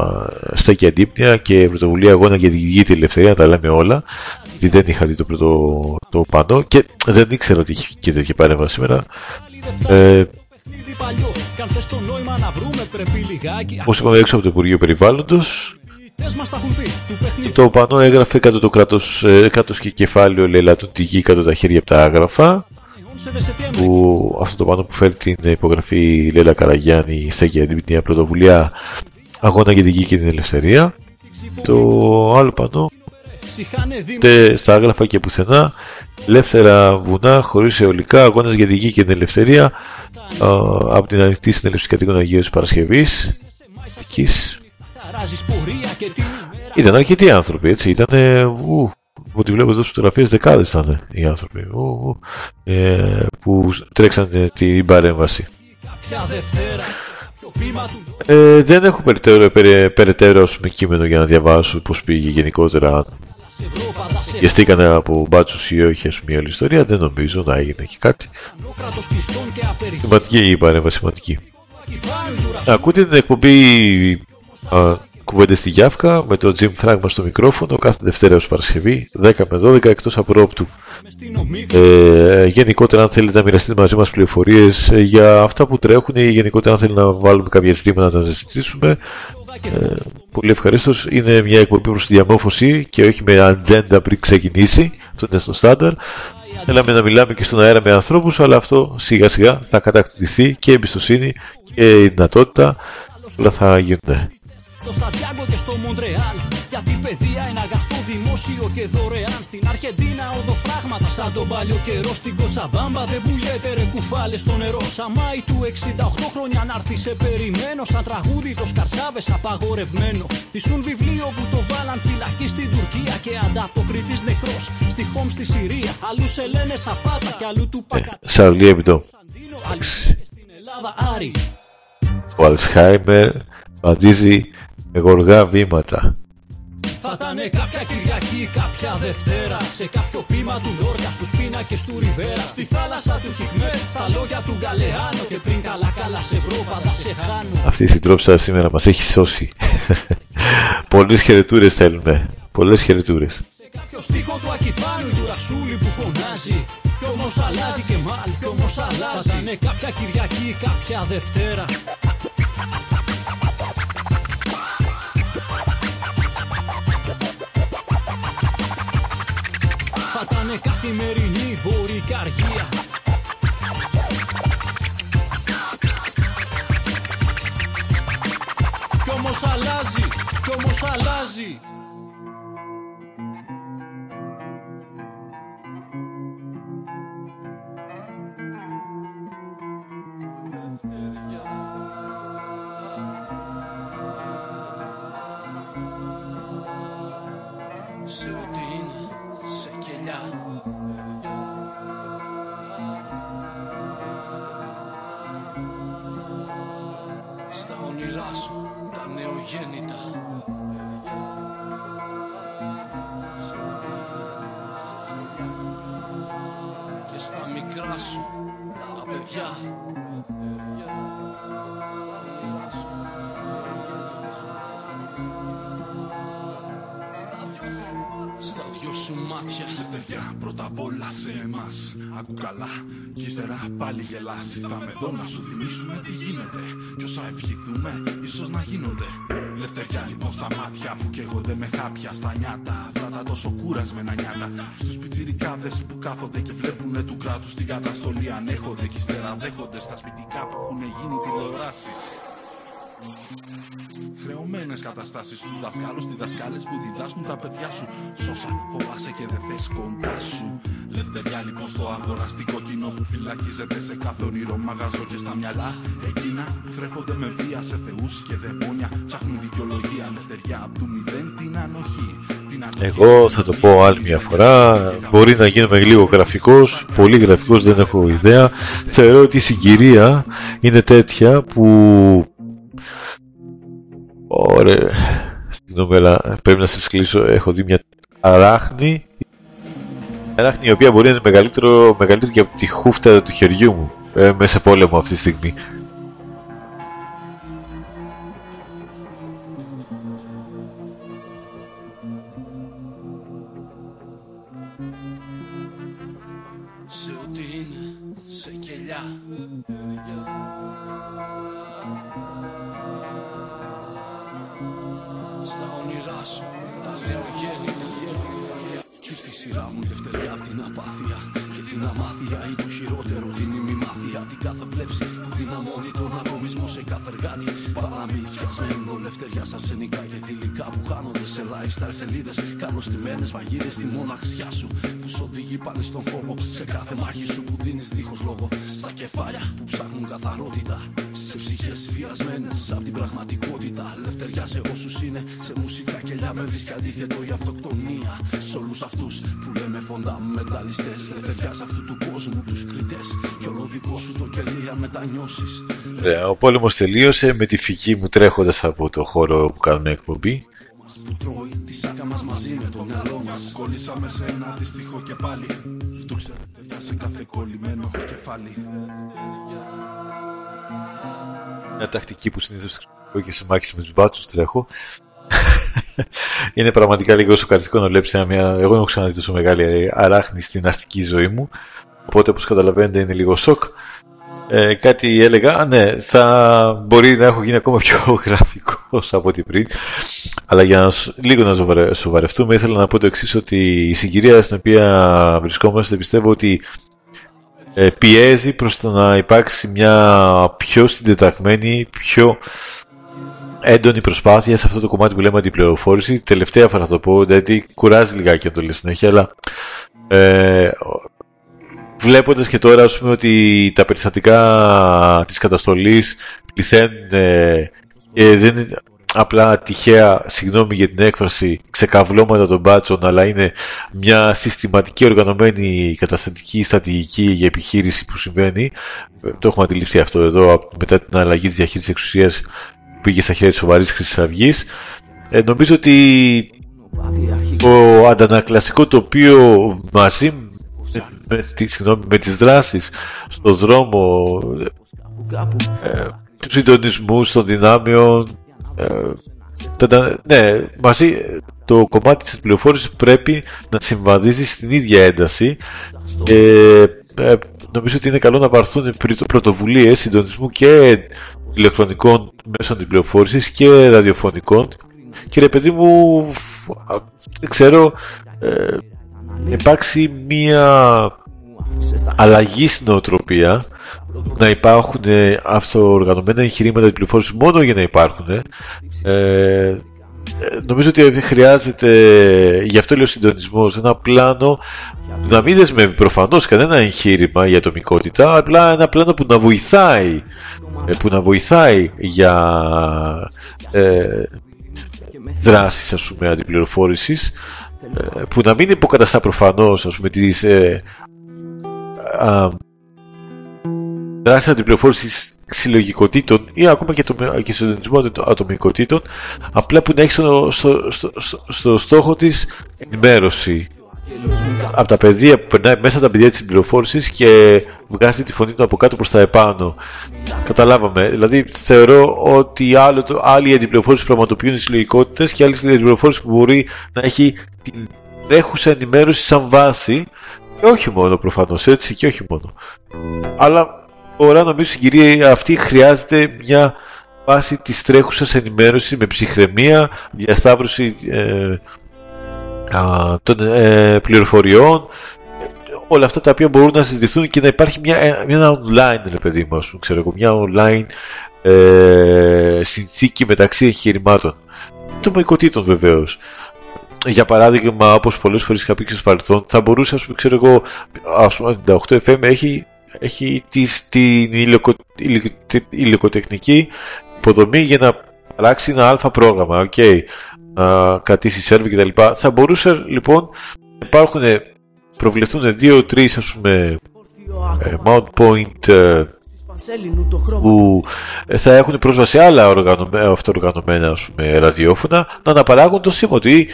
α, στέκει αντίπνοια και πρωτοβουλία αγώνα για την γη τη ελευθερία, να τα λέμε όλα. Γιατί δεν είχα δει το πρώτο το πάνω και δεν ήξερα ότι είχε και τέτοια παρέμβαση σήμερα. Ε, παλιό Κι αν θες το νόημα να βρούμε πρέπει λιγάκι όπως είπαμε έξω από το Υπουργείο Περιβάλλοντος, Αυτές μας τα έχουν πει του παιχνίδι το πανό έγραφε κάτω το κράτος, ε, κάτω και κεφάλαιο λελατούν τη γη κάτω τα χέρια από τα άγραφα που αυτό το πάνω που φέρει την υπογραφή Λέλα Καραγιάννη στέκει αντίπνοια πρωτοβουλία αγώνα για την γη και την ελευθερία. Το άλλο πανό Ψυχάνε δήμο. τε στα άγραφα και πουθενά ελεύθερα βουνά χωρίς αιωλικά αγώνας για την γη και την ελευθερία α, από την ανοιχτή συνέλευση κατοίκων Αγίως Παρασκευής. Εκείς. Χαράζεις πορεία και την ήταν αρκετοί άνθρωποι έτσι ήταν ου, από ό,τι βλέπω εδώ στις φωτογραφίες δεκάδες ήταν οι άνθρωποι ου, ου, ε, που τρέξαν την παρέμβαση κάποια Δευτέρα Το πείμα του Ε, δεν έχω περαιτέρω, περαι, περαιτέρω ας πούμε, κείμενο για να διαβάσω πώς πήγε γενικότερα. Βιαστήκανε από μπάτσους ή όχι, ας πούμε, η όλη ιστορία. Δεν νομίζω να έγινε και κάτι. κράτος κλειστών και απερι Σημαντική η παρέμβαση, σημαντική. Ακούτε την εκπομπή α, κουβέντες στη Γιάφκα με το Jim Fragma στο μικρόφωνο κάθε Δευτέρα ως Παρασκευή 10 με 12 εκτός απρόπτου. Ε, γενικότερα αν θέλετε να μοιραστείτε μαζί μας πληροφορίες ε, για αυτά που τρέχουν ή γενικότερα αν θέλετε να βάλουμε κάποια ζητήματα να τα συζητήσουμε ε, πολύ ευχαρίστως. Είναι μια εκπομπή προς τη διαμόρφωση και όχι με ατζέντα πριν ξεκινήσει. Αυτό είναι στο στάνταρ. Έλαμε να μιλάμε και στον αέρα με ανθρώπους, αλλά αυτό σιγά σιγά θα κατακτηθεί και η εμπιστοσύνη και η δυνατότητα, όλα θα γίνονται. Στο Σαντιάγκο και στο Μοντρεάλ. Γιατί η παιδεία είναι αγαθό δημόσιο και δωρεάν. Στην Αρχεντίνα οδοφράγματα σαν τον παλιό καιρό Στην Κοτσαμπάμπα. Δεν πουλιέται ρε κουφάλες στο νερό. Σαμάι του 68 χρόνια να έρθει σε περιμένω. Σαν τραγούδι το σκαρσάβες απαγορευμένο. Ήσουν βιβλίο που το βάλαν φυλακή στην Τουρκία Και ανταποκριτής νεκρός. Στη Χόμ στη Συρία Αλλού σε λένε Σαπάτα και αλλού του Πακατά. Σαρλί Εμπιτό. Στην Ελλάδα Άρη. Ο Αλσχάιμερ βαδίζει με γοργά βήματα. Θα ήταν κάποια Κυριακή, κάποια Δευτέρα Σε κάποιο πείμα του Λόρκα, στους πίνακες του Ριβέρα Στη θάλασσα του Χικμέτ, στα λόγια του Γκαλεάνο Και πριν καλά καλά σε βρω, πάντα σε χάνω Αυτή η συντρόψα σήμερα μας έχει σώσει. Πολλές χαιρετούρες θέλουμε. Πολλές χαιρετούρες. Σε κάποιο στίχο του Ακυπάνου του Ρασούλη που φωνάζει Κι όμως αλλάζει και μάλλον, κι όμως αλλάζει Θα ήταν κάποια Κυριακή, κάποια Δευτέρα Θα ήταν καθημερινή, μπορεί και αργία Κι όμως αλλάζει, κι όμως αλλάζει σε εμά. Ακού καλά, κι ύστερα πάλι γελάς. Ήρθαμε εδώ να σου θυμίσουμε τι γίνεται. Κι όσα ευχηθούμε, ίσως να γίνονται. Λευτεριά λοιπόν στα μάτια που καίγονται με χάπια στα νιάτα. Αυτά τα τόσο κουρασμένα νιάτα. Στους πιτσιρικάδες που κάθονται και βλέπουνε του κράτους την καταστολή. Ανέχονται κι ύστερα δέχονται στα σπιτικά που έχουν γίνει τηλεοράσεις. Χρεωμένες καταστάσεις του δασκάλου Στη δασκάλες που διδάσκουν τα παιδιά σου Σώσα φοβάσαι και δεν θες κοντά σου Λευτεριά λοιπόν στο αγοραστικό κοινό Που φυλακίζεται σε κάθε όνειρο μαγαζό και στα μυαλά Εκείνα που θρέφονται με βία σε θεούς και δαιμόνια Ψάχνουν δικαιολογία Λευτεριά από του μηδέν την ανοχή Την ανοχή Εγώ θα το πω άλλη μια φορά. Μπορεί να γίνομαι λίγο γραφικός, πολύ γραφικός δεν έχω ιδέα. Θεωρώ ότι η συγκυρία είναι τέτοια που. Ωραία. Συγγνώμη, αλλά πρέπει να σας κλείσω. Έχω δει μια αράχνη. Αράχνη η οποία μπορεί να είναι μεγαλύτερο, μεγαλύτερη και από τη χούφτα του χεριού μου. Ε, μέσα σε πόλεμο αυτή τη στιγμή. Χάνονται σε lifestyle σελίδες. Καλοστημένες βαγίδες στη μοναξιά σου Που σ' οδηγεί πάλι στον φόβο Σε κάθε μάχη σου που δίνεις δίχως λόγο. Στα κεφάλια που ψάχνουν καθαρότητα Σε ψυχές βιασμένες από την πραγματικότητα. Λευτεριά σε όσους είναι σε μουσικά κελιά Με βρίσκει αντίθετο η αυτοκτονία. Σ' όλους αυτούς που λέμε φονταμεταλιστές Λευτεριά σε αυτού του κόσμου τους κριτές. Και όλο δικό σου το κελί αν μετανιώσεις. Ωραία, ο πόλεμος τελείωσε με τη φυγή μου τρέχοντας από το χώρο που κάνουν εκπομπή. Που τρώει τη σάκα μας μαζί με το μυαλό μας Κολλήσαμε σε ένα αντίστοιχο και πάλι Φτούξε λευτεριά σε κάθε κολλημένο κεφάλι Μια τακτική που συνήθως χρησιμοποιώ και σε μάχες με τους μπάτσους τρέχω. είναι πραγματικά λίγο σοκαριστικό να βλέπεις ένα μια... Εγώ δεν έχω ξαναδεί τόσο μεγάλη αράχνη στην αστική ζωή μου. Οπότε όπως καταλαβαίνετε είναι λίγο σοκ. Ε, κάτι έλεγα, α, ναι, θα μπορεί να έχω γίνει ακόμα πιο γραφικός από ό,τι πριν. Αλλά για να, λίγο να σοβαρευτούμε, ήθελα να πω το εξής ότι η συγκυρία στην οποία βρισκόμαστε πιστεύω ότι ε, πιέζει προς το να υπάρξει μια πιο συντεταγμένη, πιο έντονη προσπάθεια σε αυτό το κομμάτι που λέμε αντιπληροφόρηση. Τελευταία φορά θα το πω, γιατί κουράζει λιγάκι να το λέει συνέχεια, αλλά ε, βλέποντας και τώρα πούμε, ότι τα περιστατικά της καταστολής πληθαίνουν ε, δεν είναι απλά τυχαία, συγγνώμη για την έκφραση, ξεκαβλώματα των μπάτσων, αλλά είναι μια συστηματική οργανωμένη καταστατική στρατηγική για επιχείρηση που συμβαίνει. Το έχουμε αντιληφθεί αυτό εδώ μετά την αλλαγή της διαχείρισης εξουσίας που πήγε στα χέρια της σοβαρής Χρυσής Αυγής. Ε, νομίζω ότι το αντανακλαστικό τοπίο μαζί με, με, συγγνώμη, με τις δράσεις στο δρόμο ε, του συντονισμούς των δυνάμεων ε, ναι, μαζί το κομμάτι της πληροφόρησης πρέπει να συμβαδίζει στην ίδια ένταση και ε, νομίζω ότι είναι καλό να πάρθουν πρωτοβουλίες συντονισμού και ηλεκτρονικών μέσων της πληροφόρησης και ραδιοφωνικών. Και ρε παιδί μου δεν ξέρω ε, υπάρξει μία αλλαγή στην οτροπία να υπάρχουν αυτοοργανωμένα εγχειρήματα πληροφόρηση μόνο για να υπάρχουν. Ε, νομίζω ότι χρειάζεται, γι' αυτό λέω συντονισμός, ένα πλάνο να μην δεσμεύει προφανώς κανένα εγχείρημα για ατομικότητα, απλά ένα πλάνο που να βοηθάει, ε, που να βοηθάει για ε, δράσεις ας πούμε αντιπληροφόρησης. ε, που να μην υποκαταστά προφανώς ας πούμε τις ε, δράση αντιπληροφόρησης συλλογικοτήτων ή ακόμα και, το, και συντονισμό ατομικοτήτων, απλά που να έχει στο, στο, στο, στο στόχο της ενημέρωση από τα παιδεία που περνάει μέσα από τα παιδεία της πληροφόρησης και βγάζει τη φωνή του από κάτω προς τα επάνω. Καταλάβαμε. Δηλαδή, θεωρώ ότι άλλο, άλλη αντιπληροφόρηση πραγματοποιούν οι συλλογικότητες και άλλη αντιπληροφόρηση που μπορεί να έχει την τρέχουσα ενημέρωση σαν βάση. Και όχι μόνο προφανώς έτσι, και όχι μόνο. Αλλά Τώρα νομίζω στην κυρία αυτή χρειάζεται μια βάση της τρέχουσας ενημέρωσης με ψυχραιμία, διασταύρωση ε, των ε, πληροφοριών, όλα αυτά τα οποία μπορούν να συζητηθούν και να υπάρχει μια, ε, μια online, ρε παιδί μου, ξέρω εγώ, μια online ε, συνθήκη μεταξύ εγχειρημάτων. Των μοικοτήτων βεβαίως. Για παράδειγμα, όπως πολλές φορές είχα πει και στο παρελθόν, θα μπορούσε, ας πούμε, ξέρω εγώ, ας πούμε, 98 FM έχει έχει τις, την υλικο, υλικοτεχνική υποδομή για να αλλάξει ένα αλφα πρόγραμμα, okay, να κρατήσει σερβι κτλ. Θα μπορούσε λοιπόν να υπάρχουν, προβληθούν δύο-τρεις ας πούμε ε, mount point ε, που θα έχουν πρόσβαση άλλα αυτοοργανωμένα ας πούμε, ραδιόφωνα να αναπαράγουν το σήμα ότι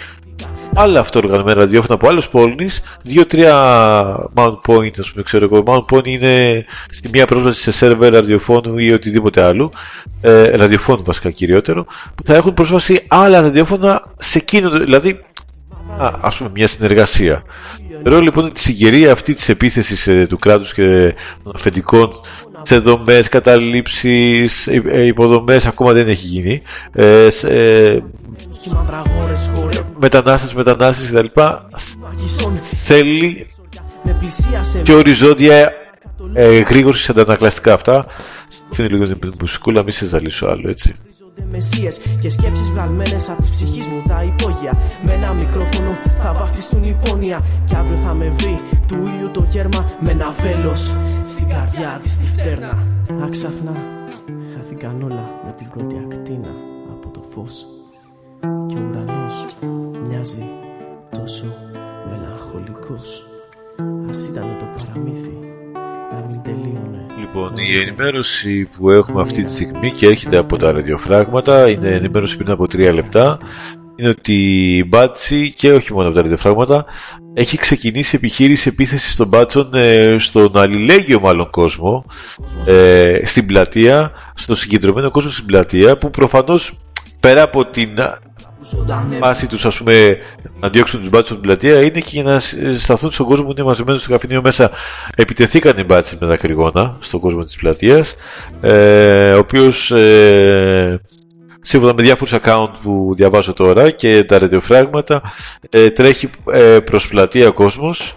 άλλα αυτοοργανωμένα ραδιόφωνα από άλλε πόλεις, δύο-τρία mount point, ας πούμε, ξέρω εγώ. Mount point είναι στη μία πρόσβαση σε σερβερ ραδιοφώνου ή οτιδήποτε άλλο, ε, ραδιοφώνου βασικά κυριότερο, που θα έχουν πρόσβαση άλλα ραδιόφωνα σε εκείνο, δηλαδή, α πούμε, μια συνεργασία. Θεωρώ λοιπόν τη συγκυρία αυτή της επίθεσης ε, του κράτους και των αφεντικών σε δομέ, καταλήψεις, ε, υποδομές ακόμα δεν έχει γίνει. Ε, ε, μετανάστες, μετανάστες κτλ. Θέλει και οριζόντια ε, γρήγορση αντανακλαστικά αυτά. Φύνει λίγο την μουσικούλα, μη σε ζαλίσω άλλο έτσι. Μεσίες και σκέψεις βγαλμένες από τη ψυχή μου τα υπόγεια. Με ένα μικρόφωνο θα βαφτιστούν υπόνοια Κι αύριο θα με βρει του ήλιου το γέρμα Με ένα βέλος στην καρδιά της τη φτέρνα. Άξαφνα χάθηκαν όλα με την πρώτη ακτίνα από το φως. Και ο ουρανός μοιάζει τόσο μελαγχολικός. Ας ήταν το παραμύθι να μην τελείωνε. Λοιπόν, η ενημέρωση που έχουμε αυτή τη στιγμή και έρχεται από τα ραδιοφράγματα είναι ενημέρωση πριν από τρία λεπτά είναι ότι η Μπάτσι και όχι μόνο από τα ραδιοφράγματα έχει ξεκινήσει επιχείρηση επίθεση των μπάτσων ε, στον αλληλέγγυο μάλλον κόσμο ε, στην πλατεία, στο συγκεντρωμένο κόσμο στην πλατεία που προφανώς πέρα από την βάση τους ας πούμε να διώξουν τους μπάτσους στην πλατεία είναι και για να σταθούν στον κόσμο που είναι μαζεμένο στο καφενείο μέσα. Επιτεθήκαν οι μπάτσοι με τα κρυγόνα στον κόσμο της πλατείας ε, ο οποίος ε, σύμφωνα με διάφορους account που διαβάζω τώρα και τα ραδιοφράγματα ε, τρέχει ε, προς πλατεία κόσμος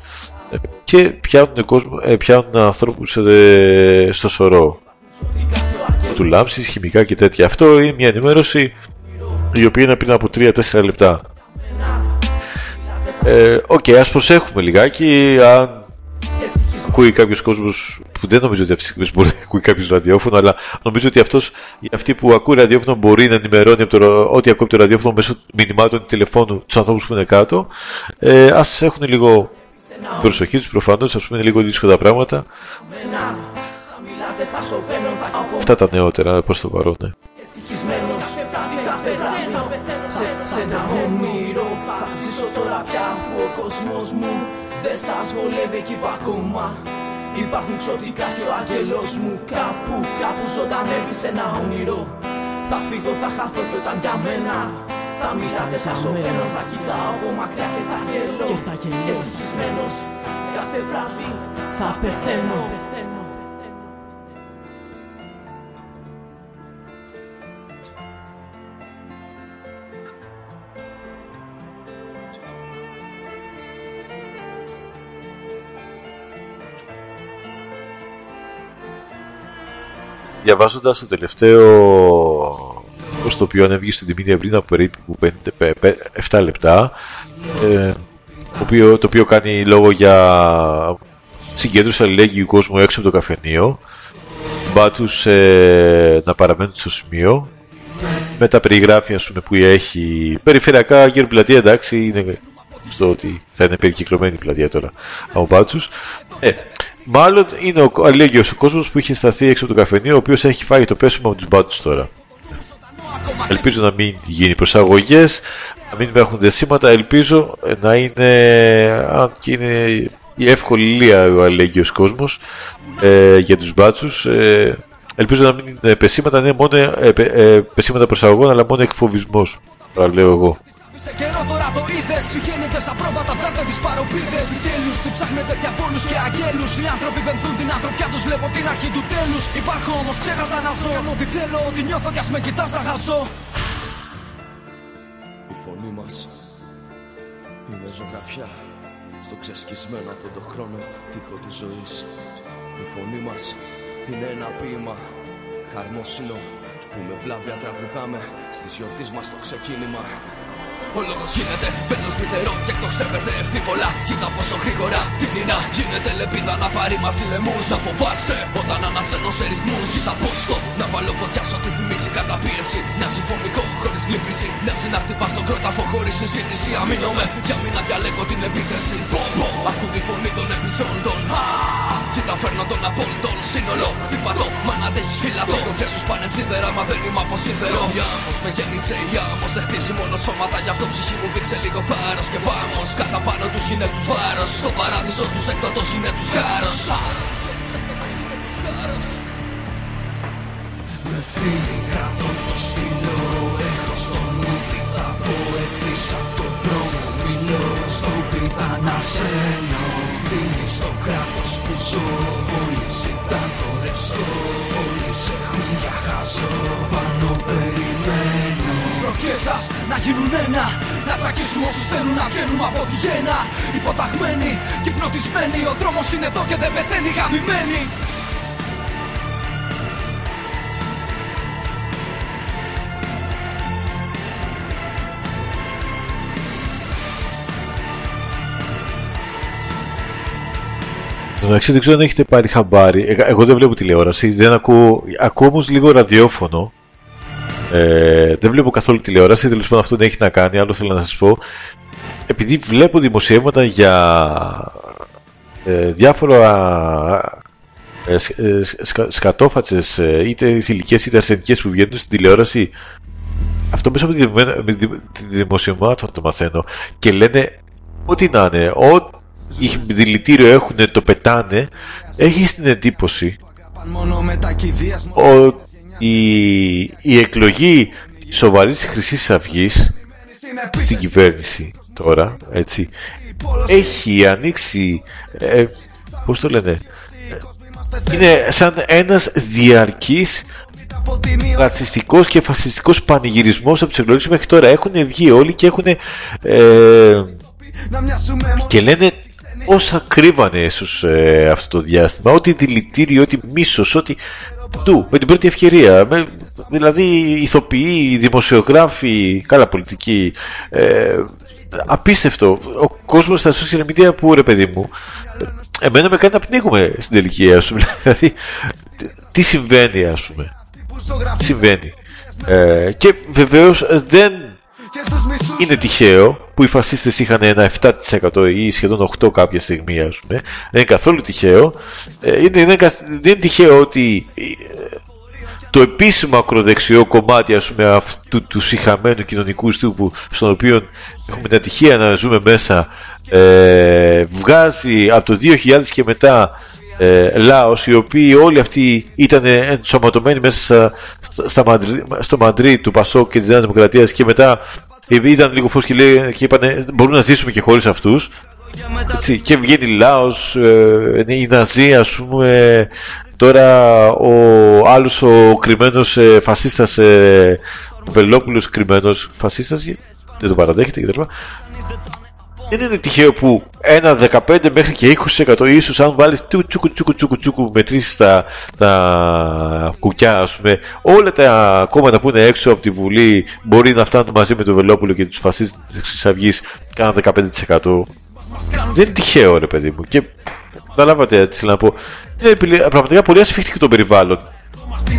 ε, και πιάνουν, κόσμο, ε, πιάνουν ανθρώπους ε, στο σωρό. Του λάμψης, χημικά και τέτοια. Αυτό είναι μια ενημέρωση η οποία είναι πριν από 3-4 λεπτά Οκ, ε, okay, ας προσέχουμε λιγάκι αν ακούει κάποιος κόσμος που δεν νομίζω ότι αυτή τη στιγμή μπορεί να ακούει κάποιος ραδιόφωνο, αλλά νομίζω ότι αυτός, αυτοί που ακούει ραδιόφωνο μπορεί να ενημερώνει από το, ό,τι ακούει από το ραδιόφωνο μέσω μηνυμάτων τηλεφώνου του ανθρώπους που είναι κάτω. Ε, Α έχουν λίγο προσοχή τους προφανώς, ας πούμε είναι λίγο δύσκολα τα πράγματα. Αυτά τα νεότερα προς το παρόν. Ναι. Κόσμος μου δεν σας βολεύει εκεί που ακόμα Υπάρχουν ξωτικά και ο άγγελος μου. Κάπου κάπου ζωντανεύει σε ένα όνειρο. Θα φύγω, θα χαθώ και όταν για μένα. Θα μιλάτε, θα σωπαίνω, θα κοιτάω από μακριά και θα γελώ. Και θα γελώ. Ευτυχισμένος κάθε βράδυ θα πεθαίνω διαβάζοντας το τελευταίο προ το οποίο ανέβηκε στην τιμή πριν από περίπου 7 λεπτά ε, το, οποίο, το οποίο κάνει λόγο για συγκέντρωση αλληλέγγυου κόσμου έξω από το καφενείο μπάτους ε, να παραμένουν στο σημείο. Με τα περιγράφη ας πούμε, που έχει περιφερειακά γύρω πλατεία εντάξει είναι στο ότι θα είναι περικυκλωμένη η πλατεία τώρα από μπάτσους ε, Μάλλον είναι ο αλληλέγγυος ο κόσμος που είχε σταθεί έξω από το καφενείο, ο οποίος έχει φάει το πέσιμο από τους μπάτους τώρα. Ελπίζω να μην γίνει προσαγωγές, να μην έχουν δεσίματα. Ελπίζω να είναι, αν και είναι η εύκολη λία ο αλληλέγγυος κόσμος ε, για τους μπάτσους. Ε, ελπίζω να μην είναι πεσίματα, είναι μόνο ε, ε, πεσίματα προσαγωγών, αλλά μόνο εκφοβισμός. λέω εγώ. Σε καιρό τώρα το είδες. Γίνεται σαν πρόβατα, βράδυ τις παροπίδες. Τέλου, τι ψάχνετε διαβόλου και αγγέλους. Οι άνθρωποι πενθούν την ανθρωπιά τους, βλέπω την αρχή του τέλους. Υπάρχω όμως, ξέχασα να ζω. Κάνω ό,τι θέλω, ό,τι νιώθω κι ας με κοιτάς, αγαζώ. Η φωνή μας είναι ζωγραφιά. Στο ξεσκισμένο από τον χρόνο τείχο της ζωής. Η φωνή μας είναι ένα ποίημα χαρμόσυνο που με βλάβια τραγουδάμε στις γιορτής μας το ξεκίνημα ο λόγος γίνεται βέλος μητερό και εκτοξεύεται ευθύβολα. Κοίτα πόσο γρήγορα την ίνα γίνεται λεπίδα να πάρει μαζί λαιμούς Να φοβάσαι όταν ανασένω σε ρυθμούς. Κοίτα πώς το να βάλω φωτιά σου τη θυμίσει. Κατά πίεση Μια συμφωνικό χωρίς λύπηση. Μοιάζει να χτυπάς τον κρόταφο χωρίς συζήτηση. Αμήνομαι για μην να διαλέγω την επίθεση. Ποπο, ακού τη φωνή των επιζώντων Κοίτα φέρνω τον απόλυτον σύνολο. Χτυπατό, μα να αντέχεις φύλατο Οι σου πάνε σίδερα, μα δεν είμαι από σίδερο Η άμμος με γέννησε, η άμμος δεν χτίζει μόνο σώματα Γι' αυτό ψυχή μου δείξε λίγο θάρρος και βάμος Κατά πάνω τους είναι τους βάρος Στο παράδεισο τους έκτοτος είναι τους χάρος. Με ευθύνη κρατώ το στυλό Έχω στο νου τι θα πω. Ευθύς απ' το δρόμο Μιλώ στο πίτα να σένω. Δίνει στο κράτος που ζω Όλοι ζητάν το ρευστό. Όλοι σε έχουν για χαζό Πάνω περιμένω Τις σας να γίνουν ένα Να τσακίσουμε όσους θέλουν να βγαίνουμε από τη γέννα Υποταγμένοι και πνοτισμένοι Ο δρόμος είναι εδώ και δεν πεθαίνει γαμημένοι Εντάξει, δεν ξέρω αν έχετε πάρει χαμπάρι. Ε, εγώ δεν βλέπω τηλεόραση, δεν ακούω. Ακούω όμως λίγο ραδιόφωνο. Ε, δεν βλέπω καθόλου τηλεόραση, τέλος πάντων αυτό δεν έχει να κάνει. Άλλο θέλω να σας πω. Επειδή βλέπω δημοσιεύματα για ε, διάφορα ε, ε σκατόφατσες ε, είτε θηλυκές είτε αρσενικές που βγαίνουν στην τηλεόραση αυτό μέσα από τη δημοσιευμάτων το μαθαίνω και λένε ό,τι να είναι, ό,τι δηλητήριο έχουν το πετάνε, έχει την εντύπωση ότι η εκλογή σοβαρής χρυσής αυγής στην κυβέρνηση τώρα, έτσι, έχει ανοίξει, ε, πώς το λένε, είναι σαν ένας διαρκής ρατσιστικός και φασιστικός πανηγυρισμός από τις εκλογές μέχρι τώρα. Έχουν βγει όλοι και έχουν. Ε, και λένε όσα κρύβανε ίσως ε, αυτό το διάστημα. Ό,τι δηλητήριο, ό,τι μίσος, ό,τι. Του, με την πρώτη ευκαιρία. Με, δηλαδή, ηθοποιοί, δημοσιογράφοι, καλά πολιτικοί. Ε, απίστευτο. Ο κόσμος στα social media που ρε παιδί μου, εμένα με κάνει να πνίγουμε στην τελική, ας πούμε. Δηλαδή, τι συμβαίνει, ας πούμε. Τι συμβαίνει. Ε, και βεβαίως δεν είναι τυχαίο που οι φασίστες είχαν ένα 7% ή σχεδόν 8% κάποια στιγμή, ας πούμε. Δεν είναι καθόλου τυχαίο. Ε, είναι, είναι, δεν είναι τυχαίο ότι ε, το επίσημο ακροδεξιό κομμάτι ας πούμε, αυτού του συχαμένου κοινωνικού στήλου στον οποίο έχουμε την ατυχία να ζούμε μέσα ε, βγάζει από το 2000 και μετά ε, λαός οι οποίοι όλοι αυτοί ήταν ενσωματωμένοι μέσα στα, Μαντρί, στο Μαντρί του Πασόκ και της Νέας Δημοκρατίας και μετά ήταν λίγο φως και, λέει, και είπαν μπορούμε να ζήσουμε και χωρίς αυτούς έτσι, και βγαίνει Λάος, ε, η Ναζί ας πούμε. Τώρα ο άλλος ο κρυμμένος ε, φασίστας ε, ο Βελόπουλος κρυμμένος φασίστας δεν το παραδέχεται κτλ δεν είναι τυχαίο που ένα 15 μέχρι και 20% ίσως αν βάλεις τσούκου τσούκου τσούκου τσούκου μετρήσεις τα, τα κουκιά ας πούμε όλα τα κόμματα που είναι έξω από τη Βουλή μπορεί να φτάνουν μαζί με το Βελόπουλο και τους φασίστες της Χρυσής Αυγής κάνα 15% δεν είναι τυχαίο ρε παιδί μου. Και καταλάβατε έτσι να πω είναι πραγματικά πολύ ασφιχτικό το περιβάλλον.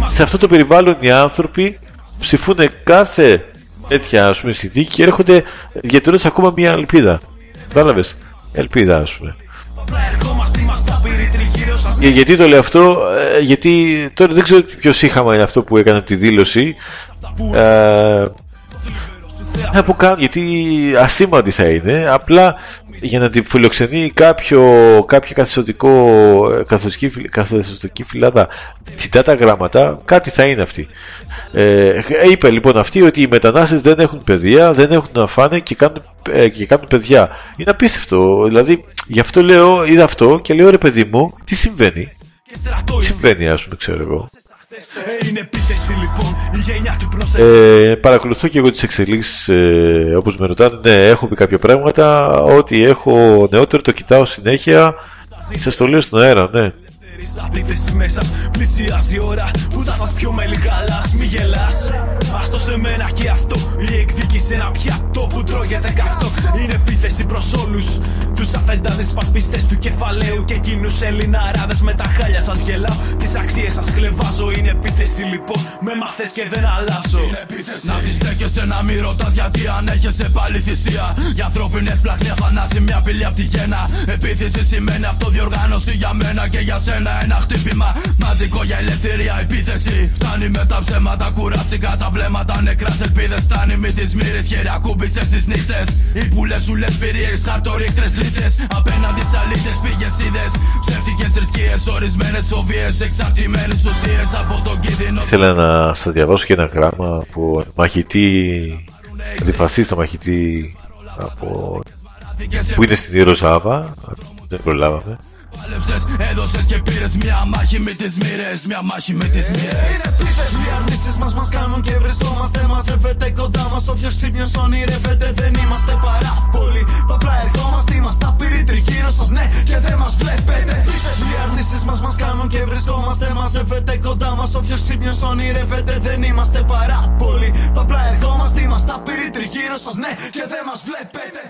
Σε αυτό το περιβάλλον οι άνθρωποι ψηφούν κάθε τέτοια ας πούμε συνθήκη και έρχονται διατηρώντας ακόμα μια ελπίδα. Κατάλαβες. Ελπίδα, ας πούμε. Και γιατί το λέω αυτό, ε, γιατί τώρα δεν ξέρω ποιος είχαμε είναι αυτό που έκανε τη δήλωση. Ε, να πω καν, γιατί ασήμαντη θα είναι, απλά για να την φιλοξενεί κάποιο, κάποιο καθεστωτικό, καθεστωτική φυλάδα τσιτά τα γράμματα, κάτι θα είναι αυτή. Ε, είπε λοιπόν αυτή ότι οι μετανάστες δεν έχουν παιδεία, δεν έχουν να φάνε και κάνουν, ε, και κάνουν παιδιά. Είναι απίστευτο. Δηλαδή, γι' αυτό λέω, είδα αυτό και λέω ρε παιδί μου, τι συμβαίνει; Τι συμβαίνει, ας πούμε, ξέρω εγώ. Ε, παρακολουθώ και εγώ τις εξελίξεις ε, όπως με ρωτάνε ναι, έχω πει κάποια πράγματα ό,τι έχω νεότερο το κοιτάω συνέχεια σας το λέω στον αέρα ναι Αντίθεση μέσα πλησιάζει η ώρα που θα σας πιω με λιγαλάς Μη γελάς Άστο σε μένα και αυτό. Η εκδίκηση ένα πιάτο που τρώγεται καυτό. Είναι επίθεση προς όλους Τους αφεντάδες πασπιστές του κεφαλαίου Και εκείνους ελληναράδες. Με τα χάλια σας γελάω Τις αξίες σας χλεβάζω. Είναι επίθεση λοιπόν Με μαθες και δεν αλλάζω. Είναι επίθεση. Να τις στέκεσαι να μην ρωτάς γιατί αν έχεσαι πάλι θυσία. Για ανθρώπινες πλαχνία θανάση μια πύλη απ' τη γέννα. Επίθεση σημαίνει αυτοδιοργάνωση για μένα και για σένα ένα χτύπημα Μαζικό για ελευθερία επίθεση Φτάνει με τα ψέματα κουράστηκα τα βλέμματα Νεκράς ελπίδες. Φτάνει με τις μοίρες Χέρια ακούμπησες στις νύχτες. Οι πουλές σου λες πυρίες σαν το ρίχτρες λίστες Απέναντι σ' αλήθειες πήγες είδες. Ψεύτικες θρησκείες ορισμένες σοβίες. Εξαρτημένες ουσίες από τον κίνδυνο. Ήθελα να σας διαβάσω και ένα γράμμα από μαχητή αντιφασίστα μαχητή από... που είναι στην Ιεροσάβα. Δεν προλάβαμε Πάλεψες, έδωσες και πήρες μια μάχη με τις μοίρες Μια μάχη με τις μοίρες. Είναι επίθεση, οι αρνήσεις μας μας κάνουν και βρισκόμαστε. Μαζεύεται κοντά μας, όποιος ξύπνιος ονειρεύεται. Δεν είμαστε παρά πολύ, απλά ερχόμαστε Είμαστε απειροί τριγύρω σας, ναι, και δεν μας βλέπετε. Οι αρνήσεις μας μας κάνουν και βρισκόμαστε. Μαζεύεται κοντά μας, όποιος ξύπνιος ονειρεύεται. Δεν είμαστε παρά πολύ, απλά ερχόμαστε Είμαστε απειροί τριγύρω σας, ναι, και δεν μας βλέπετε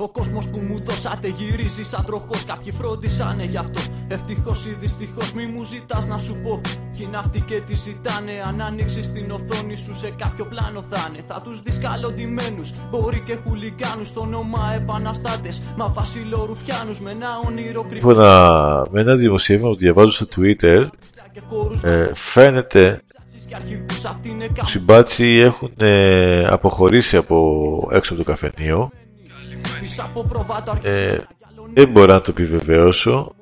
Ο κόσμος που μου δώσατε γυρίζει σαν τροχός. Κάποιοι φρόντισανε γι' αυτό. Ευτυχώς ή δυστυχώς μη μου ζητάς να σου πω. Ποιοι είναι αυτοί και τι ζητάνε. Αν ανοίξει την οθόνη σου σε κάποιο πλάνο θα είναι. Θα τους δεις καλοντημένου. Μπορεί και χουλικάνου. Στο όνομα επαναστάτες. Μα βασιλορουφιάνου με ένα όνειρο κρυφό. Με ένα δημοσίευμα που διαβάζω στο Twitter ε, φαίνεται Οι συμπάτσι έχουν ε, αποχωρήσει από έξω από το καφενείο. Ε, δεν μπορώ να το επιβεβαιώσω.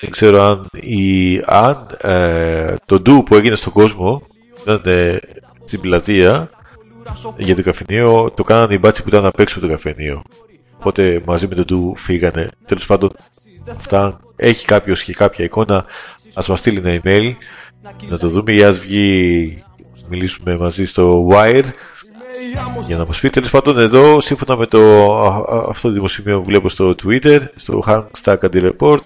Δεν ξέρω αν, η, αν ε, το ντου που έγινε στον κόσμο ήταν ε, στην πλατεία για το καφενείο, το κάνανε οι μπάτσι που ήταν απ' έξω από το καφενείο. Οπότε μαζί με τον ντου φύγανε. Τέλος πάντων, αυτά έχει κάποιος και κάποια εικόνα. Α μας στείλει ένα email να το δούμε ή ας βγει μιλήσουμε μαζί στο Wire για να μας πει τέλος πάντων εδώ σύμφωνα με το, αυτό το δημοσίευμα που βλέπω στο Twitter στο hashtag report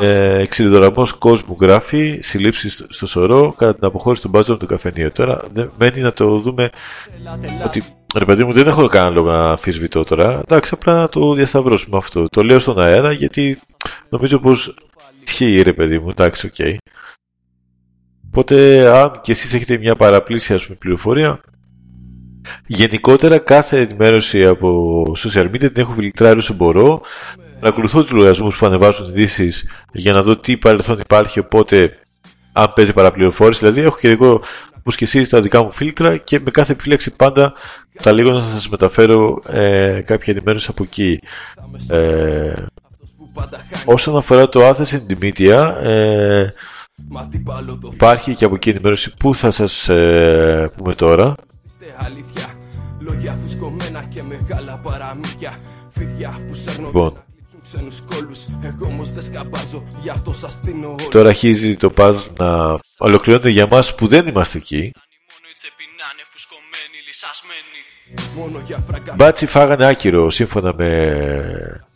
ε, ξυλοδαρμός κόσμου γράφει συλλήψεις στο σωρό κατά την αποχώρηση των μπάτσων του καφενείου τώρα μένει να το δούμε ότι ρε παιδί μου δεν έχω κανένα λόγο να αμφισβητώ τώρα. Εντάξει απλά να το διασταυρώσουμε αυτό. Το λέω στον αέρα γιατί νομίζω πως ισχύει ρε παιδί μου. Εντάξει ok. Okay. Οπότε αν και εσείς έχετε μια παραπλήσια πούμε, πληροφορία Γενικότερα κάθε ενημέρωση από social media την έχω φιλτράρει όσο μπορώ. Ακολουθώ τους λογαριασμούς που ανεβάζουν ειδήσεις για να δω τι παρελθόν υπάρχει. Οπότε, αν παίζει παραπληροφόρηση, δηλαδή έχω και εγώ όπως και εσείς τα δικά μου φίλτρα και με κάθε επιλέξη πάντα τα λίγο να σας μεταφέρω ε, κάποια ενημέρωση από εκεί. Ε, όσον αφορά το Athens in Media, ε, υπάρχει και από εκεί ενημέρωση που θα σας ε, πούμε τώρα αλήθεια. Λόγια φουσκωμένα και μεγάλα παραμύθια. Φίδια που σέρνω λοιπόν. ξένους κόλους. Εγώ όμως δεν σκαμπάζω, γι' αυτό σας πίνω Τώρα αρχίζει το παζ να ολοκληρώνεται για μας που δεν είμαστε εκεί. Μπάτσοι φάγανε άκυρο σύμφωνα με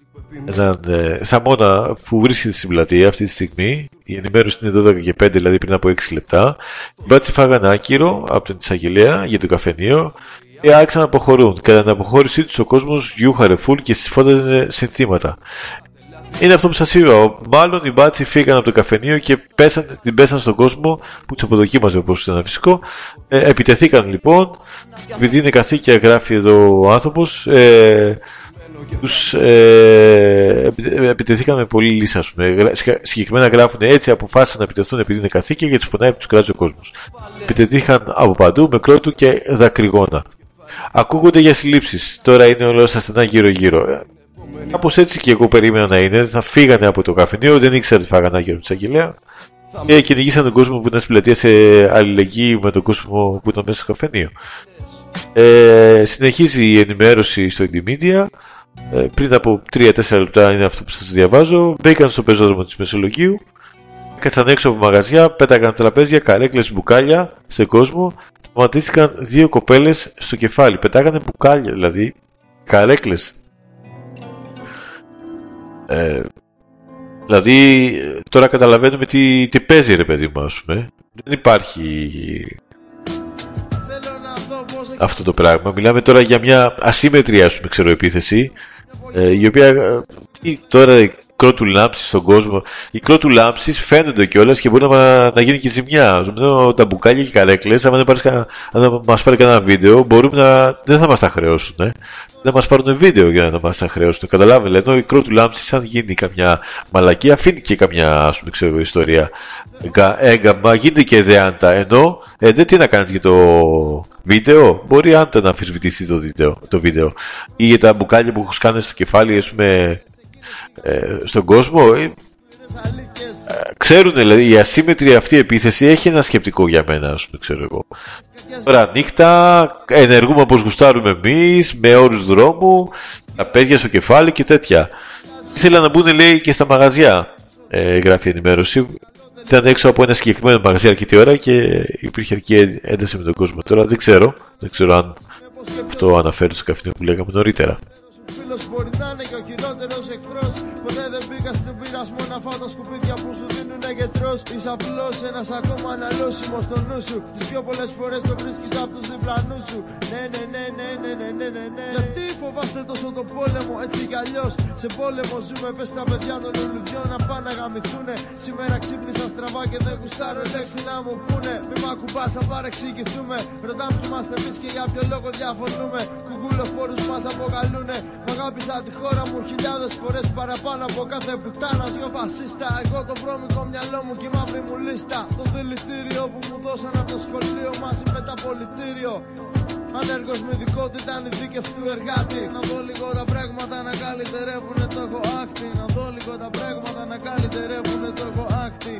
έναν ε, Σαμόνα που βρίσκεται στην πλατεία αυτή τη στιγμή. Η ενημέρωση είναι 12 και 5, δηλαδή πριν από 6 λεπτά. Οι μπάτσοι φάγανε άκυρο από την εισαγγελέα για το καφενείο και άρχισαν να αποχωρούν. Κατά την αποχώρησή τους, ο κόσμος γιούχαρε φουλ και φώναζε συνθήματα. Είναι αυτό που σας είπα. Μάλλον οι μπάτσοι φύγαν από το καφενείο και πέσαν, την πέσαν στον κόσμο που τους αποδοκίμαζε όπως ήταν φυσικό. Ε, επιτεθήκαν λοιπόν. Επειδή είναι καθήκια, γράφει εδώ ο άνθρωπος. Ε, τους ε, επιτεθήκαν με πολύ λύση, ας πούμε. Συγκεκριμένα γράφουν έτσι αποφάσισαν να επιτεθούν επειδή είναι καθήκια και τους πονάει που τους κράτησε ο κόσμος. Επιτεθήκαν από παντού με κρότου και δακρυγόνα. Ακούγονται για συλλήψεις. Τώρα είναι όλο ασθενά γύρω-γύρω. Κάπως έτσι και εγώ περίμενα να είναι. Θα φύγανε από το καφενείο, δεν ήξερα ότι φάγανε γύρω του αγγελέα. Και κυνηγήσαν τον κόσμο που ήταν στην πλατεία σε αλληλεγγύη με τον κόσμο που ήταν μέσα στο καφενείο. Ε, συνεχίζει η ενημέρωση στο Indymedia. Ε, πριν από 3-4 λεπτά είναι αυτό που σας διαβάζω. Μπήκαν στο πεζόδρομο της Μεσολογίου. Κάτσαν έξω από μαγαζιά, πέταγαν τραπέζια, καρέκλες, μπουκάλια σε κόσμο. Σταματήθηκαν δύο κοπέλες στο κεφάλι. Πετάγανε μπουκάλια, δηλαδή καρέκλες. Ε, δηλαδή τώρα καταλαβαίνουμε τι, τι παίζει ρε παιδί μου ας πούμε. Δεν υπάρχει αυτό το πράγμα. Μιλάμε τώρα για μια ασύμετρη ας πούμε, ξέρω, επίθεση ε, η οποία ε, τώρα κρότου λάμψη στον κόσμο. Οι κρότου λάμψη φαίνονται κιόλας και μπορεί να, να γίνει και ζημιά. Νομίζω τα μπουκάλια και οι καρέκλες, αν μας πάρει κανένα βίντεο, μπορούμε να, δεν θα μας τα χρεώσουν. Ε. Δεν μας πάρουν βίντεο για να μας τα χρεώσουν. Καταλάβετε, ενώ η κρότου λάμψη, αν γίνει καμιά μαλακή, αφήνει και καμιά ας πούμε, ξέρω, ιστορία. Έγκαμα, γίνεται και δεάντα. Ενώ ε, δεν τι να κάνεις για το βίντεο, μπορεί άντα να αμφισβητηθεί το βίντεο, το βίντεο. Ή για τα μπουκάλια που σκάνε στο κεφάλι, ας πούμε, ε, στον κόσμο. Ε, ξέρουν, δηλαδή, η ασύμετρη αυτή επίθεση έχει ένα σκεπτικό για μένα, ας πούμε, ξέρω εγώ. Τώρα νύχτα, ενεργούμε όπως γουστάρουμε εμείς, με όρους δρόμου, τα παιδιά στο κεφάλι και τέτοια. Ήθελα να μπουν, λέει, και στα μαγαζιά, ε, γράφει ενημέρωση ήταν έξω από ένα συγκεκριμένο μαγαζί αρκετή ώρα και υπήρχε αρκετή ένταση με τον κόσμο. Τώρα δεν ξέρω, δεν ξέρω αν αυτό αναφέρει στο καφενείο που λέγαμε νωρίτερα. Μπορεί να είναι και ο χειρότερος εχθρός. Ποτέ δεν πήγα στην πειρασμό να φάω τα σκουπίδια που σου δίνουνε γιατρό. Είσαι απλώ ένας ακόμα αναλώσιμος στο νου σου. Τις πιο πολλές φορές το βρίσκεις από τους διπλανούς σου. Ναι, ναι, ναι, ναι, ναι, ναι, ναι, ναι, ναι. Γιατί φοβάστε τόσο τον πόλεμο έτσι κι αλλιώς. Σε πόλεμο ζούμε, πες τα παιδιά των λουλουδιών να πάνε να γαμηθούνε. Σήμερα ξύπνησα στραβά και δεν γουστάρω λέξη να μου πούνε. Μη μ' ακουμπάς, θα παρεξηγηθούμε. Ρωτάμε ποιοι είμαστε εμείς και για ποιο λόγο διαφωνούμε. Κουκούλοφόρου μας αποκαλούνε. Μ' αγάπησα τη χώρα μου χιλιάδες φορές παραπάνω πάνω από κάθε πουτάνας δυο φασίστα Εγώ το βρώμικο μυαλό μου και η μαύρη μου λίστα Το δηλητήριο που μου δώσαν από το σχολείο μαζί με τα πολιτήριο Ανέργος με ειδικότητα ανειδίκευτου εργάτη Να δω λίγο τα πράγματα να καλυτερεύουνε το έχω άκτη Να δω λίγο τα πράγματα να καλυτερεύουνε το έχω άκτη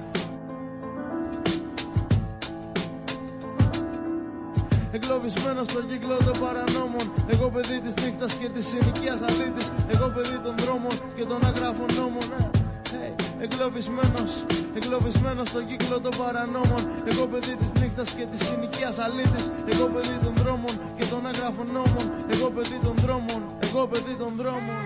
Εγκλωβισμένο στον κύκλο των παρανόμων. Εγώ παιδί της νύχτας και της συνοικίας αλήτης. Εγώ παιδί των δρόμων και των αγράφων νόμων. Hey, εγκλωβισμένος, εγκλωβισμένος στον κύκλο των παρανόμων. Εγώ παιδί της νύχτας και της συνοικίας αλήτης. Εγώ παιδί των δρόμων και των αγράφων νόμων. Εγώ παιδί των δρόμων, εγώ παιδί των δρόμων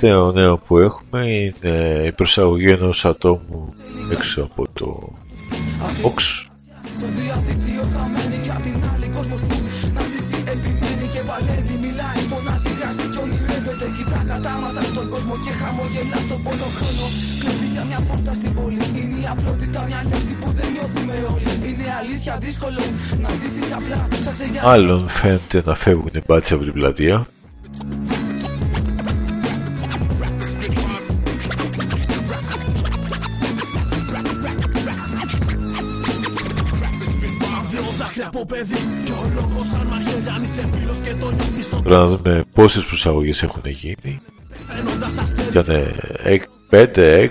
τελευταίο νέο που έχουμε είναι η προσαγωγή ενός ατόμου έξω από το box. Στο διαδίκτυο χαμένη κι απ' την άλλη κόσμος που να ζήσει επιμένει και παλεύει Μιλάει, φωνάζει, γράφει κι ονειρεύεται Κοιτά κατάματα στον κόσμο και χαμογελά στον πόνο χρόνο Κλέβει για μια φώτα στην πόλη Είναι η απλότητα μια λέξη που δεν νιώθουμε όλοι Είναι αλήθεια δύσκολο να ζήσεις απλά Άλλον φαίνεται να φεύγουν οι μπάτσοι από την πλατεία Πρέπει να δούμε πόσες προσαγωγές έχουν γίνει. Ήταν 5-6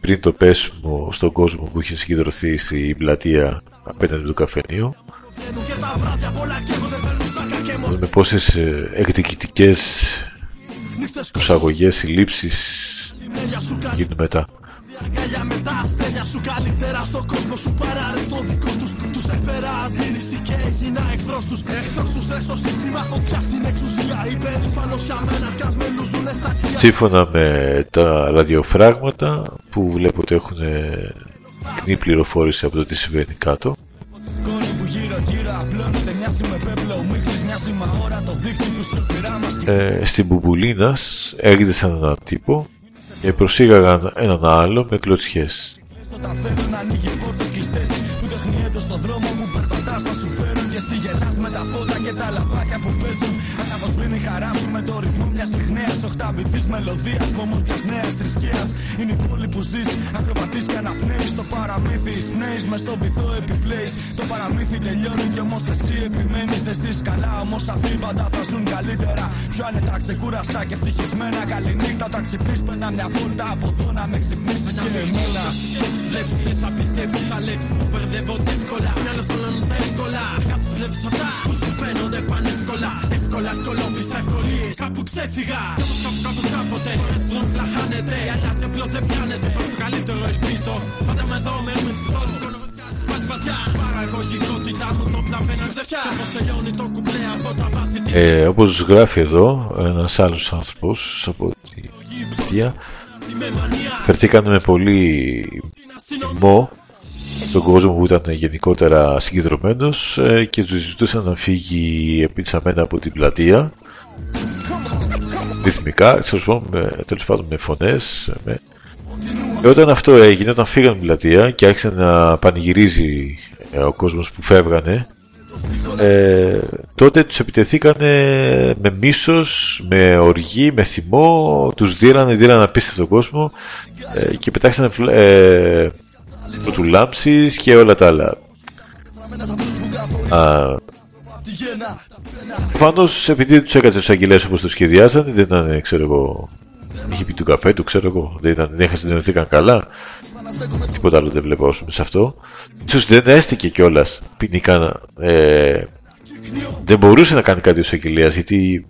πριν το πέσιμο στον κόσμο που είχε συγκεντρωθεί στην πλατεία απέναντι του καφενείου. Να δούμε πόσες ε, εκδικητικές προσαγωγές, συλλήψεις γίνουν μετά. Αγκαλιά με τα αστέρια σου καλύτερα στον κόσμο σου παράρε στο δικό τους. Τους έφερα αντίρρηση και έγινα εχθρός τους. Εχθρός τους έσω σύστημα φωτιά στην εξουσία. Υπερήφανος για μένα κι α με λούζουνε στα χέρια. Σύμφωνα με τα ραδιοφράγματα που βλέπω ότι έχουν κοινή πληροφόρηση από το τι συμβαίνει κάτω. Ε, στην Μπουμπουλίνας έγινε σαν έναν τύπο και προσήγαγαν έναν άλλο με κλωτσιές. Όταν θέλουν ανοίγεις πόρτες κλειστές Που τεχνιέται στον δρόμο που περπατάς να σου φέρουν Και εσύ γελάς με τα φώτα και τα λαπάκια που παίζουν Αναβοσβήνει η χαρά σου με το ρυθμό μιας λιχνέας Οχταβητής μελωδίας που όμως μιας νέας θρησκείας Είναι η πόλη που ζεις, ακροβατείς και αναπνέεις Το παραμύθι εισπνέεις, μες στο βυθό επιπλέεις Το παραμύθι τελειώνει κι όμως εσύ επιμένεις Είστε εσείς καλά όμως αυτοί πάντα θα ζουν καλύτερα Πιο άνετα ξεκουραστά και ευτυχισμένα Καληνύχτα τα ξυπνήσπαινα μια βόλτα από εδώ να με ξυπνήσεις και εμένα Σκέψεις βλέπεις δεν θα πιστέψεις Αλέξ που μπερδεύονται εύκολα Μυαλός όλων τα εύκολα. Κάτσε βλέπεις αυτά που σου φαίνονται πανεύκολα. Εύκολα εύκολο πίστα ευκολίες Κάπου ξέφυγα. Κάπως κάπου κάπως κάποτε Δεν πλαχάνεται. Η αλλάση απλώς δεν πιάνεται. Προς το καλύτερο ελπίζω. Πάντα με δω με μυστρός Πας βαθιά Παραγωγικότητά μου το πλαβές ψευτιά. Και όπως τελειώνει το κουμπλέ από τα βάθη της Ε, όπως γράφει εδώ ένας άλλος άνθρωπος από την Ινδία φερθήκαν με πολύ τιμό στον κόσμο που ήταν γενικότερα συγκεντρωμένος ε, και τους ζητούσαν να φύγει επιτσαμένα από την πλατεία. Ρυθμικά, τέλος πάντων με, τέλος πάντων με φωνές με... και όταν αυτό έγινε, όταν φύγαν την πλατεία και άρχισε να πανηγυρίζει ε, ο κόσμος που φεύγανε ε, τότε τους επιτεθήκανε με μίσος, με οργή, με θυμό, τους δίρανε, δίρανε απίστευτο κόσμο ε, και πετάξανε ε, λάμψεις και όλα τα άλλα. Πάνω επειδή τους έκατσε τους αγγελές όπως το σχεδιάζανε, δεν ήταν, ξέρω εγώ, είχε πει του καφέ του, ξέρω εγώ, δεν, ήταν, δεν είχαν καλά. Τίποτα άλλο δεν βλέπω όσο σε αυτό. Ίσως δεν έστηκε κιόλας ποινικά. Ε, δεν μπορούσε να κάνει κάτι ο εισαγγελέα γιατί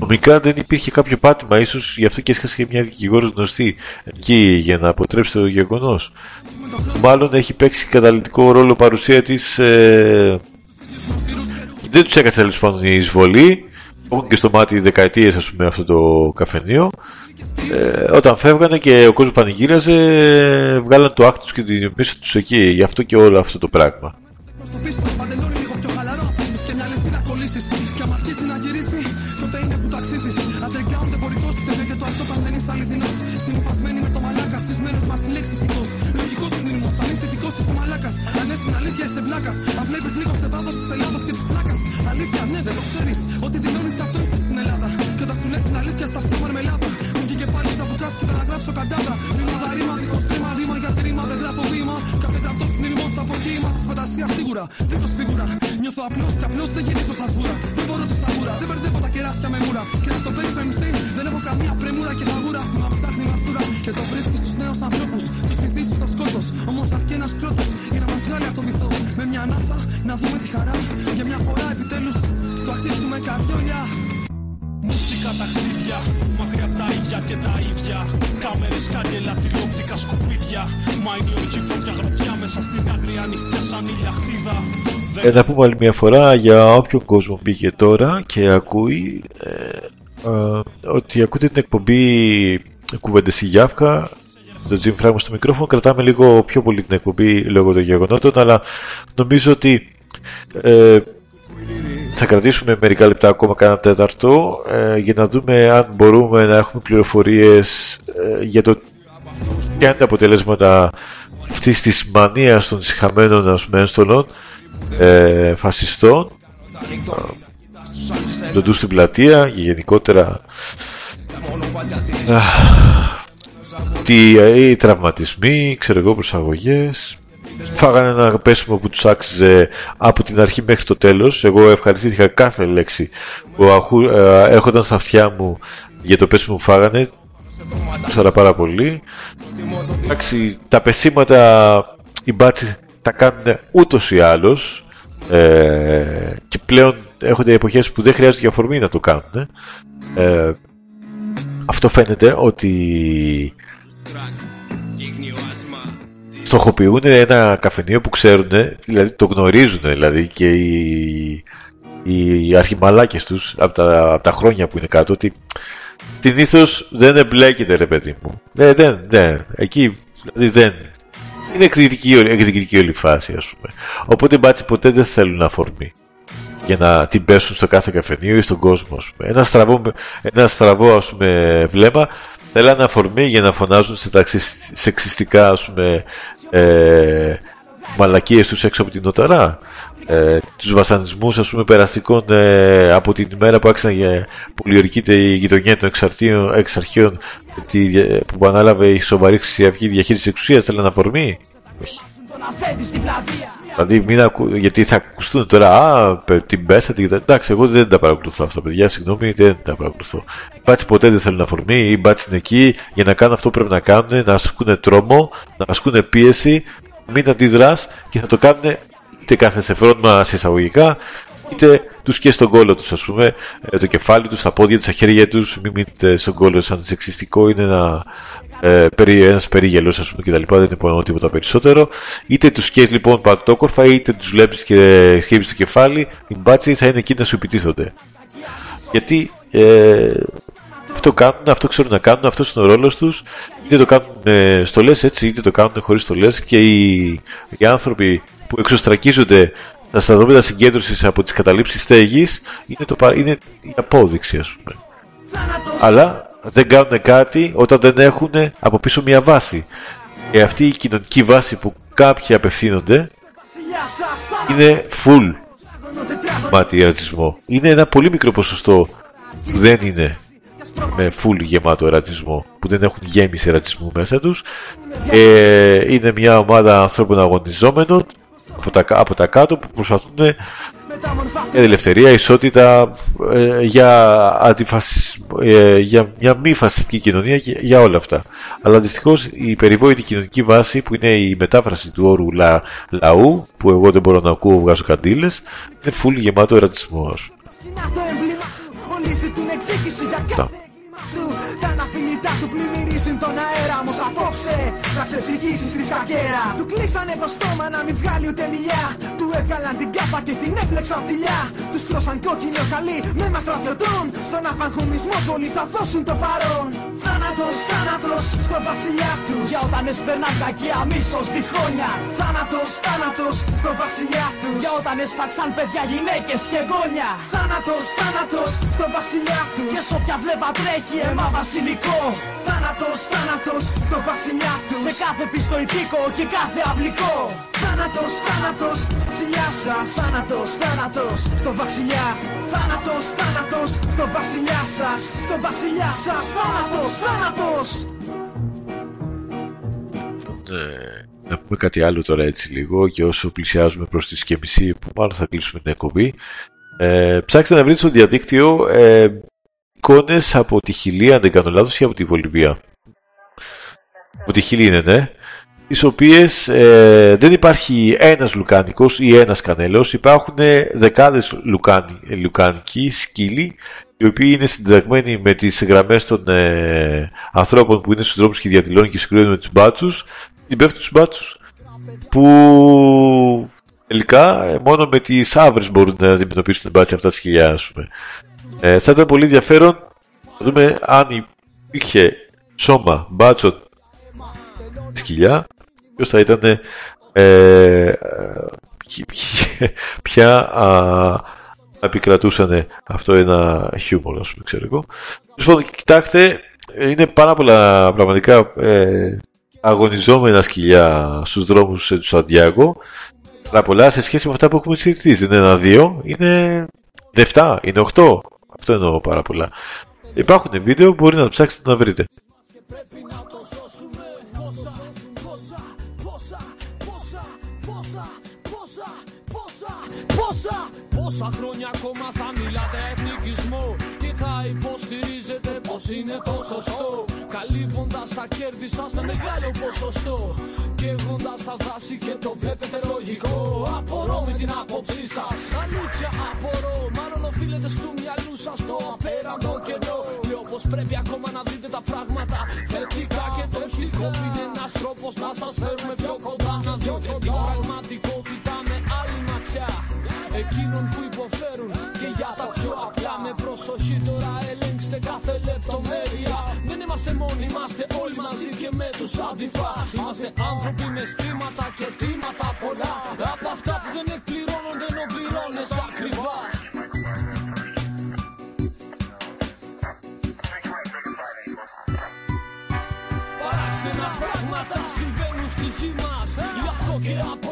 νομικά δεν υπήρχε κάποιο πάτημα. ίσως γι' αυτό και έσχασε μια δικηγόρος γνωστή εκεί για να αποτρέψει το γεγονός. Μάλλον έχει παίξει καταλητικό ρόλο παρουσία της. Ε, δεν τους έκατσε τέλος πάντων η εισβολή. Έχουν και στο μάτι δεκαετίες, ας πούμε, αυτό το καφενείο. Ε, όταν φεύγανε και ο κόσμος πανηγύραζε, βγάλαν το άκτη τους και την πίσω τους εκεί. Γι' αυτό και όλο αυτό το πράγμα. Φαντασία σίγουρα. Δίχω φίγουρα. Νιώθω απλώ και απλώ δεν γυρίζω σαν σβούρα. Δεν μπορώ τη σαγούρα. Δεν μπερδεύω τα κεράσια με μούρα. Και να στο παίξω MC δεν έχω καμία πρεμούρα και φαγούρα. Θυμά ψάχνει μαστούρα. Και το βρίσκεις στου νέους ανθρώπους. Τους βυθίσεις στο σκότος. Όμως αρκεί ένα κρότο για να μας βγάλει από το βυθό. Με μια ανάσα να δούμε τη χαρά. Για μια φορά επιτέλους το αξίζουμε καρδιόλια. Μουσικά ταξίδια, μακριά από τα ίδια και τα ίδια. Κάμερες, κάγκελα, τηλεοπτικά σκουπίδια. Μα είναι οργή φωτιά γροθιά μέσα στην άγρια νυχτιά σαν ηλιαχτίδα. Ε, να πούμε άλλη μια φορά για όποιο κόσμο πήγε τώρα και ακούει ε, ε, ότι ακούτε την εκπομπή κουβέντες στη Γιάφκα το Jim Fragma στο μικρόφωνο κρατάμε λίγο πιο πολύ την εκπομπή λόγω των γεγονότων αλλά νομίζω ότι ε, θα κρατήσουμε μερικά λεπτά ακόμα κάνα τέταρτο ε, για να δούμε αν μπορούμε να έχουμε πληροφορίες ε, για το ποια είναι τα αποτελέσματα αυτής της μανίας των συχαμένων ας πούμε ένστολων ε, φασιστών. Τον στην πλατεία και γενικότερα τι, οι τραυματισμοί, ξέρω εγώ προσαγωγές φάγανε ένα πέσιμο που τους άξιζε από την αρχή μέχρι το τέλος. Εγώ ευχαριστήθηκα κάθε λέξη που ε, έχονταν στα αυτιά μου για το πέσιμο που φάγανε. Ψάρα πάρα πολύ. Εντάξει, τα πεσήματα οι μπάτσι τα κάνουν ούτως ή άλλως. Ε, και πλέον έχονται εποχές που δεν χρειάζεται για αφορμή να το κάνουν. Ε, αυτό φαίνεται ότι στοχοποιούν ένα καφενείο που ξέρουν, δηλαδή το γνωρίζουν δηλαδή και οι, οι αρχιμαλάκες τους από τα, από τα χρόνια που είναι κάτω ότι την ήθος δεν εμπλέκεται ρε παιδί μου. Δεν, δεν, δεν. Εκεί δηλαδή δεν. Είναι εκδικητική, εκδικητική όλη φάση ας πούμε. Οπότε οι μπάτσι ποτέ δεν θέλουν αφορμή για να την πέσουν στο κάθε καφενείο ή στον κόσμο. Ας πούμε. Ένα στραβό, ένα στραβό ας πούμε, βλέμμα θέλανε αφορμή για να φωνάζουν σε τα σεξιστικά ας πούμε, ε, μαλακίες τους έξω από την νοταρά ε, τους βασανισμούς ας πούμε περαστικών ε, από την ημέρα που άξιζαν για πολιορκείται η γειτονιά των εξαρτίων, εξαρχείων που ανάλαβε η σοβαρή Χρυσή Αυγή διαχείρισης εξουσίας θέλανε αφορμή; Όχι. Δηλαδή, μην ακου... γιατί θα ακουστούν τώρα, α, την πέσατε. Εντάξει, εγώ δεν τα παρακολουθώ αυτά, παιδιά. Συγγνώμη, δεν τα παρακολουθώ. Οι μπάτσι ποτέ δεν θέλουν αφορμή. Οι μπάτσι είναι εκεί για να κάνουν αυτό που πρέπει να κάνουν, να ασκούν τρόμο, να ασκούν πίεση, μην αντιδράς και θα το κάνουν είτε κάθε σε φρόνημα σε εισαγωγικά, είτε τους και στον κόλλο τους, ας πούμε, ε, το κεφάλι τους, τα πόδια τους, τα χέρια τους. Μην μείνετε στον κόλλο σαν σεξιστικό, είναι ένα ε, ένας περίγελος ας πούμε κτλ. Δεν είναι τίποτα περισσότερο. Είτε τους σκέφτεις λοιπόν παντόκορφα είτε τους βλέπεις και σκέφτεις το κεφάλι, οι μπάτσοι θα είναι εκεί να σου επιτίθονται. Γιατί ε, αυτό κάνουν, αυτό ξέρουν να κάνουν, αυτός είναι ο ρόλος τους. Είτε το κάνουν ε, στολές έτσι, είτε το κάνουν χωρίς στολές και οι, οι άνθρωποι που εξωστρακίζονται στα σταδόμητα συγκέντρωσης από τις καταλήψεις στέγης είναι, το, είναι η απόδειξη ας πούμε. Αλλά δεν κάνουν κάτι όταν δεν έχουν από πίσω μια βάση. Και αυτή η κοινωνική βάση που κάποιοι απευθύνονται είναι full μάτι ρατσισμό. Είναι ένα πολύ μικρό ποσοστό που δεν είναι με full γεμάτο ρατσισμό, που δεν έχουν γέμιση ρατσισμού μέσα τους. Ε, είναι μια ομάδα ανθρώπων αγωνιζόμενων από τα, από τα κάτω που προσπαθούν για ελευθερία, ισότητα, ε, για, ε, για μια μη φασιστική κοινωνία και για όλα αυτά. Αλλά δυστυχώ η περιβόητη κοινωνική βάση που είναι η μετάφραση του όρου λαού, που εγώ δεν μπορώ να ακούω, βγάζω καντήλες, είναι φουλ γεμάτο ερωτισμό. Απόψε να ξεψυγίσει στη σκακέρα. Του κλείσανε το στόμα να μην βγάλει ούτε μιλιά. Του έβγαλαν την κάπα και την έφλεξαν φιλιά. Τους τρώσαν κόκκινο χαλί με μας στρατιωτών. Στον απαγχωνισμό πολλοί θα δώσουν το παρόν. Θάνατος, θάνατος στο βασιλιά τους. Για όταν έσπερναν κακία μίσος διχόνια. Θάνατος, θάνατος στο βασιλιά τους. Για όταν έσφαξαν παιδιά, γυναίκες και γόνια. Θάνατος, θάνατος στο βασιλιά τους. Και σ' όποια βλέπα τρέχει αίμα βασιλικό. Θάνατος, θάνατος στο βασιλιά τους. Σε κάθε πιστοϊτικό και κάθε αυλικό. Θάνατος, θάνατος, βασιλιά σας. Θάνατος, θάνατος, στο βασιλιά. Θάνατος, θάνατος, στο βασιλιά σας. Στο βασιλιά σας. Θάνατος, θάνατος. Ε, να πούμε κάτι άλλο τώρα έτσι λίγο και όσο πλησιάζουμε προς τη σκέψη που μάλλον θα κλείσουμε την εκπομπή ε, ψάξτε να βρείτε στο διαδίκτυο ε, εικόνες από τη Χιλία αν δεν κάνω λάθος ή από τη Βολιβία από τη Χιλή είναι ναι τις οποίες ε, δεν υπάρχει ένας λουκάνικος ή ένας κανέλος, υπάρχουν δεκάδες λουκάνι, λουκάνικοι σκύλοι οι οποίοι είναι συνταγμένοι με τις γραμμές των ε, ανθρώπων που είναι στους δρόμους και διαδηλώνουν και συγκρίνουν με τους μπάτσους, την πέφτουν τους μπάτσους. Που τελικά ε, μόνο με τις άβρες μπορούν να αντιμετωπίσουν την μπάτση αυτά τα σκυλιά, ας πούμε. Ε, θα ήταν πολύ ενδιαφέρον να δούμε αν υπήρχε σώμα μπάτσων σκυλιά, ποιο θα ήταν ε, ποια επικρατούσαν αυτό ένα χιούμορ, ας πούμε, ξέρω εγώ. Λοιπόν, κοιτάξτε, είναι πάρα πολλά πραγματικά ε, αγωνιζόμενα σκυλιά στους δρόμους του Σαντιάγκο. Πάρα πολλά σε σχέση με αυτά που έχουμε συζητήσει. Δεν είναι ένα-δύο, είναι 7, είναι 8. Αυτό εννοώ πάρα πολλά. Υπάρχουν βίντεο, μπορεί να το ψάξετε να βρείτε. Πόσα χρόνια ακόμα θα μιλάτε εθνικισμό Και θα υποστηρίζετε πως είναι το σωστό. Καλύβοντας τα κέρδη σας με μεγάλο ποσοστό Καίγοντας τα δάση και το βλέπετε λογικό. Απορώ με την άποψή σας. Αλήθεια απορώ. Μάλλον οφείλετε στο μυαλού σας το απέραντο καιρό Λέω πως πρέπει ακόμα να δείτε τα πράγματα θετικά και το χικό Είναι ένας τρόπος να σας φέρουμε πιο κοντά. Να δείτε την πραγματικότητα με άλλη ματιά εκείνων που υποφέρουν και για τα πιο απλά. Με προσοχή τώρα ελέγξτε κάθε λεπτομέρεια. Δεν είμαστε μόνοι, είμαστε όλοι μαζί και με τους αντιφά. Είμαστε άνθρωποι με στήματα και τίματα πολλά. Από αυτά που δεν εκπληρώνονται ενώ πληρώνες ακριβά. Παράξενα πράγματα συμβαίνουν στη γη μας. Γι' αυτό και από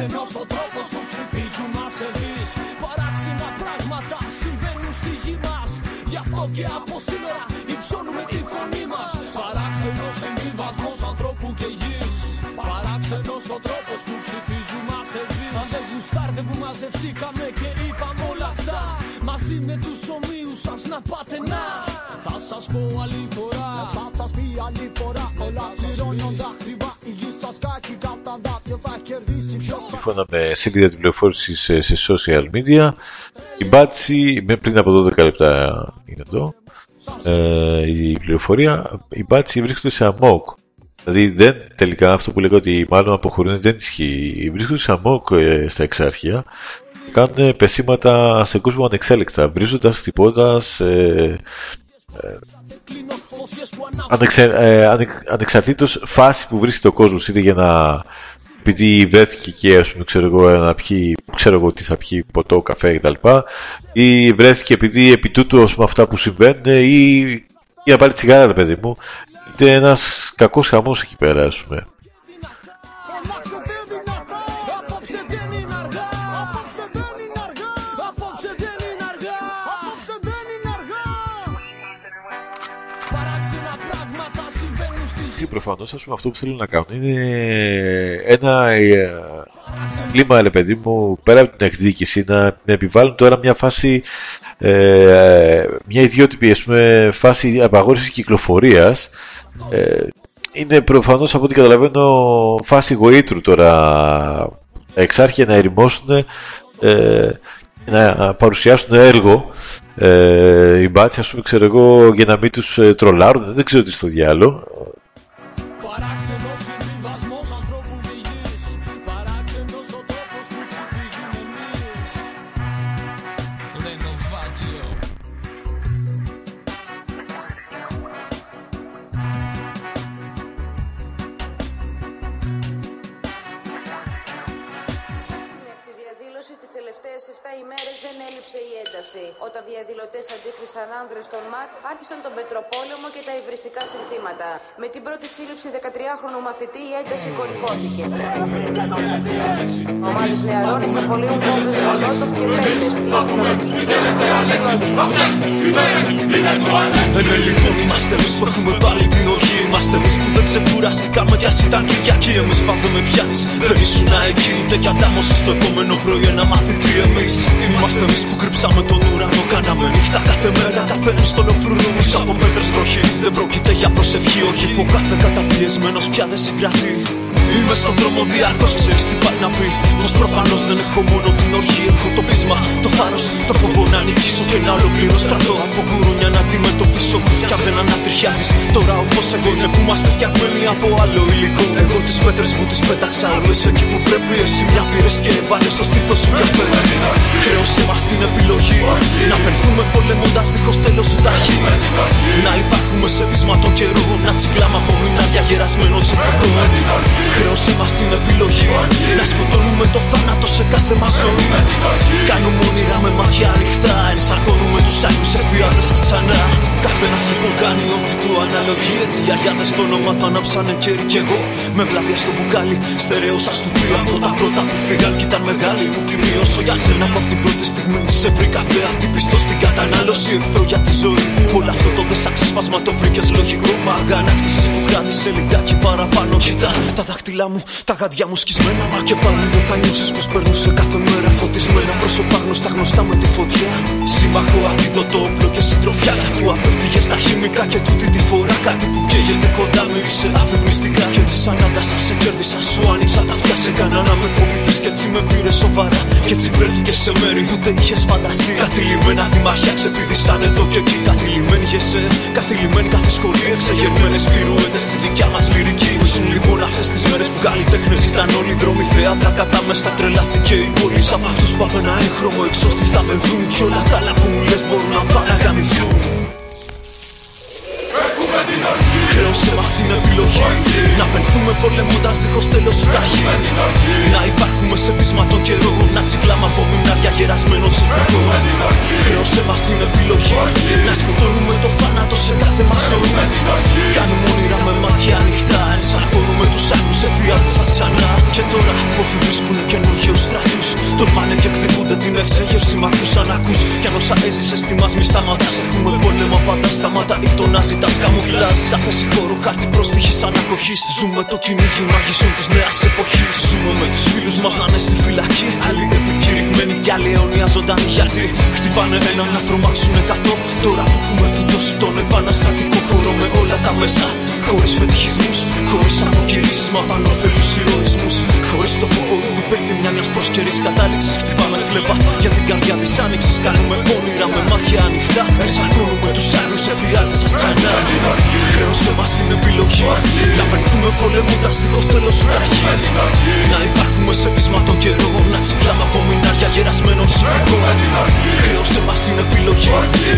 Παράξενος ο τρόπος που ψηφίζουν ασεβείς Παράξενα πράγματα συμβαίνουν στη γη μας. Γι' αυτό και από σήμερα υψώνουμε τη φωνή μας. Παράξενος συμβιβασμός ανθρώπου και γης. Παράξενος ο τρόπος που ψηφίζουν μας εμείς Αν δεν γουστάρτε που μαζευτήκαμε και είπαμε όλα αυτά. Μαζί με τους ομοίους σας να πάτε να. Θα σας πω άλλη φορά. Θα σας πει άλλη φορά. Όλα πληρώνονται Σύμφωνα με σελίδα τη πληροφόρηση σε, σε social media, η μπάτση, με πριν από 12 λεπτά είναι εδώ, ε, η πληροφορία, η μπάτση βρίσκονται σε αμόκ. Δηλαδή δεν, τελικά αυτό που λέγω ότι μάλλον αποχωρούν δεν ισχύει. Βρίσκονται σε αμόκ ε, στα εξάρχεια κάνουν πεσήματα σε κόσμο ανεξέλεκτα, βρίζοντας, χτυπώντας, ε, ε, ανεξε, ε, ανεξαρτήτως φάση που βρίσκεται ο κόσμος, είτε για να επειδή βρέθηκε και ας πούμε, ξέρω εγώ, να πιει, ξέρω εγώ τι θα πιει, ποτό, καφέ κτλ. Ή βρέθηκε επειδή επί τούτου ας πούμε, αυτά που συμβαίνουν ή, ή να πάρει τσιγάρα, ρε παιδί μου. Είτε ένας κακός χαμός εκεί πέρα, ας πούμε. Προφανώς αυτό που θέλουν να κάνουν είναι ένα ε, κλίμα, ρε παιδί μου, πέρα από την εκδίκηση, να επιβάλλουν τώρα μια φάση, ε, μια ιδιότυπη ας πούμε, φάση απαγόρευσης κυκλοφορίας. Ε, είναι προφανώς από ό,τι καταλαβαίνω φάση γοήτρου τώρα εξάρχεια να ερημώσουν ε, να παρουσιάσουν έργο ε, οι μπάτσοι, ας πούμε, ξέρω εγώ, για να μην τους ε, τρολάρουν, δεν ξέρω τι στο διάλογο. Όταν διαδηλωτέ αντίκρισαν άνδρες στον ΜΑΚ, άρχισαν τον Πετροπόλεμο και τα υβριστικά συνθήματα. Με την πρώτη σύλληψη 13χρονου μαθητή η ένταση κορυφώθηκε. Ομάδε νεαρών εξαπολύουν βόμβες μολότοφ και πέτρε που η αστυνομική Δεν είναι λοιπόν είμαστε εμείς που έχουμε πάλι την οργή. Είμαστε εμείς που δεν ξεκουραστήκαμε κι α ήταν Κυριακή. Εμείς πάντα με πιάνεις. Δεν ήσουν εκεί ούτε κι αντάμωση στο επόμενο πρωί ένα μαθητή εμείς. Είμαστε εμείς που κρύψαμε τον ουρανό κάναμε νύχτα κάθε μέρα Κάθε στολοφρούνου πίσω από πέτρες βροχή. Δεν πρόκειται για προσευχή όχι που κάθε καταπιεσμένος πια δεν συγκρατεί Είμαι στον δρόμο διάρκω, ξέρεις τι πάει να πει. Πως προφανώς δεν έχω μόνο την οργή, έχω το πείσμα, το θάρρος, το φόβο να νικήσω και να ολοκληρώ στρατό από γουρούνια να αντιμετωπίσω. Κι αν δεν ανατριχιάζεις, τώρα όπως εγώ είναι που είμαστε φτιαγμένοι από άλλο υλικό. Εγώ τις πέτρε μου τις πέταξα, όλες εκεί που πρέπει. Εσύ μια πήρες και βάλες στο στήθος σου για φέρνει. Χρέωσέ μας την επιλογή να πενθούμε πολεμώντας δίχως τέλος η ταχύ. Να υπάρχουμε σε βίσμα των καιρών, να τσιγκλάμε από μηνάρια γερασμένο σε Χρέωσή μας την επιλογή. Να σκοτώνουμε το θάνατο σε κάθε μας ζωή. Κάνουμε όνειρα με μάτια ανοιχτά Ενσαρκώνουμε τους άλλους σε φιάτες σας ξανά. Καθένας λοιπόν κάνει ό,τι του αναλογεί. Έτσι οι αγιάδες στο όνομα του ανάψανε κέρι κι εγώ. Με βλαβιά στο μπουκάλι Στερεώσα του πει από τα πρώτα που φύγαν Κι ήταν μεγάλη μου τιμή. Όσο για σένα από την πρώτη στιγμή Σε βρήκα θέα τι πιστός στην κατανάλωση Εχθρό για τη ζωή. Όλο αυτό το δεσαξίσπασμα το βρήκες λογικό. Μα αγανάκτησες που κράτησε λιγάκι παραπάνω. Κοίτα τα δάχτυλά μου, τα γάντια μου σκισμένα. Μα και πάλι δεν θα νιώσει πως περνούσε κάθε μέρα φωτισμένα πρόσωπα γνωστά γνωστά με τη φωτιά. Σύμμαχο, αντίδοτο όπλο και συντροφιά. Κι αφού απέφυγες στα χημικά και τούτη τη φορά κάτι που καίγεται κοντά μύρισε αφυπνιστικά. Κι έτσι σαν άντασα σε κέρδισα, σου άνοιξα τα αυτιά σε κανένα να με φοβηθείς κι έτσι με πήρε σοβαρά. Κι έτσι βρέθηκε σε μέρη που δεν είχες φανταστεί. Κατηλημένα δημαρχιά ξεπηδήσαν εδώ και εκεί. Κατηλημένη γεσέ, κατηλημένη κάθε σχολή. Εξεγερμένε πυρούετε στη δικιά μας λυρική. Βρίσκουν λοιπόν αυτές τις μέρες που καλλιτέχνες ήταν όλοι δρόμοι θέατρα. Κατά μέσα τρελάθηκε η πόλη. Σαν αυτούς που από ένα έγχρωμο εξώστη θα με δουν. Κι όλα τα άλλα που μου λες μπορούν να πάνε να γαμηθούν. Χρέωσε μας την επιλογή. Να πενθούμε πολεμώντας δίχως τέλος η ταχύ. Να υπάρχουμε σε πείσμα των καιρών Να τσικλάμε από μηνάρια γερασμένο συνθηκό Χρέωσε μας την επιλογή Να σκοτώνουμε το θάνατο σε κάθε μας ζωή. Κάνουμε όνειρα με μάτια ανοιχτά Ενσαρκώνουμε τους άλλους σε φιάτες σας ξανά. Και τώρα που βρίσκουνε καινούργιους στρατούς Τολμάνε και εκδικούνται την εξέγερση Μ' ακούσαν να ακούς Κι αν όσα έζησες τιμάς μη σταματάς Έχουμε πόλεμα πάντα σταματά Ήκτο να ζητάς καμουφλάζ Κάθε συγχώρο χάρτη προστιχής ανακοχής Ζούμε το κυνήγι μαγισσών της νέας εποχής. Ζούμε με τους φίλους μας να είναι στη φυλακή. Άλλοι επικηρυγμένοι κι άλλοι αιώνια ζωντανοί Γιατί χτυπάνε ένα να τρομάξουν εκατό. Τώρα που έχουμε φυτώσει τον επαναστατικό χώρο με όλα τα μέσα. Χωρίς φετιχισμούς, χωρίς αποκηρύσεις μα πανώφελους ηρωισμούς. Χωρίς το φόβο ή την πέθυμια μιας προσκαιρής κατάληξης Χτυπάμε φλεβά για την καρδιά της άνοιξης Κάνουμε όνειρα με μάτια ανοιχτά. Ενσαρκώνουμε τους άλλους εφιάλτες σας ξανά Χρέωσε μας την επιλογή. Να πενθούμε πολεμούντας δίχως τέλος ταχύ Να υπάρχουμε σε βίσμα των καιρών Να τσικλάμε από μηνάρια γερασμένων συνθηκών Χρέωσε μας την επιλογή.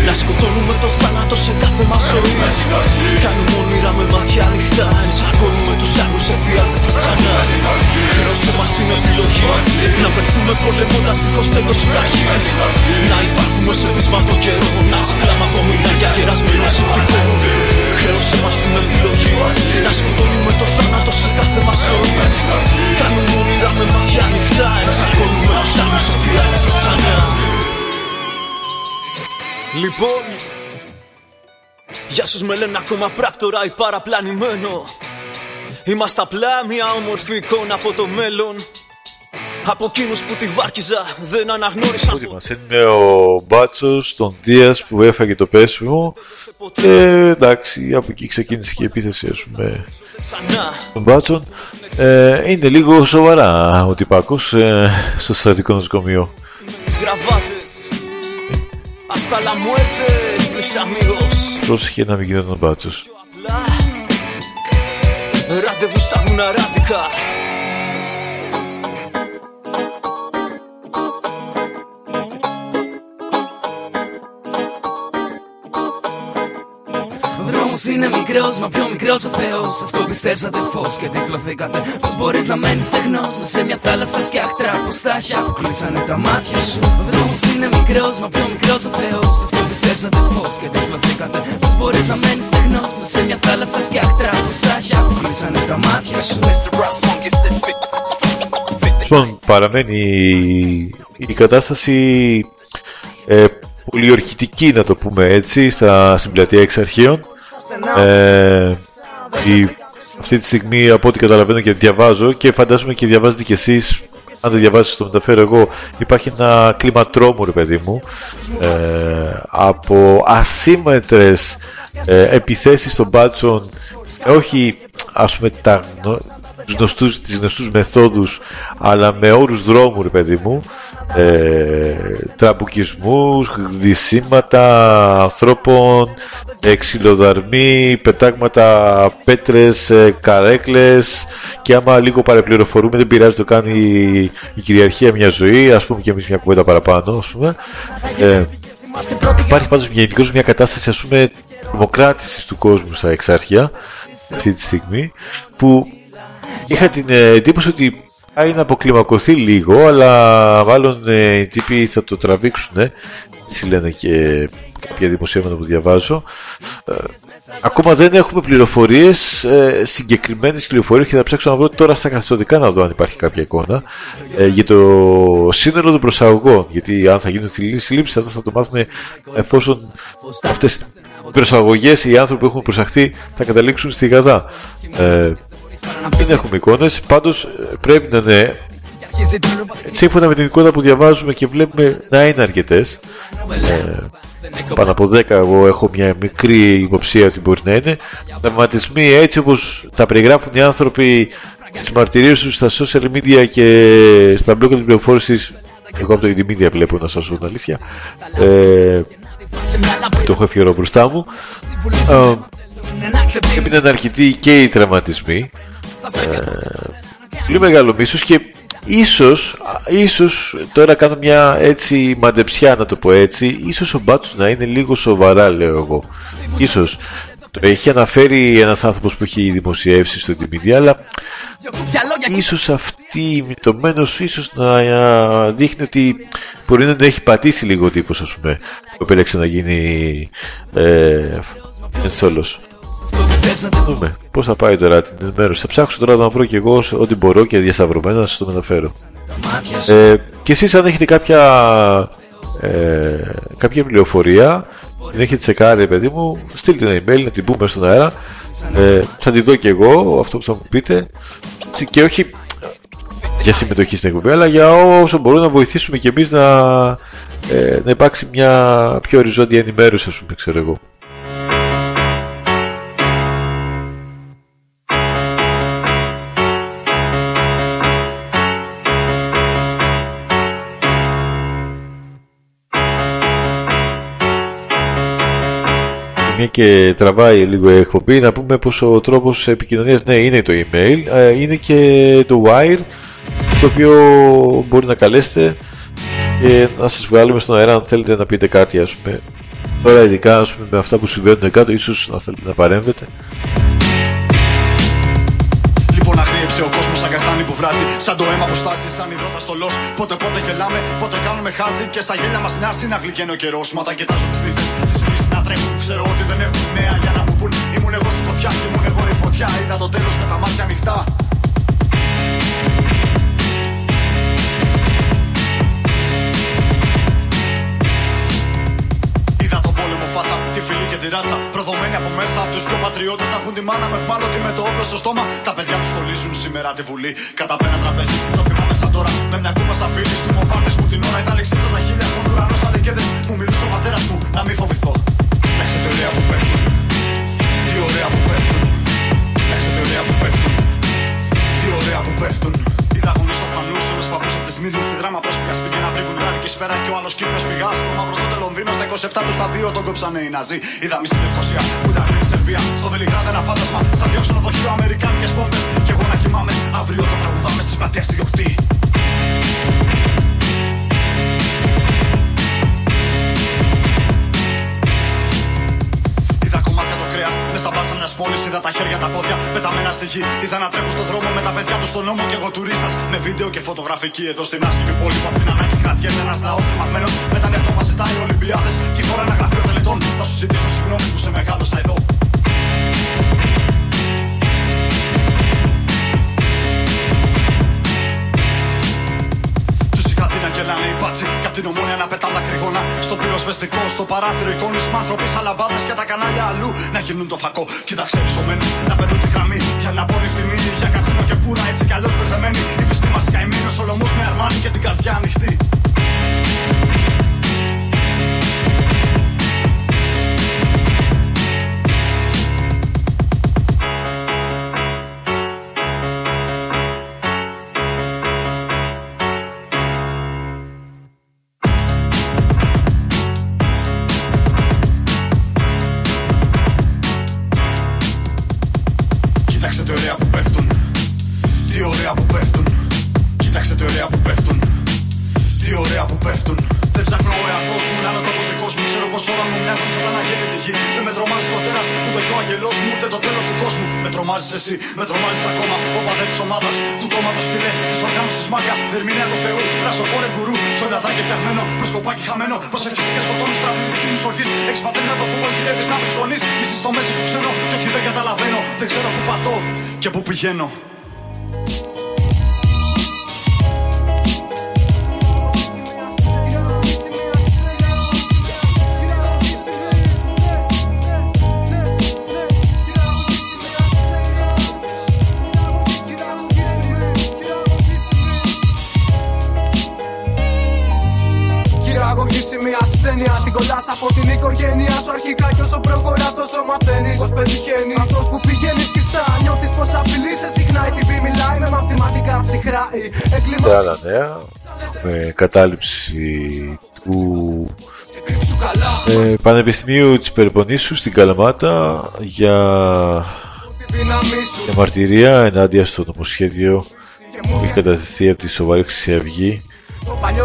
Να σκοτώνουμε το θάνατο σε κάθε μας ζωή. Κάνουμε όνειρα με μάτια ανοιχτά Ενσαρκώνουμε τους άλλους εφιάλτες σας ξανά. Χρέωσε μας την επιλογή. Να πενθούμε πολεμώντας δίχως τέλος ταχύ Να υπάρχουμε σε βίσμα των καιρών Να τσικλάμε από μηνάρια γερασμένων συνθηκών Χρέωσε μας την επιλογή Να σκοτώνουμε το θάνατο σε κάθε μας ζωή. Κάνουμε όνειρα με μάτια ανοιχτά. Ενσαρκώνουμε τους άλλους εφιάλτες σας ξανά Λοιπόν Για όσους με λένε ακόμα πράκτορα ή παραπλανημένο. Είμαστε απλά μια όμορφη εικόνα από το μέλλον από εκείνους που τη βάρκιζα δεν αναγνώρισαν Ό,τι μας είναι ο Μπάτσος, τον Δίας που έφαγε το πέσιμο και εντάξει από εκεί ξεκίνησε και η επίθεση ας πούμε. Των Μπάτσων ε, είναι λίγο σοβαρά ο τυπάκος ε, στο στρατικό νοσοκομείο. Τις γραβάτες. Hasta la muerte, mis amigos. Πρόσεχε να μην γίνει τον Μπάτσος. Ραντεβού στα γουναράδικα είναι μικρός, μα πιο μικρός ο Θεός. Αυτό πιστέψατε φως και τυφλωθήκατε. Πώς μπορείς να μένεις στεγνός σε μια θάλασσα σκιάχτρα. Πώ τα που κλείσανε τα μάτια σου. Ο δρόμος είναι μικρός, μα πιο μικρός ο Θεός. Αυτό πιστέψατε φως και τυφλωθήκατε. Πώς μπορείς να μένεις στεγνός σε μια θάλασσα σκιάχτρα. Πώ τα που κλείσανε τα μάτια σου. Λοιπόν, παραμένει η κατάσταση ε, πολιορχητική να το πούμε έτσι στα, στην πλατεία εξ αρχείων ε, η, αυτή τη στιγμή από ό,τι καταλαβαίνω και διαβάζω και φαντάζομαι και διαβάζετε κι εσείς αν δεν διαβάζετε το μεταφέρω εγώ υπάρχει ένα κλίμα τρόμου ρε παιδί μου ε, από ασύμμετρες ε, επιθέσεις των μπάτσων όχι ας πούμε τα, γνωστούς, τις γνωστούς μεθόδους αλλά με όρους δρόμου ρε παιδί μου ε, τραμπουκισμούς, γδυσίματα ανθρώπων, ξυλοδαρμοί, πετάγματα πέτρες, ε, καρέκλες και άμα λίγο παρεπληροφορούμε δεν πειράζει το κάνει η κυριαρχία μια ζωή, ας πούμε και εμείς μια κουβέντα παραπάνω ας πούμε. Ε, υπάρχει πάντως γενικώς μια κατάσταση ας πούμε δημοκράτησης του κόσμου στα εξάρχεια αυτή τη στιγμή που είχα την εντύπωση ότι πάει να αποκλιμακωθεί λίγο, αλλά μάλλον ε, οι τύποι θα το τραβήξουν, έτσι λένε και κάποια δημοσίευματα που διαβάζω. Ε, ακόμα δεν έχουμε πληροφορίες, ε, συγκεκριμένες πληροφορίες και θα ψάξω να βρω τώρα στα καθιστοτικά να δω αν υπάρχει κάποια εικόνα ε, για το σύνολο των προσαγωγών. Γιατί αν θα γίνουν συλλήψεις αυτό θα το μάθουμε εφόσον αυτές οι προσαγωγές, οι άνθρωποι που έχουν προσαχθεί θα καταλήξουν στη Γαδά. Ε, δεν έχουμε εικόνες. Πάντως πρέπει να είναι σύμφωνα με την εικόνα που διαβάζουμε και βλέπουμε να είναι αρκετές. Ε, πάνω από 10 εγώ έχω μια μικρή υποψία ότι μπορεί να είναι. Τραυματισμοί έτσι όπως τα περιγράφουν οι άνθρωποι τι μαρτυρίε τους στα social media και στα blog της πληροφόρησης. Εγώ από το Wikimedia βλέπω να σας πω την αλήθεια. Ε, το έχω εφιερώ μπροστά μου. Ε, πρέπει να είναι αρκετοί και οι τραυματισμοί ε, πολύ μεγάλο μίσος και ίσως, ίσως τώρα κάνω μια έτσι μαντεψιά να το πω έτσι ίσως ο Μπάτσος να είναι λίγο σοβαρά λέω εγώ. Ίσως. Το έχει αναφέρει ένας άνθρωπος που έχει δημοσιεύσει στο Wikipedia αλλά ίσως αυτή μητωμένος ίσως να δείχνει ότι μπορεί να έχει πατήσει λίγο ο τύπος ας πούμε που επέλεξε να γίνει ε, ενθόλος δούμε πώς θα πάει τώρα την ενημέρωση. Θα ψάξω τώρα να βρω και εγώ ό,τι μπορώ και διασταυρωμένα να σας το μεταφέρω. Ε, και εσείς, αν έχετε κάποια ε, κάποια πληροφορία, την έχετε τσεκάρει, παιδί μου, στείλτε ένα email να την πούμε στον αέρα. Ε, θα τη δω και εγώ, αυτό που θα μου πείτε. Και όχι για συμμετοχή στην εκπομπή, αλλά για όσο μπορούμε να βοηθήσουμε και εμείς να, ε, να υπάρξει μια πιο οριζόντια ενημέρωση, ας πούμε, ξέρω εγώ. Μια και τραβάει λίγο η εκπομπή. Να πούμε πως ο τρόπος επικοινωνίας ναι είναι το email ε, είναι και το wire το οποίο μπορεί να καλέσετε και να σας βγάλουμε στον αέρα. Αν θέλετε να πείτε κάτι ας πούμε τώρα ειδικά ας πούμε, με αυτά που συμβαίνουν κάτω ίσως να θέλετε να παρέμβετε. Λοιπόν αγρίεψε ο κόσμος σαν καστάνι που βράζει Σαν το αίμα που στάζει, σαν υδρότα στο λος Πότε πότε γελάμε, πότε κάνουμε χάζι Και στα γέλια μας νιάσει να γλυκένει ο καιρός Μα όταν κοιτάζω τις νύχτες, τις νύχτες να τρέχουν Ξέρω ότι δεν έχουν νέα για να μου πούν Ήμουν εγώ στη φωτιά, ήμουν εγώ η φωτιά Είδα το τέλος με τα μάτια ανοιχτά φάτσα, τη φιλή και τη ράτσα. Προδομένοι από μέσα από τους πιο πατριώτες να έχουν τη μάνα με χμάλωτη με το όπλο στο στόμα. Τα παιδιά τους στολίζουν σήμερα τη βουλή. Κατά πένα τραπέζι, το θυμάμαι σαν τώρα. Με μια κούπα στα φίλη του μοβάρτε μου την ώρα. Είδα λεξίδα τα χίλια στον ουρανός αλεκέδε. Μου μιλούσε ο πατέρας μου να μην φοβηθώ. Κοιτάξτε τι ωραία που πέφτουν. Τι ωραία που πέφτουν. Κοιτάξτε τι ωραία που πέφτουν. Τι ωραία που πέφτουν. Είδα γονεί φανούς, ένας παππούς από τη Σμύρνη στη δράμα πρόσφυγας πήγε να βρει βουλγάρικη σφαίρα και ο άλλος Κύπρος φυγά. Στο μαύρο τότε Λονδίνο στα 27 του στα 2 τον κόψανε οι Ναζί. Είδα μισή Λευκοσία που ήταν η Σερβία. Στο Βελιγράδι ένα φάντασμα σαν δύο ξενοδοχείο Αμερικάνικες πόμπες. Και εγώ να κοιμάμαι αύριο θα τραγουδάμε στις πλατείες στη γιορτή. Πόλης είδα τα χέρια τα πόδια πεταμένα στη γη. Είδα να τρέχουν στον δρόμο με τα παιδιά τους στον νόμο και εγώ τουρίστας. Με βίντεο και φωτογραφική εδώ στην άσχημη πόλη που απ' την ανάγκη κρατιέται ένας λαό τριμαγμένο. Με τα νεύτο μας ζητάει Ολυμπιάδες και η χώρα ένα γραφείο τελετών. Θα σου ζητήσω συγγνώμη που σε μεγάλωσα εδώ. Γελάνε οι μπάτσι Κι απ' την ομόνια να πετάνε τα κρυγόνα Στο πυροσβεστικό, στο παράθυρο εικόνε με άνθρωποι σαλαμπάδε και τα κανάλια αλλού να γίνουν το φακό. Κοίταξε ριζωμένου να παίρνουν τη γραμμή για να μπορεί φθηνή. Για κασίνο και πουρα έτσι κι αλλιώς μπερδεμένοι. Η πιστή μας καημένη, ο σολομός με αρμάνι και την καρδιά ανοιχτή. Εσύ. Με τρομάζεις ακόμα ο παδέ της ομάδας του κόμματος σκυλέ της οργάνωσης μάγκα. Δερμηνέα του Θεού, ρασοφόρε γκουρού. Τσολιαδάκι φτιαγμένο, προσκοπάκι χαμένο. Προσευχή και σκοτώνεις, τραβίζει η σογή. Έχεις πατρίδα το φούτμπολ, γυρεύει να βρεις γονείς. Μισή στο μέση σου ξένο, και όχι δεν καταλαβαίνω. Δεν ξέρω που πατώ και που πηγαίνω. Από την οικογένειά σου αρχικά κι όσο προχωράς τόσο μαθαίνει. Πώ πετυχαίνει αυτός που πηγαίνει σκεφτά. Νιώθεις πως απειλείς, σε συχνά η TV μιλάει με μαθηματικά ψυχρά ή εγκληματικά. άλλα νέα. Με κατάληψη του ε, Πανεπιστημίου της Περπονήσου στην Καλαμάτα για μαρτυρία ενάντια στο νομοσχέδιο που έχει κατατεθεί από τη Σοβαρή Χρυσή Αυγή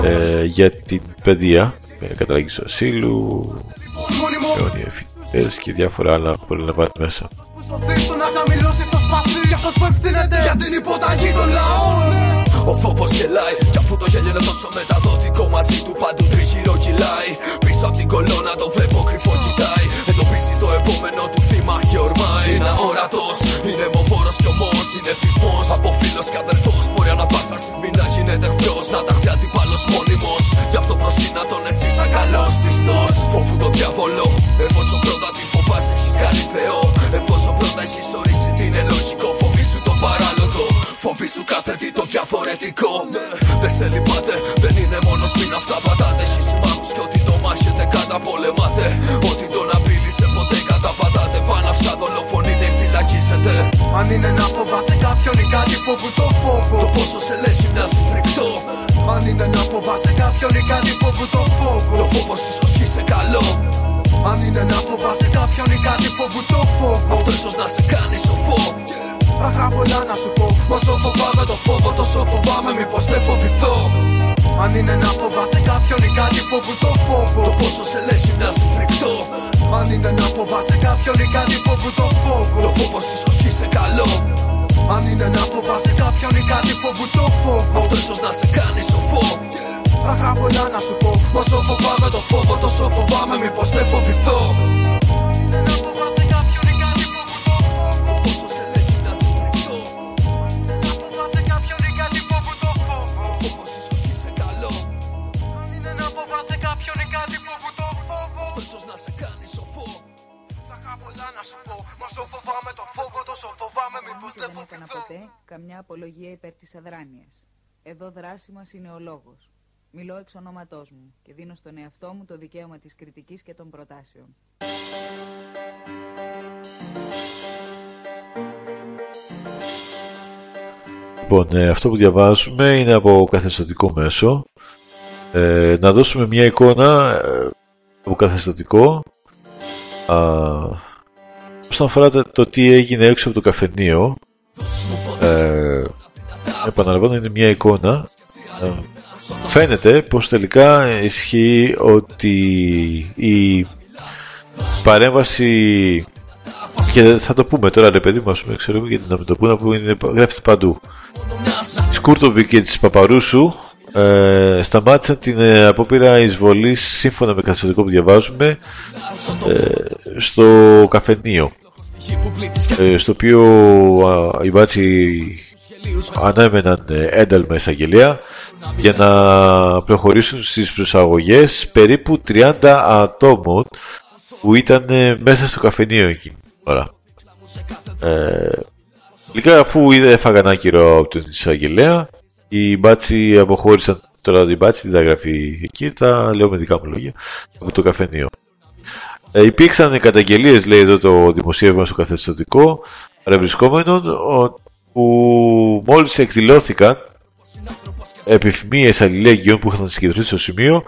ε, για την παιδεία με καταργή του ασύλου, αιώνια φοιτητές και διάφορα άλλα που περιλαμβάνει μέσα. Για την υποταγή των λαών Ο φόβος γελάει Κι αφού το γέλιο είναι τόσο μεταδοτικό Μαζί του παντού τριγύρω κυλάει. Πίσω από την κολόνα το βλέπω κρυφό κοιτάει. Εντοπίζει το επόμενο του θύμα και ορμάει. Είναι αόρατος, είναι μοφόρος κι όμως είναι θυσμός. Από φίλος και αδερφός μπορεί ανα πάσα στιγμή να γίνεται εχθρός. Να τα αντίπαλος μόνιμος Γι' αυτό προσκύνα τον εσύ Χριστός Φόβου το διάβολο. Εφόσον πρώτα τη φοβάσαι έχεις κάνει Θεό. Εφόσον πρώτα έχεις ορίσει την ελογικό Φοβήσου το παράλογο. Φοβήσου κάθε τι το διαφορετικό. Ναι. Δεν σε λυπάται, δεν είναι μόνος στην αυτά πατάτε Έχεις συμμάχους και ό,τι το μάχεται καταπολεμάτε Ό,τι τον απειλήσε ποτέ καταπατάτε. Βάναυσα δολοφονείται, ή φυλακίζετε. Αν είναι να φοβάσαι κάποιον ή κάτι φόβου το φόβο. Το πόσο σε λέει μοιάζει φρικτό. Αν είναι να φοβάσαι κάποιον ή κάτι φόβου το φόβο. Το φόβος ίσως σε καλό. Αν είναι να φοβάσαι κάποιον ή κάτι φόβου το φόβο. Αυτό ίσως να σε κάνει σοφό. Θα είχα πολλά να σου πω Μα όσο φοβάμαι το φόβο τόσο φοβάμαι μήπως δεν φοβηθώ. Αν είναι να φοβάσαι κάποιον ή κάτι φόβου το φόβο. Το πόσο σε λες μοιάζει φρικτό Αν είναι να φοβάσαι κάποιον ή κάτι φόβου το φόβο. Το φόβος ίσως σε καλό Αν είναι να φοβάσαι κάποιον ή κάτι φόβου το φόβο Αυτό ίσως να σε κάνει σοφό. Θα είχα πολλά να σου πω Μα όσο φοβάμαι το φόβο τόσο φοβάμαι μήπως δεν φοβηθώ. Είναι να φοβάσαι κάποιον ή κάτι φόβου το φόβο Πόσο σε λες μοιάζει φρικτό Είναι να φοβάσαι κάποιον ή κάτι φόβου το φόβο Το φόβος ίσως σε καλό. Αν είναι να φοβάσαι κάποιον ή κάτι φόβου το φόβο Αυτό ίσως να σε κάνει σοφό Θα είχα πολλά να σου πω Μα όσο φοβάμαι το φόβο τόσο φοβάμαι μήπως δεν Δεν έκανα φοβηθώ ποτέ καμιά απολογία υπέρ της αδράνειας. Εδώ δράση μας είναι ο λόγος. Μιλώ εξ ονόματός μου και δίνω στον εαυτό μου το δικαίωμα της κριτικής και των προτάσεων. Λοιπόν, ε, αυτό που διαβάζουμε είναι από καθεστωτικό μέσο. Ε, να δώσουμε μια εικόνα ε, από καθεστωτικό α, όσον αφορά το, το τι έγινε έξω από το καφενείο. Ε, επαναλαμβάνω, είναι μια εικόνα. Ε, φαίνεται πως τελικά ισχύει ότι η παρέμβαση και θα το πούμε τώρα ρε παιδί μας, ξέρουμε γιατί να μην το πούμε που είναι, γράφεται παντού. Σκούρτοβι και της Παπαρούσου ε, σταμάτησαν την ε, απόπειρα εισβολής σύμφωνα με καθιστοτικό που διαβάζουμε ε, στο καφενείο ε, στο οποίο α, οι μπάτσοι ανέμεναν ε, ένταλμα εισαγγελία για να προχωρήσουν στις προσαγωγές περίπου 30 ατόμων που ήταν ε, μέσα στο καφενείο εκείνη την ώρα. Ε, Τελικά αφού είδε έφαγαν άκυρο από την εισαγγελέα οι μπάτσοι αποχώρησαν τώρα την μπάτσι δεν τα γράφει εκεί τα λέω με δικά μου λόγια από το καφενείο. Ε, υπήρξαν καταγγελίες λέει εδώ το δημοσίευμα στο καθεστωτικό παρευρισκόμενων που μόλις εκδηλώθηκαν επιφημίες αλληλέγγυων που είχαν συγκεντρωθεί στο σημείο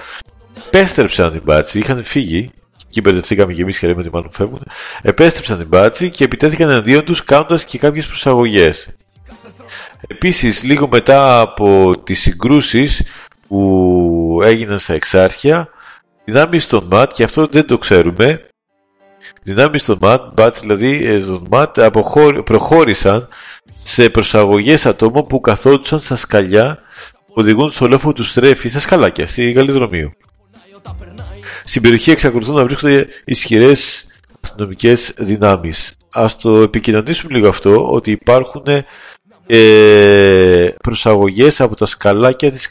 επέστρεψαν την μπάτση, είχαν φύγει και μπερδευτήκαμε και εμείς και λέμε ότι μάλλον φεύγουν. Επέστρεψαν την μπάτση και επιτέθηκαν εναντίον τους κάνοντας και κάποιες προσαγωγές. Επίσης, λίγο μετά από τις συγκρούσεις που έγιναν στα εξάρχεια, δυνάμει των ΜΑΤ, και αυτό δεν το ξέρουμε, δυνάμει των ΜΑΤ, μπάτς, δηλαδή των ΜΑΤ, προχώρησαν σε προσαγωγές ατόμων που καθόντουσαν στα σκαλιά που οδηγούν στο λόφο του στρέφη, στα σκαλάκια, στη Γαλλιδρομίου. Στην περιοχή εξακολουθούν να βρίσκονται ισχυρές αστυνομικές δυνάμεις. Α το επικοινωνήσουμε λίγο αυτό, ότι υπάρχουν ε, προσαγωγές από τα σκαλάκια της,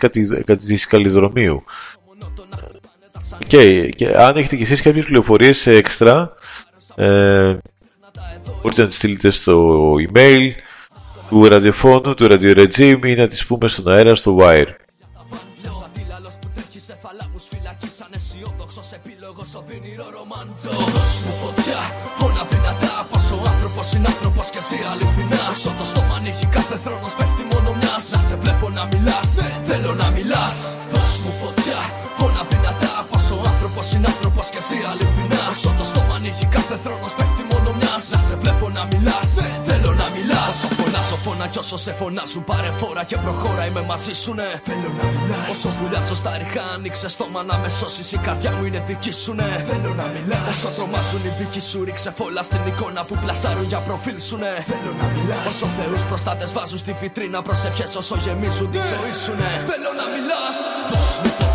της καλλιδρομίου. Okay. Και αν έχετε και εσείς κάποιες πληροφορίες έξτρα, ε, μπορείτε να τις στείλετε στο email του ραδιοφώνου, του ραδιορετζίμ ή να τις πούμε στον αέρα στο wire. Συνάνθρωπος και εσύ αληθινά Όσο το στόμα ανοίγει κάθε θρόνος πέφτει μόνο μιας. Να σε βλέπω να μιλάς, θέλω να μιλάς. Δώσ' μου φωτιά, φώνα δυνατά. Πόσο άνθρωπος συνάνθρωπος και εσύ αληθινά Όσο το στόμα ανοίγει κάθε θρόνος πέφτει μόνο μιας. Να σε βλέπω να μιλάς, θέλω να μιλάς Όσο φωνάζω φώνα κι όσο σε φωνάζουν πάρε φόρα και προχώρα είμαι μαζί σου ναι Θέλω να μιλάς. Όσο βουλιάζω στα ριχά άνοιξε στόμα να με σώσεις Η καρδιά μου είναι δική σου ναι Θέλω να μιλάς. Όσο τρομάζουν οι δικοί σου ρίξε φόλα στην εικόνα που πλασάρουν για προφίλ σου ναι Θέλω να μιλάς. Όσο θεούς προστάτες βάζουν στη βιτρίνα προσευχές όσο γεμίζουν τη ζωή σου ναι Θέλω να μιλάς. Δώσ' μου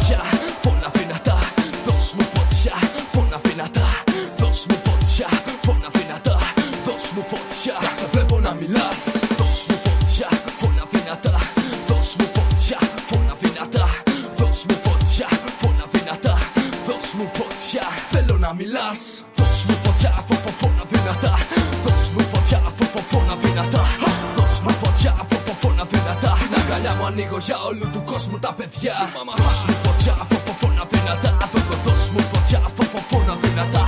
ανοίγω για όλου του κόσμου τα παιδιά. Δώσ' μου φωτιά, φώνα δυνατά. Δώσ' μου φωτιά, φώνα δυνατά.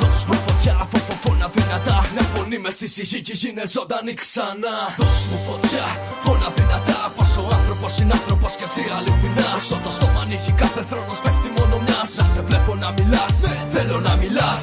Δώσ' μου φωτιά, φώνα δυνατά. Να φωνή μες στη σιγή και γίνε ζωντανή ξανά. Δώσ' μου φωτιά, φώνα δυνατά. Πως ο άνθρωπος είναι άνθρωπος και ζει αληθινά. Όσο το στόμα ανοίγει κάθε θρόνος πέφτει μόνο μιας. Να σε βλέπω να μιλάς, θέλω να μιλάς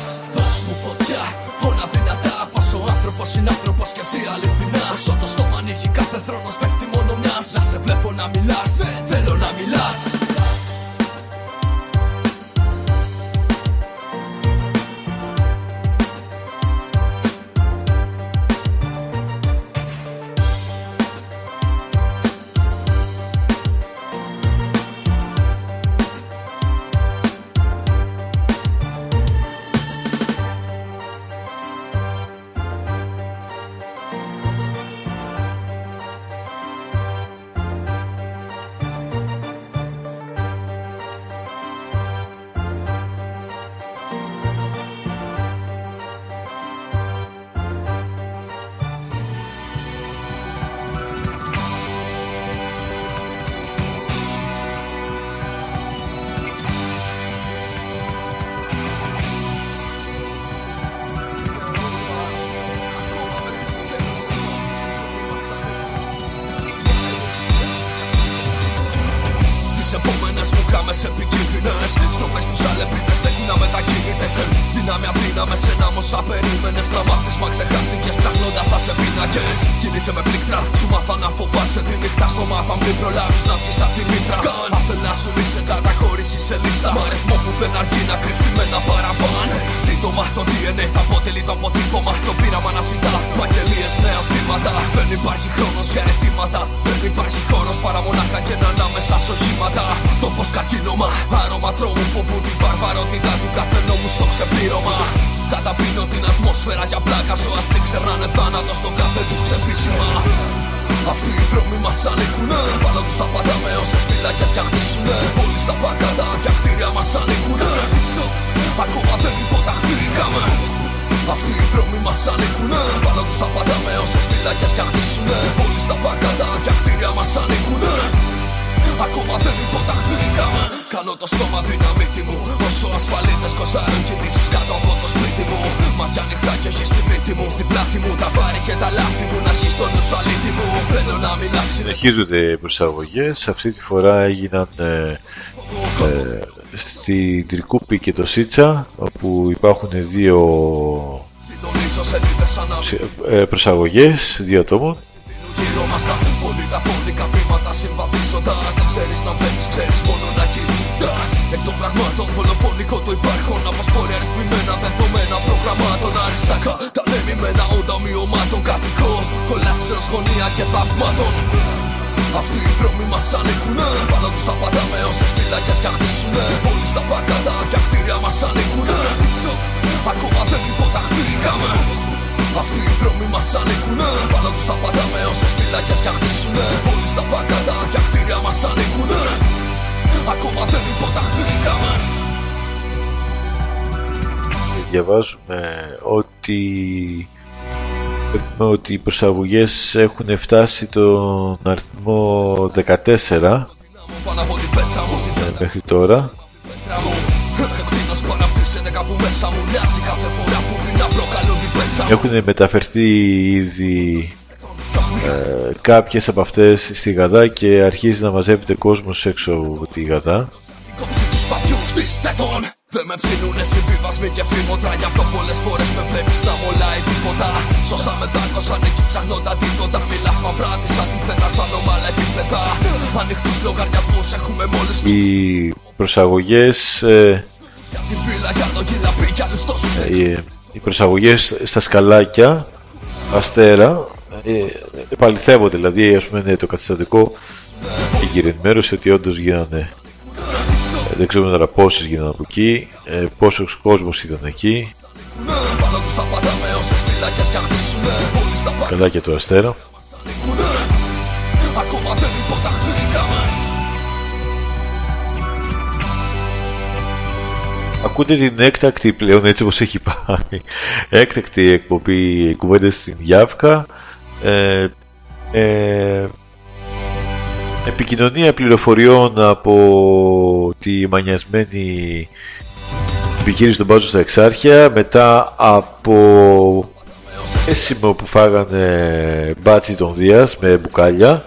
Συνεχίζονται οι προσαγωγές. Αυτή τη φορά έγιναν ε, ε, στη Τρικούπη και το Σίτσα όπου υπάρχουν δύο Συντονίζω σελίδες ανά ε, προσαγωγές δύο ατόμων Γύρω μας τα πολύ τα φωνικά βήματα συμβαδίζοντας Δεν ξέρεις να βλέπεις, ξέρεις μόνο να κινητάς Εκ των πραγμάτων δολοφονικό το υπάρχον Αποσπόρει αριθμημένα δεδομένα προγραμμάτων Αριστακά τα λέμιμένα όντα ομοιωμάτων κατοικών Κολάσεως γωνία και θαυμάτων αυτοί οι δρόμοι μας ανήκουνε Πάνω τους τα πατάμε όσες φυλακές κι χτίσουνε Όλοι στα πακάτα και κτίρια μας ανήκουνε Ακόμα δεν υποταχθήκαμε. Αυτοί οι δρόμοι μας ανήκουνε Πάνω τους τα πατάμε όσες φυλακές κι χτίσουνε Όλοι στα πακάτα και κτίρια μας ανήκουνε Ακόμα δεν υποταχθήκαμε. Διαβάζουμε ότι ότι οι προσαγωγές έχουν φτάσει τον αριθμό 14 Πάνω από την πέτσα μου στην ε, μέχρι τώρα. Τσέντρα μου Εκτείνος παραπτύσσεται κάπου μέσα μου Μοιάζει κάθε φορά που να προκαλώ την πέσα μου έχουν μεταφερθεί ήδη ε, κάποιες από αυτές στη Γαδά και αρχίζει να μαζεύεται κόσμος έξω από τη Γαδά Κόψη του σπαθιού φτύστε τον Δεν με ψηνούνε συμβιβασμοί και φήμοτρα Γι' αυτό πολλές φορές με βλέπεις να μολάει τίποτα. Σώσα με δάκωσαν εκεί ψάχνοντα τίποτα. Μιλάς μαυρά της αντίθετα σαν ομάλα επίπεδα. Ανοιχτούς λογαριασμούς έχουμε μόλις οι προσαγωγές ε, Για τη βίλα για το γυλαπί κι άλλους τόσους ε, οι προσαγωγές στα σκαλάκια αστέρα ε, επαληθεύονται δηλαδή ας πούμε είναι το καθιστατικό εγκυρενημέρωση ότι όντως γίνανε. ε, δεν ξέρουμε τώρα πόσες γίνανε από εκεί ε, πόσος κόσμος ήταν εκεί. Πάνω τους τα πατάμε όσες φυλακές κι χτίσουνε Όλοι στα πακάτα σκαλάκια του αστέρα. Ακόμα δεν υποταχθήκαμε Ακούτε την έκτακτη πλέον έτσι όπως έχει πάει. Έκτακτη εκπομπή κουβέντες στην Γιάφκα ε, ε, επικοινωνία πληροφοριών από τη μανιασμένη επιχείρηση των Πάτσων στα Εξάρχεια μετά από έσημο που φάγανε μπάτσι των Δίας με μπουκάλια.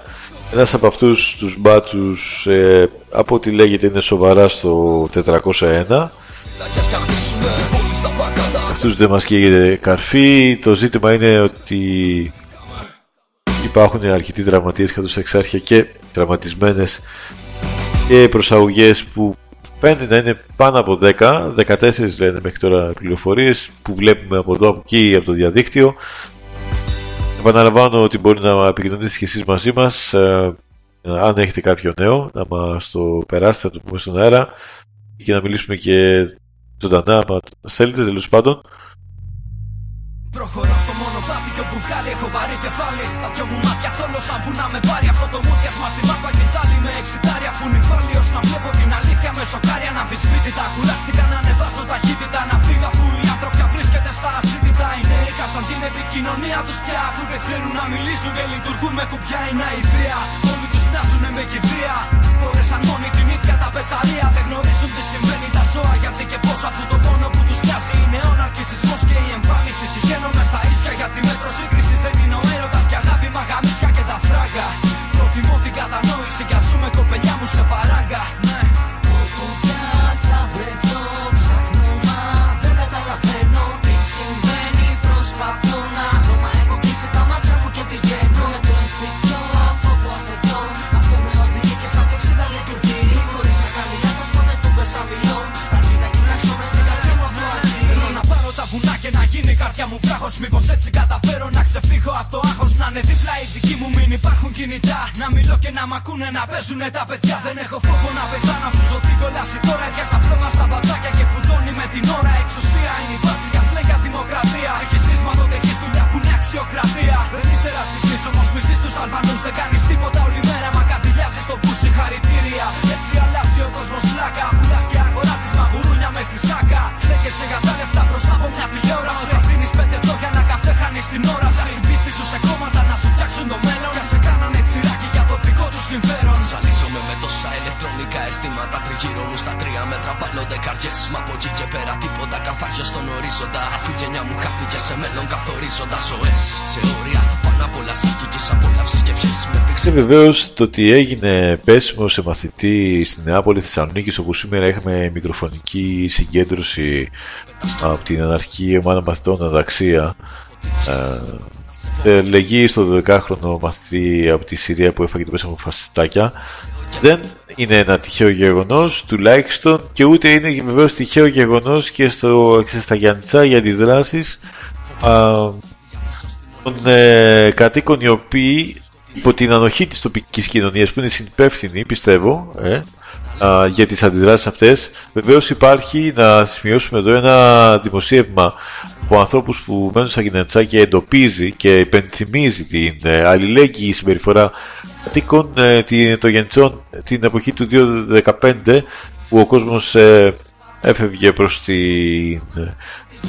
Ένας από αυτούς τους μπάτσους ε, από ό,τι λέγεται είναι σοβαρά στο 401 αυτούς δεν μας καίγεται καρφί. Το ζήτημα είναι ότι υπάρχουν αρκετοί τραυματίες κατά στα εξάρχεια και τραυματισμένες και προσαγωγές που φαίνεται να είναι πάνω από 10, 14 λένε μέχρι τώρα πληροφορίες που βλέπουμε από εδώ από εκεί από το διαδίκτυο. Επαναλαμβάνω ότι μπορεί να επικοινωνήσετε και εσείς μαζί μας ε, αν έχετε κάποιο νέο να μας το περάσετε, να το πούμε στον αέρα και να μιλήσουμε και ζωντανά, αν θέλετε τέλος πάντων. Προχωρώ στο μονοπάτι και όπου βγάλει έχω βαρύ κεφάλι Τα δυο μου μάτια θόλωσαν που να με πάρει. Αυτό το μούτιασμα στη μάπα και ζάλι Με εξιτάρια αφού νυφάλιος να βλέπω την αλήθεια με σοκάρει. Αναμφισβήτητα Κουράστηκα να ανεβάζω ταχύτητα να φύγω αφού η άνθρωπια βρίσκεται στα ασύντητα Οι νέοι χάσαν την επικοινωνία τους πια. Αφού δεν ξέρουν να μιλήσουν και λειτουργούν με κουπιά. Είναι αηδία. Όλοι τους μοιάζουν με κηδεία. Φόρεσαν μόνοι την ίδια τα πετσαρία. Δεν γνωρίζουν τι συμβαίνει τα ζώα γιατί και πώς. Αφού το πόνο που τους πιάσει είναι ο ναρκισισμός και η εμφάνιση. Συγχαίνω με στα ίσια γιατί μέτρο σύγκριση δεν είναι ο έρωτας. Και αγάπη μαγαμίσια και τα φράγκα. Προτιμώ την κατανόηση κι ας ζούμε κοπελιά μου σε παράγκα. Μου βράχος Μήπως έτσι καταφέρω να ξεφύγω από το άγχος Να είναι δίπλα οι δικοί μου μην υπάρχουν κινητά. Να μιλώ και να μ' ακούνε να παίζουνε τα παιδιά. Δεν έχω φόβο να πεθάνω αφού ζω την κόλαση Τώρα. Πια στα φλόγα στα μπατάκια και φουντώνει με την ώρα. Εξουσία είναι η μπάτση για σλέγγα δημοκρατία. Έχεις ρίσμα τότε έχεις δουλειά που είναι αξιοκρατία. Δεν είσαι ρατσιστής όμως μισείς τους Αλβανούς. Δεν κάνεις τίποτα όλη μέρα μα κατηλιάζεις το πούσι χαρητήρια Έτσι αλλάζει ο κόσμος φλάκα. Πουλάς και αγοράζεις μαγουρούνια μες στη σάκα. Λέγεσαι για τα λεφτά μπροστά από μια τηλεόραση καφέ χάνεις την όραση Στην πίστη σου σε κόμματα να σου φτιάξουν το μέλλον. Για σε κάνανε τσιράκι για το δικό τους συμφέρον. Ζαλίζομαι με τόσα ηλεκτρονικά αισθήματα Τριγύρω μου στα τρία μέτρα πάνονται καρδιές. Μα από εκεί και πέρα τίποτα καθάριο στον ορίζοντα. Αφού η γενιά μου χάθηκε σε μέλλον καθορίζοντας ζωές. Σε όρια πάνω απ' όλα σαρκικής απόλαυσης και ευχές με Ξέρετε βεβαίως το ότι έγινε πέσιμο σε μαθητή στη Νεάπολη Θεσσαλονίκη όπου σήμερα είχαμε μικροφωνική συγκέντρωση από την αναρχική ομάδα μαθητών Αδαξία ε, λεγεί στο 12χρονο μαθητή από τη Συρία που έφαγε το πέσιμο φασιστάκια. Δεν είναι ένα τυχαίο γεγονός τουλάχιστον και ούτε είναι βεβαίως τυχαίο γεγονός και στο, στα Γιάννητσά για αντιδράσεις. Των ε, κατοίκων οι οποίοι υπό την ανοχή της τοπικής κοινωνίας που είναι συνυπεύθυνη πιστεύω ε, α, για τις αντιδράσεις αυτές βεβαίως υπάρχει να σημειώσουμε εδώ ένα δημοσίευμα από ανθρώπους που μένουν στα Γυνατσά και εντοπίζει και υπενθυμίζει την ε, αλληλέγγυη συμπεριφορά κατοίκων ε, των Γεντσών την εποχή του 2015 που ο κόσμος ε, έφευγε προς την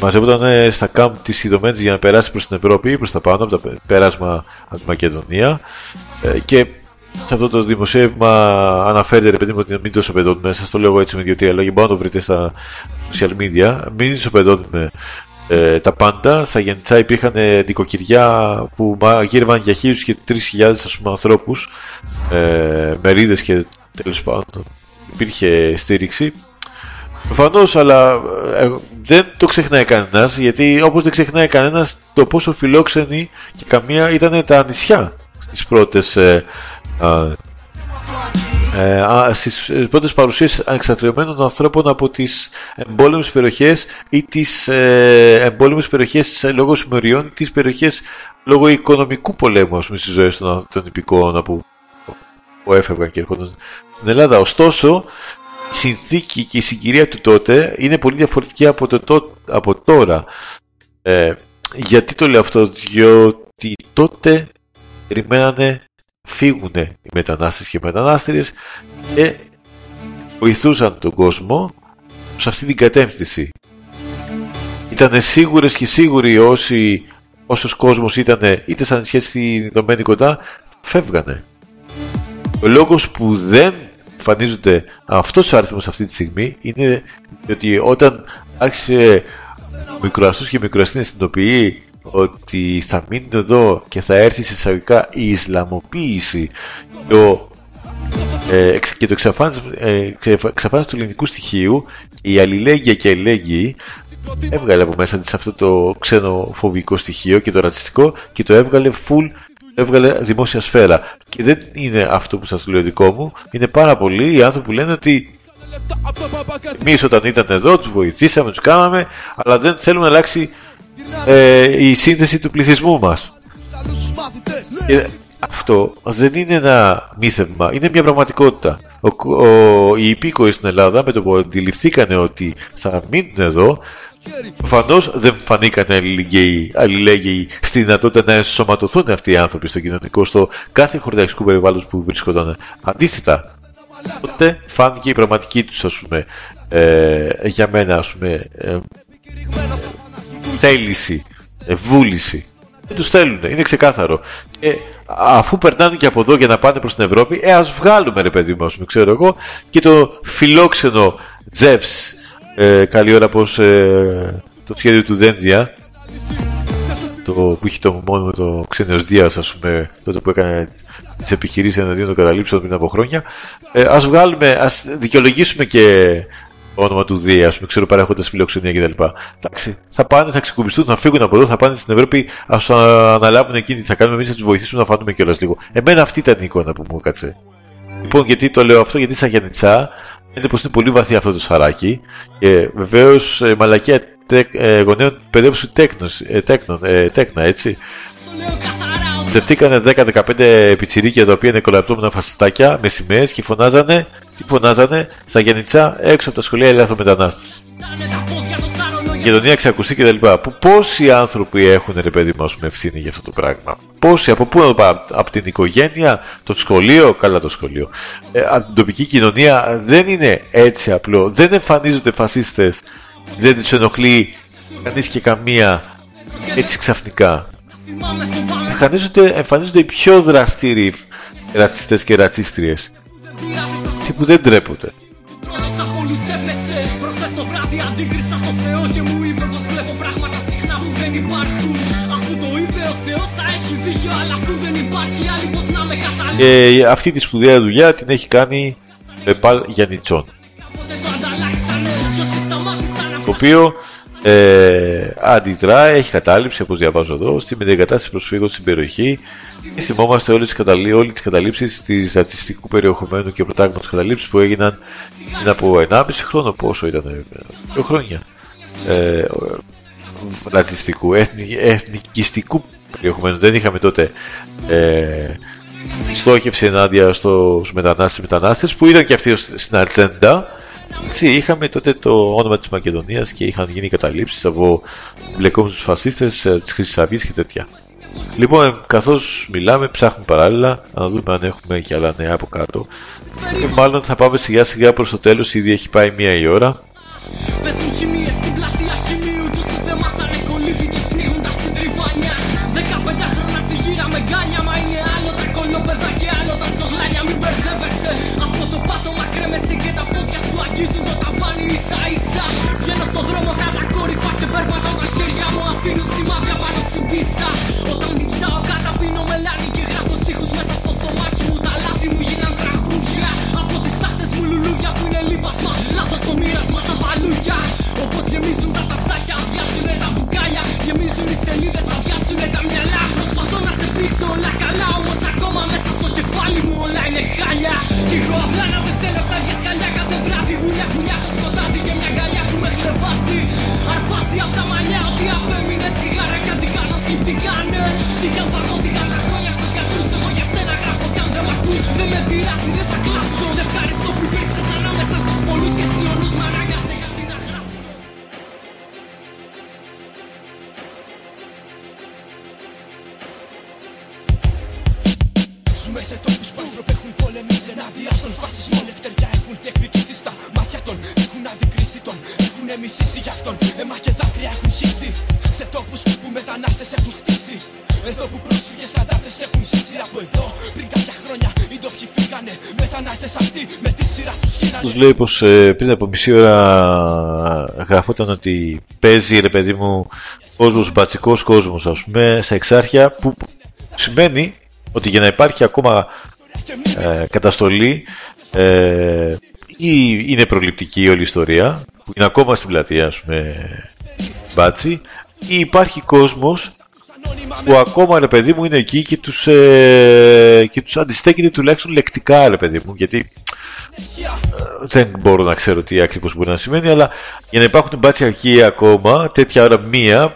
μαζεύονταν ε, στα κάμπ της Ιδωμένης για να περάσει προς την Ευρώπη, προς τα πάνω, από το πέρασμα από τη Μακεδονία. Ε, και σε αυτό το δημοσίευμα αναφέρεται, ρε παιδί μου, ότι μην το σοπεδώνουμε. Σας το λέω έτσι με δύο-τρία λόγια. Μπορείτε να το βρείτε στα social media. Μην σοπεδώνουμε ε, τα πάντα. Στα Γενιτσά υπήρχαν ε, νοικοκυριά που γύρευαν για χίλιους και τρεις χιλιάδες ανθρώπους, ε, μερίδες και τέλος πάντων υπήρχε στήριξη. Προφανώς, αλλά ε, δεν το ξεχνάει κανένας, γιατί όπως δεν ξεχνάει κανένας το πόσο φιλόξενοι και καμία ήταν τα νησιά στις πρώτες. Ε, ε, στις πρώτες παρουσίες εξατριωμένων ανθρώπων από τις εμπόλεμες περιοχές ή τις ε, εμπόλεμες περιοχές λόγω συμμεριών ή τις περιοχές λόγω οικονομικού πολέμου ας πούμε, στις ζωές των, των υπηκόων που, που έφευγαν και έρχονταν στην Ελλάδα. Ωστόσο, η συνθήκη και η συγκυρία του τότε είναι πολύ διαφορετική από, το, από τώρα. Ε, γιατί το λέω αυτό, διότι τότε περιμένανε φύγουν οι μετανάστες και οι μετανάστερες και βοηθούσαν τον κόσμο σε αυτή την κατεύθυνση. Ήταν σίγουρες και σίγουροι όσοι όσος κόσμος ήταν είτε σαν σχέση στη δομένη κοντά φεύγανε. Ο λόγος που δεν εμφανίζονται αυτός ο αριθμός αυτή τη στιγμή είναι ότι όταν άρχισε μικροαστούς και μικροαστής να συνειδητοποιεί ότι θα μείνουν εδώ και θα έρθει σε εισαγωγικά η Ισλαμοποίηση και, ο, ε, και το εξαφάνιση, του ελληνικού στοιχείου η αλληλέγγυα και αλληλέγγυη έβγαλε από μέσα της αυτό το ξενοφοβικό στοιχείο και το ρατσιστικό και το έβγαλε full έβγαλε δημόσια σφαίρα. Και δεν είναι αυτό που σας λέω δικό μου, είναι πάρα πολλοί οι άνθρωποι που λένε ότι εμείς όταν ήταν εδώ τους βοηθήσαμε, τους κάναμε, αλλά δεν θέλουμε να αλλάξει ε, η σύνθεση του πληθυσμού μας. Και αυτό δεν είναι ένα μύθευμα, είναι μια πραγματικότητα. Ο, ο, οι υπήκοοι στην Ελλάδα με το που αντιληφθήκανε ότι θα μείνουν εδώ Προφανώς δεν φανήκαν αλληλεγγύοι, αλληλέγγυοι στη δυνατότητα να ενσωματωθούν αυτοί οι άνθρωποι στο κοινωνικό, στο κάθε χωροταξικό περιβάλλον που βρίσκονταν. Αντίθετα, τότε φάνηκε η πραγματική τους, ας πούμε, ε, για μένα, ας πούμε, ε, θέληση, ε, βούληση. Δεν τους θέλουν, είναι ξεκάθαρο. Και αφού περνάνε και από εδώ για να πάνε προς την Ευρώπη, ε, ας βγάλουμε ρε παιδί μου, ξέρω εγώ, και το φιλόξενο Τζεύς ε, καλή ώρα πως ε, το σχέδιο του Δέντια το που είχε το μόνο με το ξένος Δίας ας πούμε τότε που έκανε τις επιχειρήσεις εναντίον των καταλήψεων πριν από χρόνια ε, ας βγάλουμε, ας δικαιολογήσουμε και το όνομα του Δία, ας πούμε, ξέρω παρέχοντας φιλοξενία κτλ. Εντάξει, θα πάνε, θα ξεκουμπιστούν, θα φύγουν από εδώ, θα πάνε στην Ευρώπη, ας αναλάβουν εκείνοι, θα κάνουμε εμείς, θα τους βοηθήσουμε να φάνουμε κιόλας λίγο. Εμένα αυτή ήταν η εικόνα που μου έκατσε. Λοιπόν, γιατί το λέω αυτό, γιατί σαν Γιάννητσά είναι πως είναι πολύ βαθύ αυτό το σαράκι και βεβαίως ε, μαλακία τεκ, ε, γονέων παιδεύσου τέκνος, ε, τέκνον, ε, τέκνα έτσι Ζευτήκανε 10-15 πιτσιρίκια τα οποία είναι κολαπτώμενα φασιστάκια με σημαίες και φωνάζανε, τι φωνάζανε, στα Γενιτσά έξω από τα σχολεία ελεύθερων κοινωνία εξακουστεί και τα λοιπά. Που πόσοι άνθρωποι έχουν ρε παιδί μα ευθύνη για αυτό το πράγμα; Πόσοι, από πού να το πάμε, από την οικογένεια, το σχολείο, καλά το σχολείο. Ε, από την τοπική κοινωνία δεν είναι έτσι απλό. Δεν εμφανίζονται φασίστες, δεν τους ενοχλεί κανείς και καμία έτσι ξαφνικά. Εμφανίζονται, εμφανίζονται οι πιο δραστήριοι ρατσιστές και ρατσίστριες και που δεν τρέπονται. Αντίκρισα το Θεό και μου είπε πως βλέπω πράγματα συχνά που δεν υπάρχουν. Αφού το είπε ο Θεός θα έχει δίκιο αλλά αφού δεν υπάρχει άλλη πως να με καταλήξει. Ε, Αυτή τη σπουδαία δουλειά την έχει κάνει με Παλ Γιαννιτσόν Το οποίο ε, αντιδρά, έχει κατάληψη όπως διαβάζω εδώ στη μετεγκατάσταση προσφύγων στην περιοχή. Και θυμόμαστε όλες τις, καταλή, όλες τις καταλήψεις της ρατσιστικού περιεχομένου και προτάγματος καταλήψεις που έγιναν πριν από 1,5 χρόνο. Πόσο ήταν, δύο χρόνια. Ε, ρατσιστικού, εθνικιστικού περιεχομένου. Δεν είχαμε τότε ε, στόχευση ενάντια στους μετανάστες μετανάστες που ήταν και αυτοί στην ατζέντα έτσι, είχαμε τότε το όνομα της Μακεδονίας και είχαν γίνει καταλήψεις από μπλεκόμενους φασίστες ε, της Χρυσής Αυγής και τέτοια. Λοιπόν, καθώς μιλάμε, ψάχνουμε παράλληλα να δούμε αν έχουμε και άλλα νέα από κάτω. Και μάλλον θα πάμε σιγά σιγά προς το τέλος, ήδη έχει πάει μία η ώρα. κλάσει δεν θα κλάψω Σε ευχαριστώ που υπήρξες ανάμεσα στους πολλούς και τσιωνούς μαράγια σε κάτι να γράψω Ζούμε σε τόπου που άνθρωποι έχουν πολεμήσει ενάντια στον φασισμό Λευτεριά έχουν διεκδικήσει στα μάτια των Έχουν αντικρίσει τον, έχουν μισήσει γι' αυτόν Έμα και δάκρυα έχουν χύσει Σε τόπου που μετανάστε έχουν χτίσει Εδώ που πρόσφυγες κατάπτες έχουν ζήσει Από εδώ πριν κάποια λέει πως ε, πριν από μισή ώρα γραφόταν ότι παίζει ρε παιδί μου κόσμος, μπατσικός κόσμος ας πούμε, στα εξάρχεια που σημαίνει ότι για να υπάρχει ακόμα ε, καταστολή ε, ή είναι προληπτική όλη η ιστορία που είναι ακόμα στην πλατεία ας πούμε μπάτσι ή υπάρχει κόσμος που ακόμα ρε παιδί μου είναι εκεί και τους, ε, και τους αντιστέκεται τουλάχιστον λεκτικά ρε παιδί μου γιατί ε, δεν μπορώ να ξέρω τι ακριβώς μπορεί να σημαίνει αλλά για να υπάρχουν μπάτσια εκεί ακόμα τέτοια ώρα μία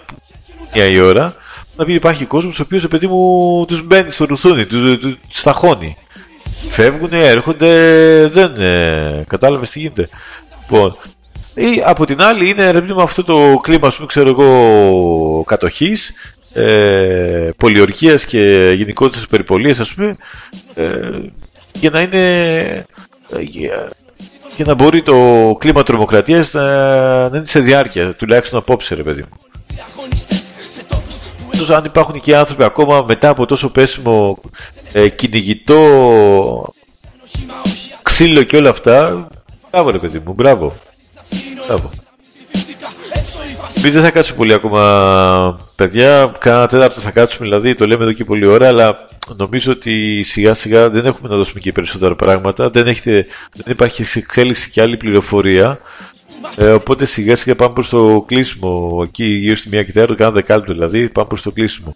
μία η ώρα να πει υπάρχει κόσμος ο οποίος παιδί μου τους μπαίνει στο ρουθούνι τους, τους, τους σταχώνει. Φεύγουν, έρχονται δεν ε, κατάλαβες τι γίνεται. Λοιπόν ή από την άλλη είναι ρε με αυτό το κλίμα ας πούμε ξέρω εγώ κατοχής ε, πολιορκίας και γενικότερες περιπολίες ας πούμε ε, για να είναι ε, για, να μπορεί το κλίμα τρομοκρατίας να, να είναι σε διάρκεια τουλάχιστον απόψε ρε παιδί μου. Αν υπάρχουν και άνθρωποι ακόμα μετά από τόσο πέσιμο ε, κυνηγητό ξύλο και όλα αυτά μπράβο ρε παιδί μου, μπράβο. Μπράβο δεν θα κάτσουμε πολύ ακόμα, παιδιά. Κάνα τέταρτο θα κάτσουμε, δηλαδή το λέμε εδώ και πολλή ώρα, αλλά νομίζω ότι σιγά σιγά δεν έχουμε να δώσουμε και περισσότερα πράγματα. Δεν, έχετε, δεν υπάρχει εξέλιξη και άλλη πληροφορία. Ε, οπότε σιγά σιγά πάμε προς το κλείσιμο. Εκεί γύρω στη μία και τέταρτο, κάνα δεκάλεπτο δηλαδή, πάμε προς το κλείσιμο.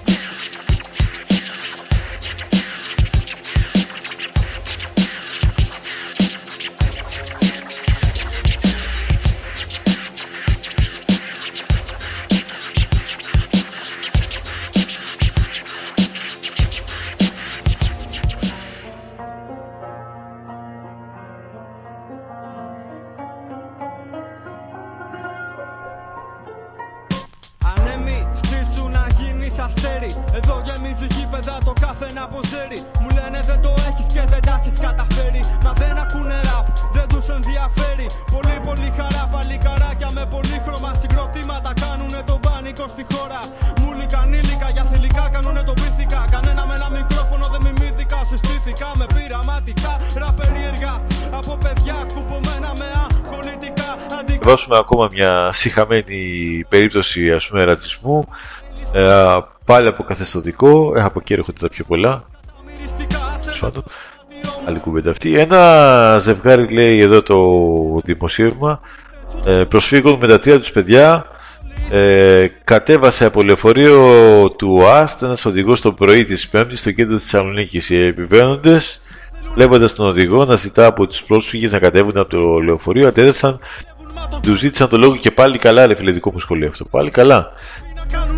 ακόμα μια συχαμένη περίπτωση ας πούμε ρατσισμού. Ε, πάλι από καθεστωτικό ε, από εκεί έρχονται τα πιο πολλά. Άλλη κουβέντα αυτή. Ένα ζευγάρι λέει εδώ το δημοσίευμα ε, προσφύγων με τα τρία τους παιδιά ε, κατέβασε από λεωφορείο του ΟΑΣΤ ένας οδηγός το πρωί της Πέμπτης στο κέντρο της Θεσσαλονίκης. Οι επιβαίνοντες, βλέποντας τον οδηγό να ζητά από τους πρόσφυγες να κατέβουν από το λεωφορείο, αντέδρασαν του ζήτησαν το λόγο και πάλι καλά, ρε φίλε, δικό μου σχολείο αυτό. Πάλι καλά.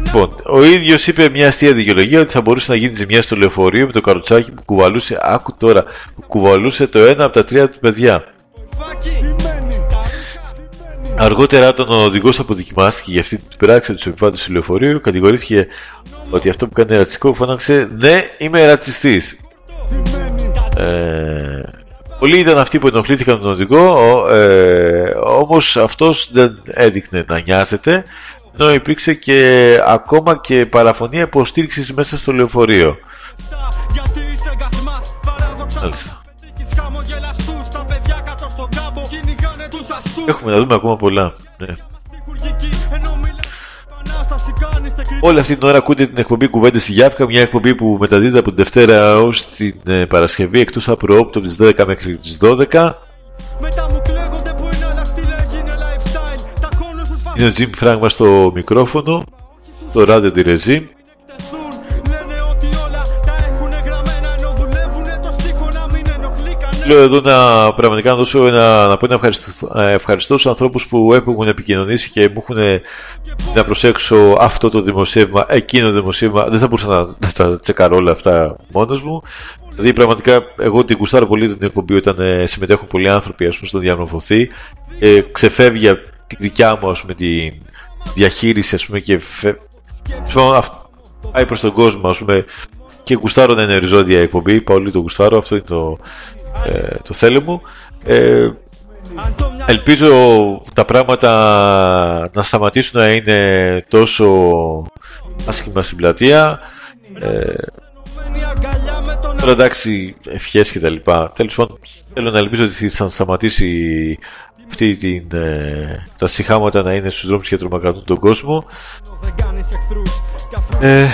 Λοιπόν, ο ίδιος είπε μια αστεία δικαιολογία ότι θα μπορούσε να γίνει ζημιά στο λεωφορείο με το καροτσάκι που κουβαλούσε, άκου τώρα, που κουβαλούσε το ένα από τα τρία του παιδιά. Αργότερα, όταν ο οδηγός αποδοκιμάστηκε για αυτή την πράξη του επιβάτε του λεωφορείου, κατηγορήθηκε ότι αυτό που κάνει ρατσιστικό φώναξε Ναι, είμαι ρατσιστής. Ε, Πολλοί ήταν αυτοί που ενοχλήθηκαν τον οδηγό, ε, όμως αυτός δεν έδειχνε να νοιάζεται, ενώ υπήρξε και ακόμα και παραφωνία υποστήριξης μέσα στο λεωφορείο. Έχουμε να δούμε ακόμα πολλά. Ναι. Όλη αυτή την ώρα ακούτε την εκπομπή Κουβέντε στη Γιάφκα, μια εκπομπή που μεταδίδεται από την Δευτέρα ω την ε, Παρασκευή εκτός από προόπτω από τις 10 μέχρι τις 12. Είναι ο Jim Φράγμα στο μικρόφωνο, το ράδιο τη Ρεζίμ. Λέω εδώ να πραγματικά να δώσω ένα, να πω ένα ευχαριστώ, ευχαριστώ στους ανθρώπους που έχουν επικοινωνήσει και μου έχουν να προσέξω αυτό το δημοσίευμα, εκείνο το δημοσίευμα. Δεν θα μπορούσα να, να τα τσεκαρώ όλα αυτά μόνος μου. Δηλαδή πραγματικά εγώ την κουστάρω πολύ την εκπομπή όταν ε, συμμετέχουν πολλοί άνθρωποι ας πούμε, στο διαμορφωθεί. Ε, ξεφεύγει από τη δικιά μου ας πούμε, τη διαχείριση ας πούμε, και φε... πάει προς τον κόσμο ας πούμε, και γουστάρω να είναι οριζόντια εκπομπή. Πολύ το γουστάρω, αυτό είναι το, ε, το θέλω μου. Ε, ελπίζω τα πράγματα να σταματήσουν να είναι τόσο άσχημα στην πλατεία. Ε, τώρα εντάξει, ευχές και τα λοιπά. Τέλος πάντων, θέλω να ελπίζω ότι θα σταματήσει αυτή την, ε, τα συχάματα να είναι στους δρόμους και τρομακρατούν τον κόσμο. Ε,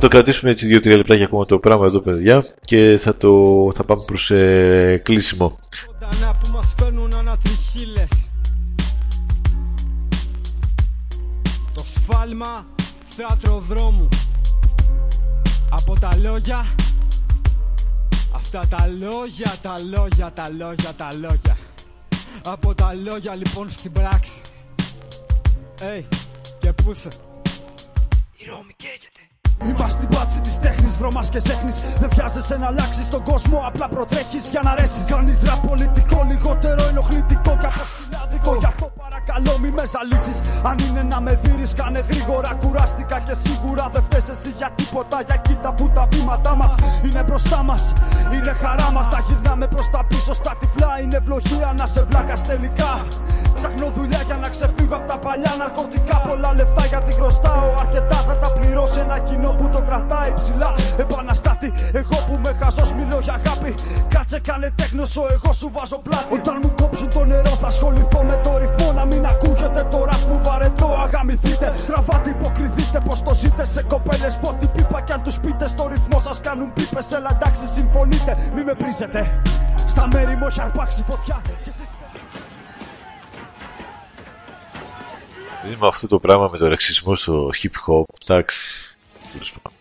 το κρατήσουμε έτσι 2-3 λεπτάκια ακόμα το πράγμα εδώ παιδιά και θα, το, θα πάμε προς ε, κλείσιμο. Το σφάλμα θέατρο δρόμου Από τα λόγια Αυτά τα λόγια, τα λόγια, τα λόγια, τα λόγια. Από τα λόγια λοιπόν στην πράξη. Hey, και πούσε Η Ρώμη καίγεται Είπα στην πάτση της τέχνης, βρώμα και ζέχνης. Δεν βιάζεσαι να αλλάξεις τον κόσμο, απλά προτρέχεις για να ρέσεις. Κάνεις ραπ πολιτικό, λιγότερο ενοχλητικό και αποσκηνάδικο. Γι' αυτό παρακαλώ μη με ζαλίσει. Αν είναι να με δει, κάνε γρήγορα. Κουράστηκα και σίγουρα δεν φταίει εσύ για τίποτα. Για κοίτα που τα βήματά μας είναι μπροστά μας. Είναι χαρά μας, τα γυρνάμε προς τα πίσω στα τυφλά. Είναι ευλογία να σε βλάκας τελικά. Ψάχνω δουλειά για να ξεφύγω από τα παλιά ναρκωτικά. Πολλά λεφτά γιατί χρωστάω. Αρκετά θα τα πληρώσει ένα κοινό που το κρατάει ψηλά. Επαναστάτη, εγώ που με χαζός μιλώ για αγάπη. Κάτσε κάνε τέχνο, εγώ σου βάζω πλάτη. Όταν μου κόψουν το νερό, θα ασχοληθώ με το ρυθμό. Να μην ακούγεται το ραπ μου βαρετό. Αγαμηθείτε, τραβάτε, υποκριθείτε πως το ζείτε σε κοπέλες. Πότι πίπα κι αν τους πείτε στο ρυθμό σας κάνουν πίπες. Έλα εντάξει, συμφωνείτε, μη με πρίζετε. Στα μέρη μου έχει αρπάξει φωτιά. με αυτό το πράγμα με το ρεξισμό στο hip hop, εντάξει, τέλος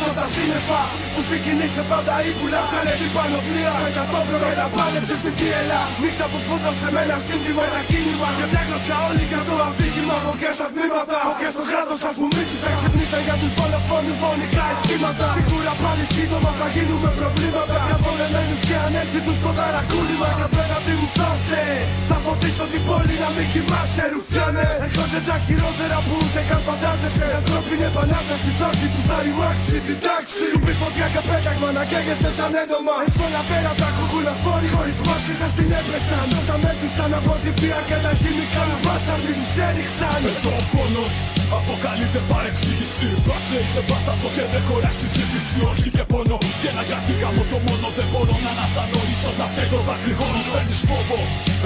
πάντων. τα σύννεφα που στην κοινή σε πάντα ύπουλα Κάνε την πανοπλία με κατόπλο και να πάλεψε στη θύελα. Νύχτα που φούτωσε με ένα σύνθημα ένα κίνημα. Και μια γλωσσά όλοι για το αμφίγημα Από και στα τμήματα Από και στο κράτος σας που μίσησε Ξυπνήσαν για τους δολοφόνους φωνικά αισθήματα. Σίγουρα πάλι σύντομα θα γίνουμε προβλήματα. Για πολεμένους και ανέστητους στο ταρακούνημα. Και απέναντι μου θα σε Θα φωτίσω την πόλη να μην κοιμάσαι ρουφιάνε. Έρχονται τα χειρότερα που ούτε καν φαντάζεσαι. Ανθρώπινη επανάσταση δόση που θα ρημάξει την τάξη. Σουπή φωτιά και πέταγμα να καίγεστε σαν έντομα. Εσφόλα πέρα τα κουκούλα φόροι χωρίς μάσκες σας την έπρεσαν Σας τα μέτρησαν από τη βία και τα χημικά. Μπάσταρδοι τους έριξαν. Με το φόνος αποκαλείται παρεξήγηση Μπάτσε είσαι μπάσταρδος και δεν χωρά συζήτηση Όχι και πόνο. Και να γιατί από το μόνο Δεν μπορώ να ανασανώ ίσως να φταίει το δακρυγόνο Παίρνεις φόβο.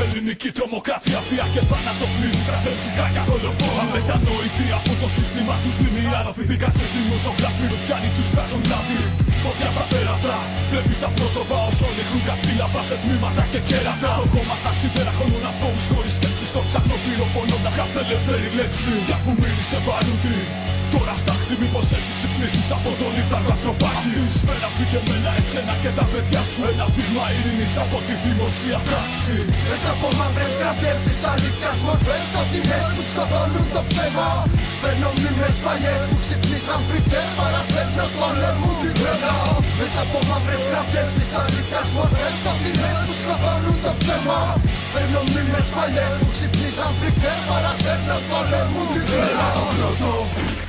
Ελληνική τρομοκρατία βία και θάνατο πλήρης Καθέμψικα και δολοφόνο Αμετανοητή αφού το σύστημα τους δίνει Άρροφοι δικαστές δημοσιογράφοι ρουφιάνοι τους βγάζουν λάδι. Φωτιά στα πέρατα Βλέπεις τα πρόσωπα όσο έχουν καυτήλαβα σε τμήματα και κέρατα. Στο κόμμα στα σίδερα χώνουν αθώους χωρίς σκέψη Στο ψάχνω πυροφωνώντας κάθε ελεύθερη λέξη Για αφού μίλησε παρούτη Τώρα στάχτη μήπως έτσι ξυπνήσεις από το λίθαρο ανθρωπάκι Αυτή η σφαίρα φύγε μένα εσένα και τα παιδιά σου. Ένα βήμα ειρήνης από τη δημοσία τάξη. Μέσα από μαύρες γραφές της αλήθειας μορφές Σκοτεινές που σκοτώνουν το ψέμα. Φέρνω μνήμες παλιές που ξυπνήσαν φρικτές Παραθέτνος πολέμουν την τρέλα Μέσα από μαύρες γραφές της αλήθειας μορφές Σκοτεινές που σκοτώνουν το ψέμα. Φέρνω μνήμες παλιές που ξυπνήσαν φρικτές Παραθέτνος πολέμουν την τρέλα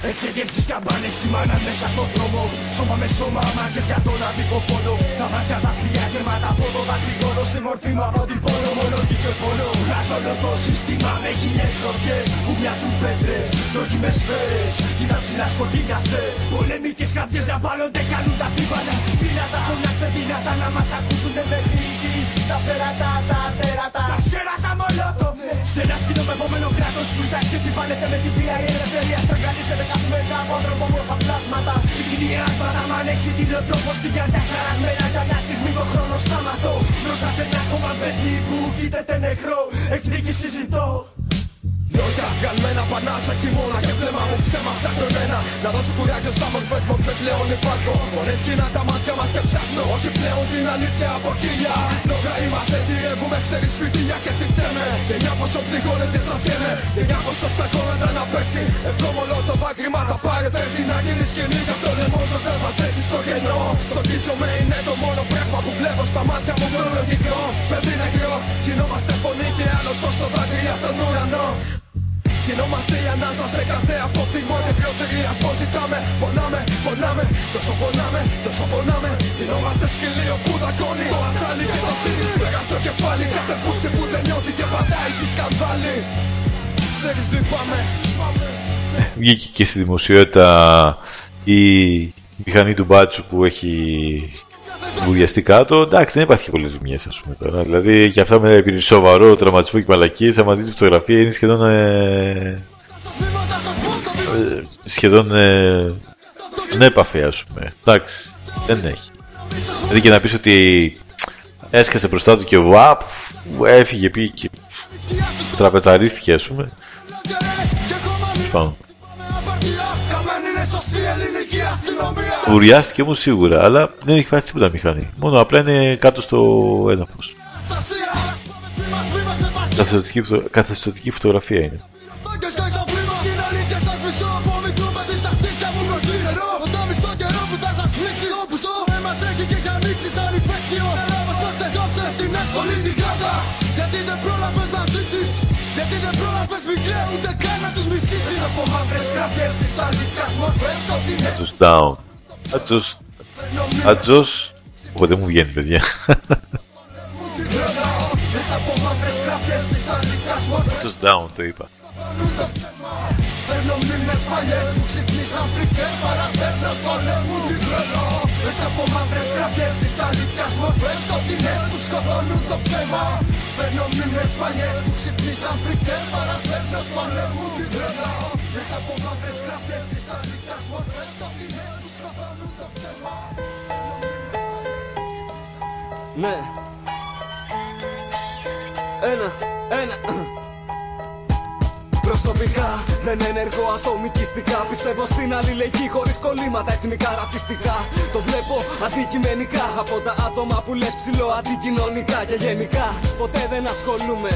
Εξεγέρσεις καμπάνες σημάναν μέσα στον δρόμο. Σώμα με σώμα, μάχες για τον αδικό πόνο. Τα μάτια τα φιλιά γεμάτα από το δακρυγόνο Στη μορφή μου από την πόνο, μόνο και πόνο. Βγάζω όλο το σύστημα με χιλιές γροδιές Που μοιάζουν πέτρες, δόκιμες σφαίρες Κοίτα ψηλά σκοτεινιάστε Πολεμικές καρδιές να βάλλονται, κάνουν τα τύπανα Δυνατά, φωνάστε δυνατά να μας ακούσουν μέχρι της Στα πέρατα, τα τέρατα Τα σέρα στα μολότο Σε ένα σκηνομευόμενο κράτος που η τάξη επιβάλλεται με τη βία η ελευθερία στραγγαλίζεται καθημερινά από ανθρωπομόρφα πλάσματα Την κοινή άσματα μ' ανέξει την τρόπο στην καρδιά χαραγμένα. Για μια στιγμή το χρόνο σταματώ. Μπροστά σε ένα ακόμα παιδί που κοίταται νεκρό. Εκδίκη συζητώ λόγια βγαλμένα πανάσα κοιμώνα και βλέμμα μου ψέμα ψάχνω εμένα Να δώσω κουράγιο σαν μορφές μορφές πλέον υπάρχω. Μόνες γίνα τα μάτια μας και ψάχνω όχι πλέον την αλήθεια από χίλια. Λόγα είμαστε διεύουμε ξέρεις φοιτήλια και έτσι φταίμε Γενιά πόσο πληγώνεται σαν σχέμε Γενιά πόσο στακώνεται να πέσει Ευλόμολο το δάκρυμα θα πάρει θέση Να γίνει σκηνή και το λαιμό ζωντάς θα θέσεις στο κενό. Με είναι το μόνο πράγμα που βλέπω στα μάτια μου μόνο λογικό. Παιδί νεκρό, γινόμαστε φωνή και άλλο τόσο δάκρυ από τον ουρανό Γινόμαστε η ανάσα σε κάθε απόδειγμα και ποιοτηρή Ας πως ζητάμε, πονάμε, πονάμε Τόσο πονάμε, τόσο πονάμε. Γινόμαστε σκυλίο που δακώνει Το ατσάλι και το θύρι σφαίρα στο κεφάλι Κάθε πούστη που δεν νιώθει και πατάει τη σκανδάλη. Ξέρεις λυπάμαι Βγήκε και στη δημοσιότητα η μηχανή του μπάτσου που έχει βουδιαστεί κάτω. Εντάξει, δεν υπάρχει πολλές ζημιές, ας πούμε τώρα. Δηλαδή και αυτά με επί σοβαρό τραυματισμό και μαλακή, άμα δείτε τη φωτογραφία είναι σχεδόν. Ε, ε, σχεδόν. Ε, νέπαφη, ας πούμε. Εντάξει, δεν έχει. Δηλαδή και να πεις ότι έσκασε μπροστά του και βαπ, έφυγε, πήγε και τραπεζαρίστηκε, ας πούμε. Πάμε. Βουριάστηκε όμω σίγουρα, αλλά δεν έχει φτάσει τίποτα μηχανή. Μόνο απλά είναι κάτω στο έδαφος. Καθεστωτική, φωτογραφία είναι. Ατζος down. Ατζος... Ατζος... Οπότε μου βγαίνει παιδιά. Ατζος down το είπα. Φέρνω μνήμες παλιές που ξυπνήσαν φρικές Παραφέρνω στο νεύμου την τρελό Μέσα από μαύρες γραφιές της αλήθειας μορφές Σκοτεινές που σκοτώνουν το ψέμα Φέρνω μνήμες παλιές που ξυπνήσαν φρικές Παραφέρνω στο νεύμου την τρελό Μέσα από μαύρες γραφιές της αλήθειας μορφές Ναι. Ένα, ένα Προσωπικά δεν ενεργώ ατομικιστικά. Πιστεύω στην αλληλεγγύη χωρίς κολλήματα εθνικά ρατσιστικά. Το βλέπω αντικειμενικά από τα άτομα που λες ψηλό αντικοινωνικά. Και γενικά ποτέ δεν ασχολούμαι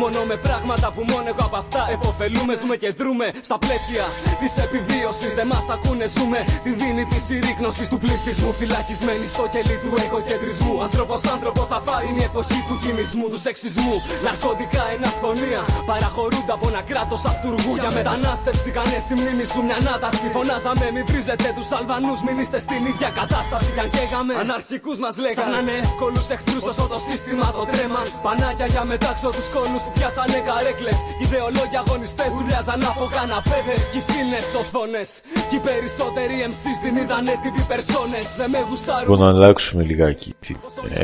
μόνο με πράγματα που μόνο εγώ από αυτά εποφελούμε. Ζούμε και δρούμε στα πλαίσια της επιβίωσης. Δεν μας ακούνε, ζούμε στη δίνη της συρρήκνωσης του πληθυσμού. Φυλακισμένοι στο κελί του εγωκεντρισμού. Άνθρωπο άνθρωπο θα φάει η εποχή του κινησμού, του σεξισμού. Ναρκωτικά, εναφθονία παραχωρούνται από ένα κράτος αυτούργου για μετανάστευση. Κάνε στη μνήμη σου μια ανάταση. Φωνάζαμε, μη βρίζετε τους Αλβανούς, μην είστε στην ίδια κατάσταση. Κι αν καίγαμε, αναρχικούς μας λέγανε. Σαν είναι εύκολους εχθρούς όσο το σύστημα το τρέμαν. Πανάκια για μετάξω τους κόλους που πιάσανε καρέκλες. Ιδεολόγια αγωνιστές ουρλιάζαν από καναπέδες. Κυφίνε οθόνε. Κι οι περισσότεροι MC την είδανε TV περσόνες. Δεν με γουστάρουν. Μπορούμε να αλλάξουμε λιγάκι την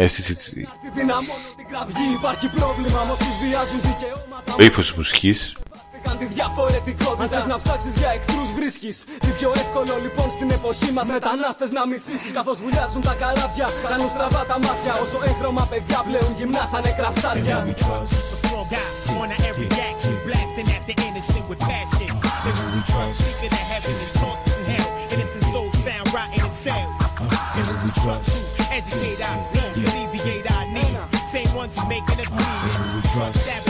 αίσθηση τη. Υπάρχει πρόβλημα με όσου βιάζουν δικαιώματα. ύφος μουσικής τη διαφορετικότητα. Αν θες να ψάξεις για εχθρούς, βρίσκεις. Τι πιο εύκολο λοιπόν στην εποχή μας μετανάστες να μισήσεις. Καθώς βουλιάζουν τα καράβια, κάνουν στραβά τα μάτια. Όσο έγχρωμα παιδιά πλέον γυμνάσανε κραυσάρια. Educate our alleviate our needs. Same ones who making us bleed. Savage in the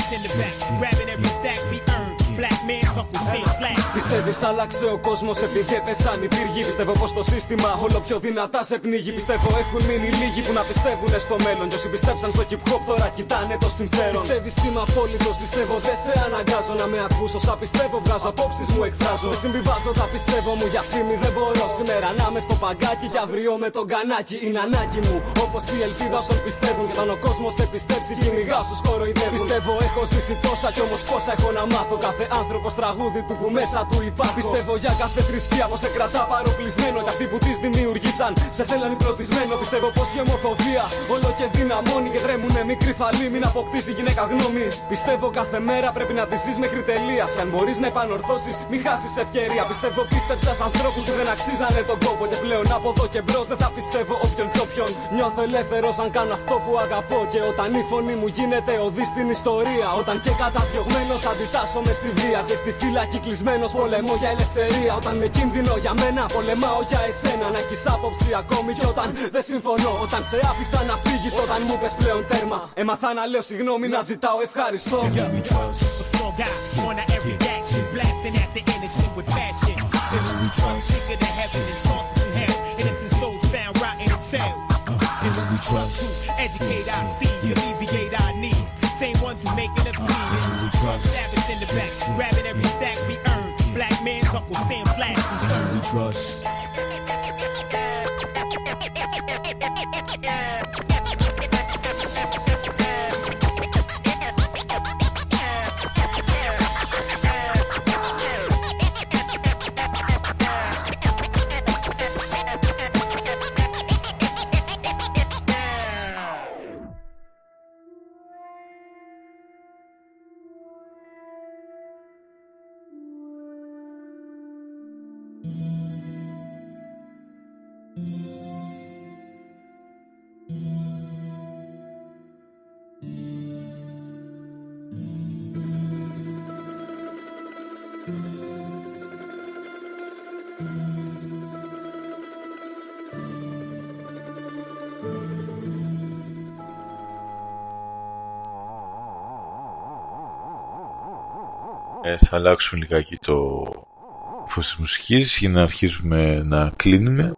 Πιστεύεις άλλαξε ο κόσμος επειδή έπεσαν οι πύργοι. Πιστεύω πως το σύστημα όλο πιο δυνατά σε πνίγει. Πιστεύω έχουν μείνει λίγοι που να πιστεύουν στο μέλλον. Και όσοι πιστέψαν στο hip hop τώρα κοιτάνε το συμφέρον. Πιστεύεις είμαι απόλυτος, πιστεύω δεν σε αναγκάζω να με ακούσω. Όσα πιστεύω βγάζω απόψεις μου εκφράζω. Δεν συμβιβάζω τα πιστεύω μου για φήμη δεν μπορώ σήμερα να είμαι στο παγκάκι και αύριο με τον κανάκι. Είναι ανάγκη μου όπως η ελπίδα όσων πιστεύουν. Και όταν ο κόσμος σε πιστέψει κυνηγά σου κοροϊδεύουν. Πιστεύω έχω ζήσει τόσα κι όμως πόσα έχω να μάθω κάθε άνθρωπος τραγούδι του που μέσα του υπάρχω. Πιστεύω για κάθε θρησκεία πως σε κρατά παροπλισμένο. Και αυτοί που τη δημιουργήσαν σε θέλαν υπρωτισμένο. Πιστεύω πως η ομοφοβία όλο και δυναμώνει. Και τρέμουνε μικρή φαλή, μην αποκτήσει γυναίκα γνώμη. Πιστεύω κάθε μέρα πρέπει να της ζεις μέχρι τελείας. Και αν μπορείς να επανορθώσεις, μην χάσεις ευκαιρία. Πιστεύω πίστεψα σε ανθρώπους που δεν αξίζανε τον κόπο. Και πλέον από εδώ και μπρος δεν θα πιστεύω όποιον και όποιον. Νιώθω ελεύθερος αν κάνω αυτό που αγαπώ. Και όταν η φωνή μου γίνεται οδή στην ιστορία. Όταν και καταδιωγμένο αντιτάσσομαι στη παιδεία και στη φύλακη κλεισμένος Πολεμώ για ελευθερία. Όταν με κίνδυνο για μένα. Πολεμάω για εσένα. Να έχεις άποψη ακόμη και όταν δεν συμφωνώ. Όταν σε άφησα να φύγεις, Όταν μου πες πλέον τέρμα. Έμαθα να λέω συγγνώμη να ζητάω ευχαριστώ. Trust. Θα αλλάξουμε λιγάκι το φως της μουσικής για να αρχίσουμε να κλείνουμε.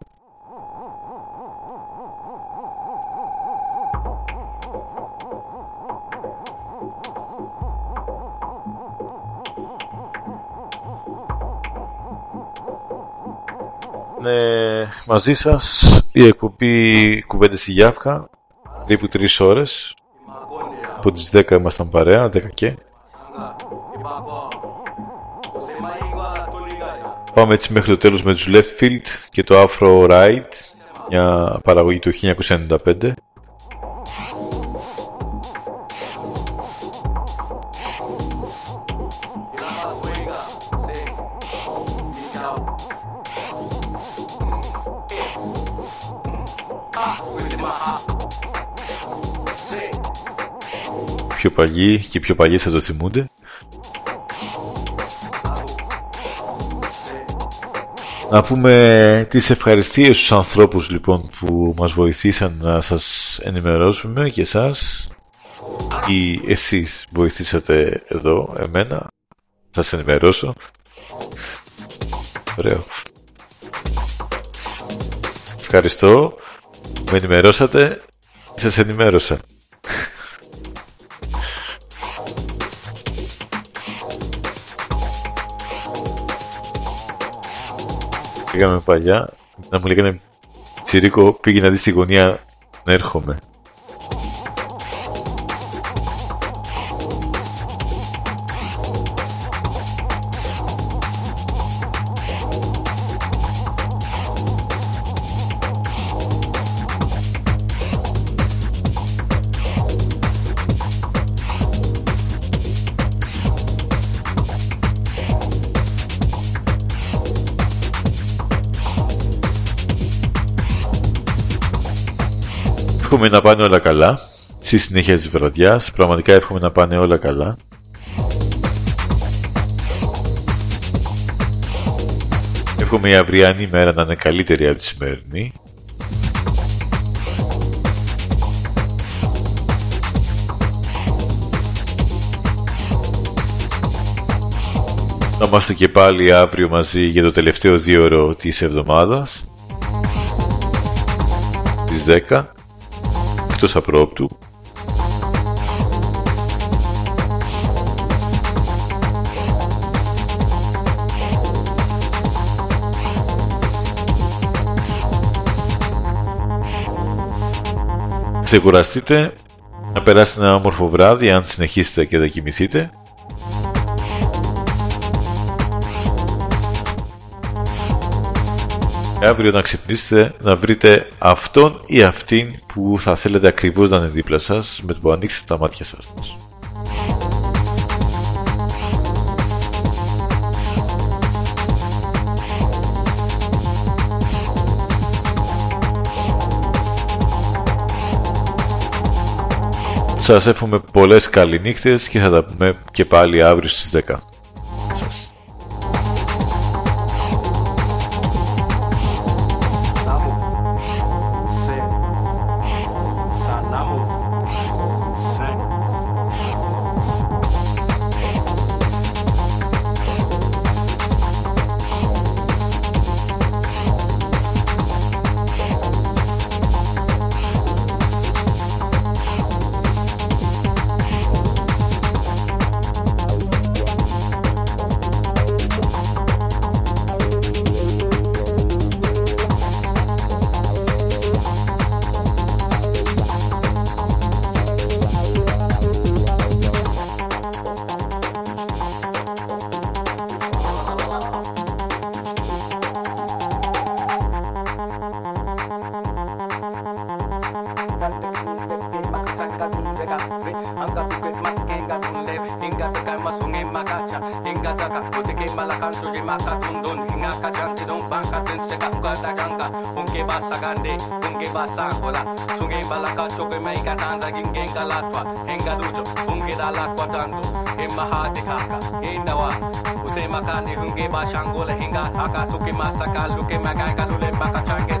Ναι, μαζί σας η εκπομπή κουβέντες στη Γιάφκα περίπου τρεις ώρες. Από τις 10 ήμασταν παρέα, 10 και Πάμε έτσι μέχρι το τέλος με τους Left Field και το Afro Ride, μια παραγωγή του 1995. Πιο παλιοί και πιο παλιοί θα το θυμούνται. Να πούμε τις ευχαριστίες στους ανθρώπους λοιπόν που μας βοηθήσαν να σας ενημερώσουμε και εσάς. Ή εσείς βοηθήσατε εδώ εμένα. Θα σας ενημερώσω. Ωραίο. Ευχαριστώ. Με ενημερώσατε. Σας ενημέρωσα Πήγαμε παλιά, να μου λέγανε Τσιρίκο πήγε να δεις στη γωνία να έρχομαι. Εύχομαι να πάνε όλα καλά στη συνέχεια της βραδιάς. Πραγματικά εύχομαι να πάνε όλα καλά. Εύχομαι η αυριανή μέρα να είναι καλύτερη από τη σημερινή. Να είμαστε και πάλι αύριο μαζί για το τελευταίο δύο ώρο της εβδομάδας. Στις 10 εκτός απρόπτου. Ξεκουραστείτε να περάσετε ένα όμορφο βράδυ αν συνεχίσετε και θα κοιμηθείτε αύριο να ξυπνήσετε να βρείτε αυτόν ή αυτήν που θα θέλετε ακριβώς να είναι δίπλα σας με το που ανοίξετε τα μάτια σας. Σας εύχομαι πολλές καληνύχτες και θα τα πούμε και πάλι αύριο στις 10. kenga basa gande genge basa kola sunge balaka choge mai katanda ginge kalatwa Enga ducho unge dala kwa kwatanto e maha dikhaka e ndawa use makane hunge bashangola Hinga haka tuke masaka Luke magai lule baka change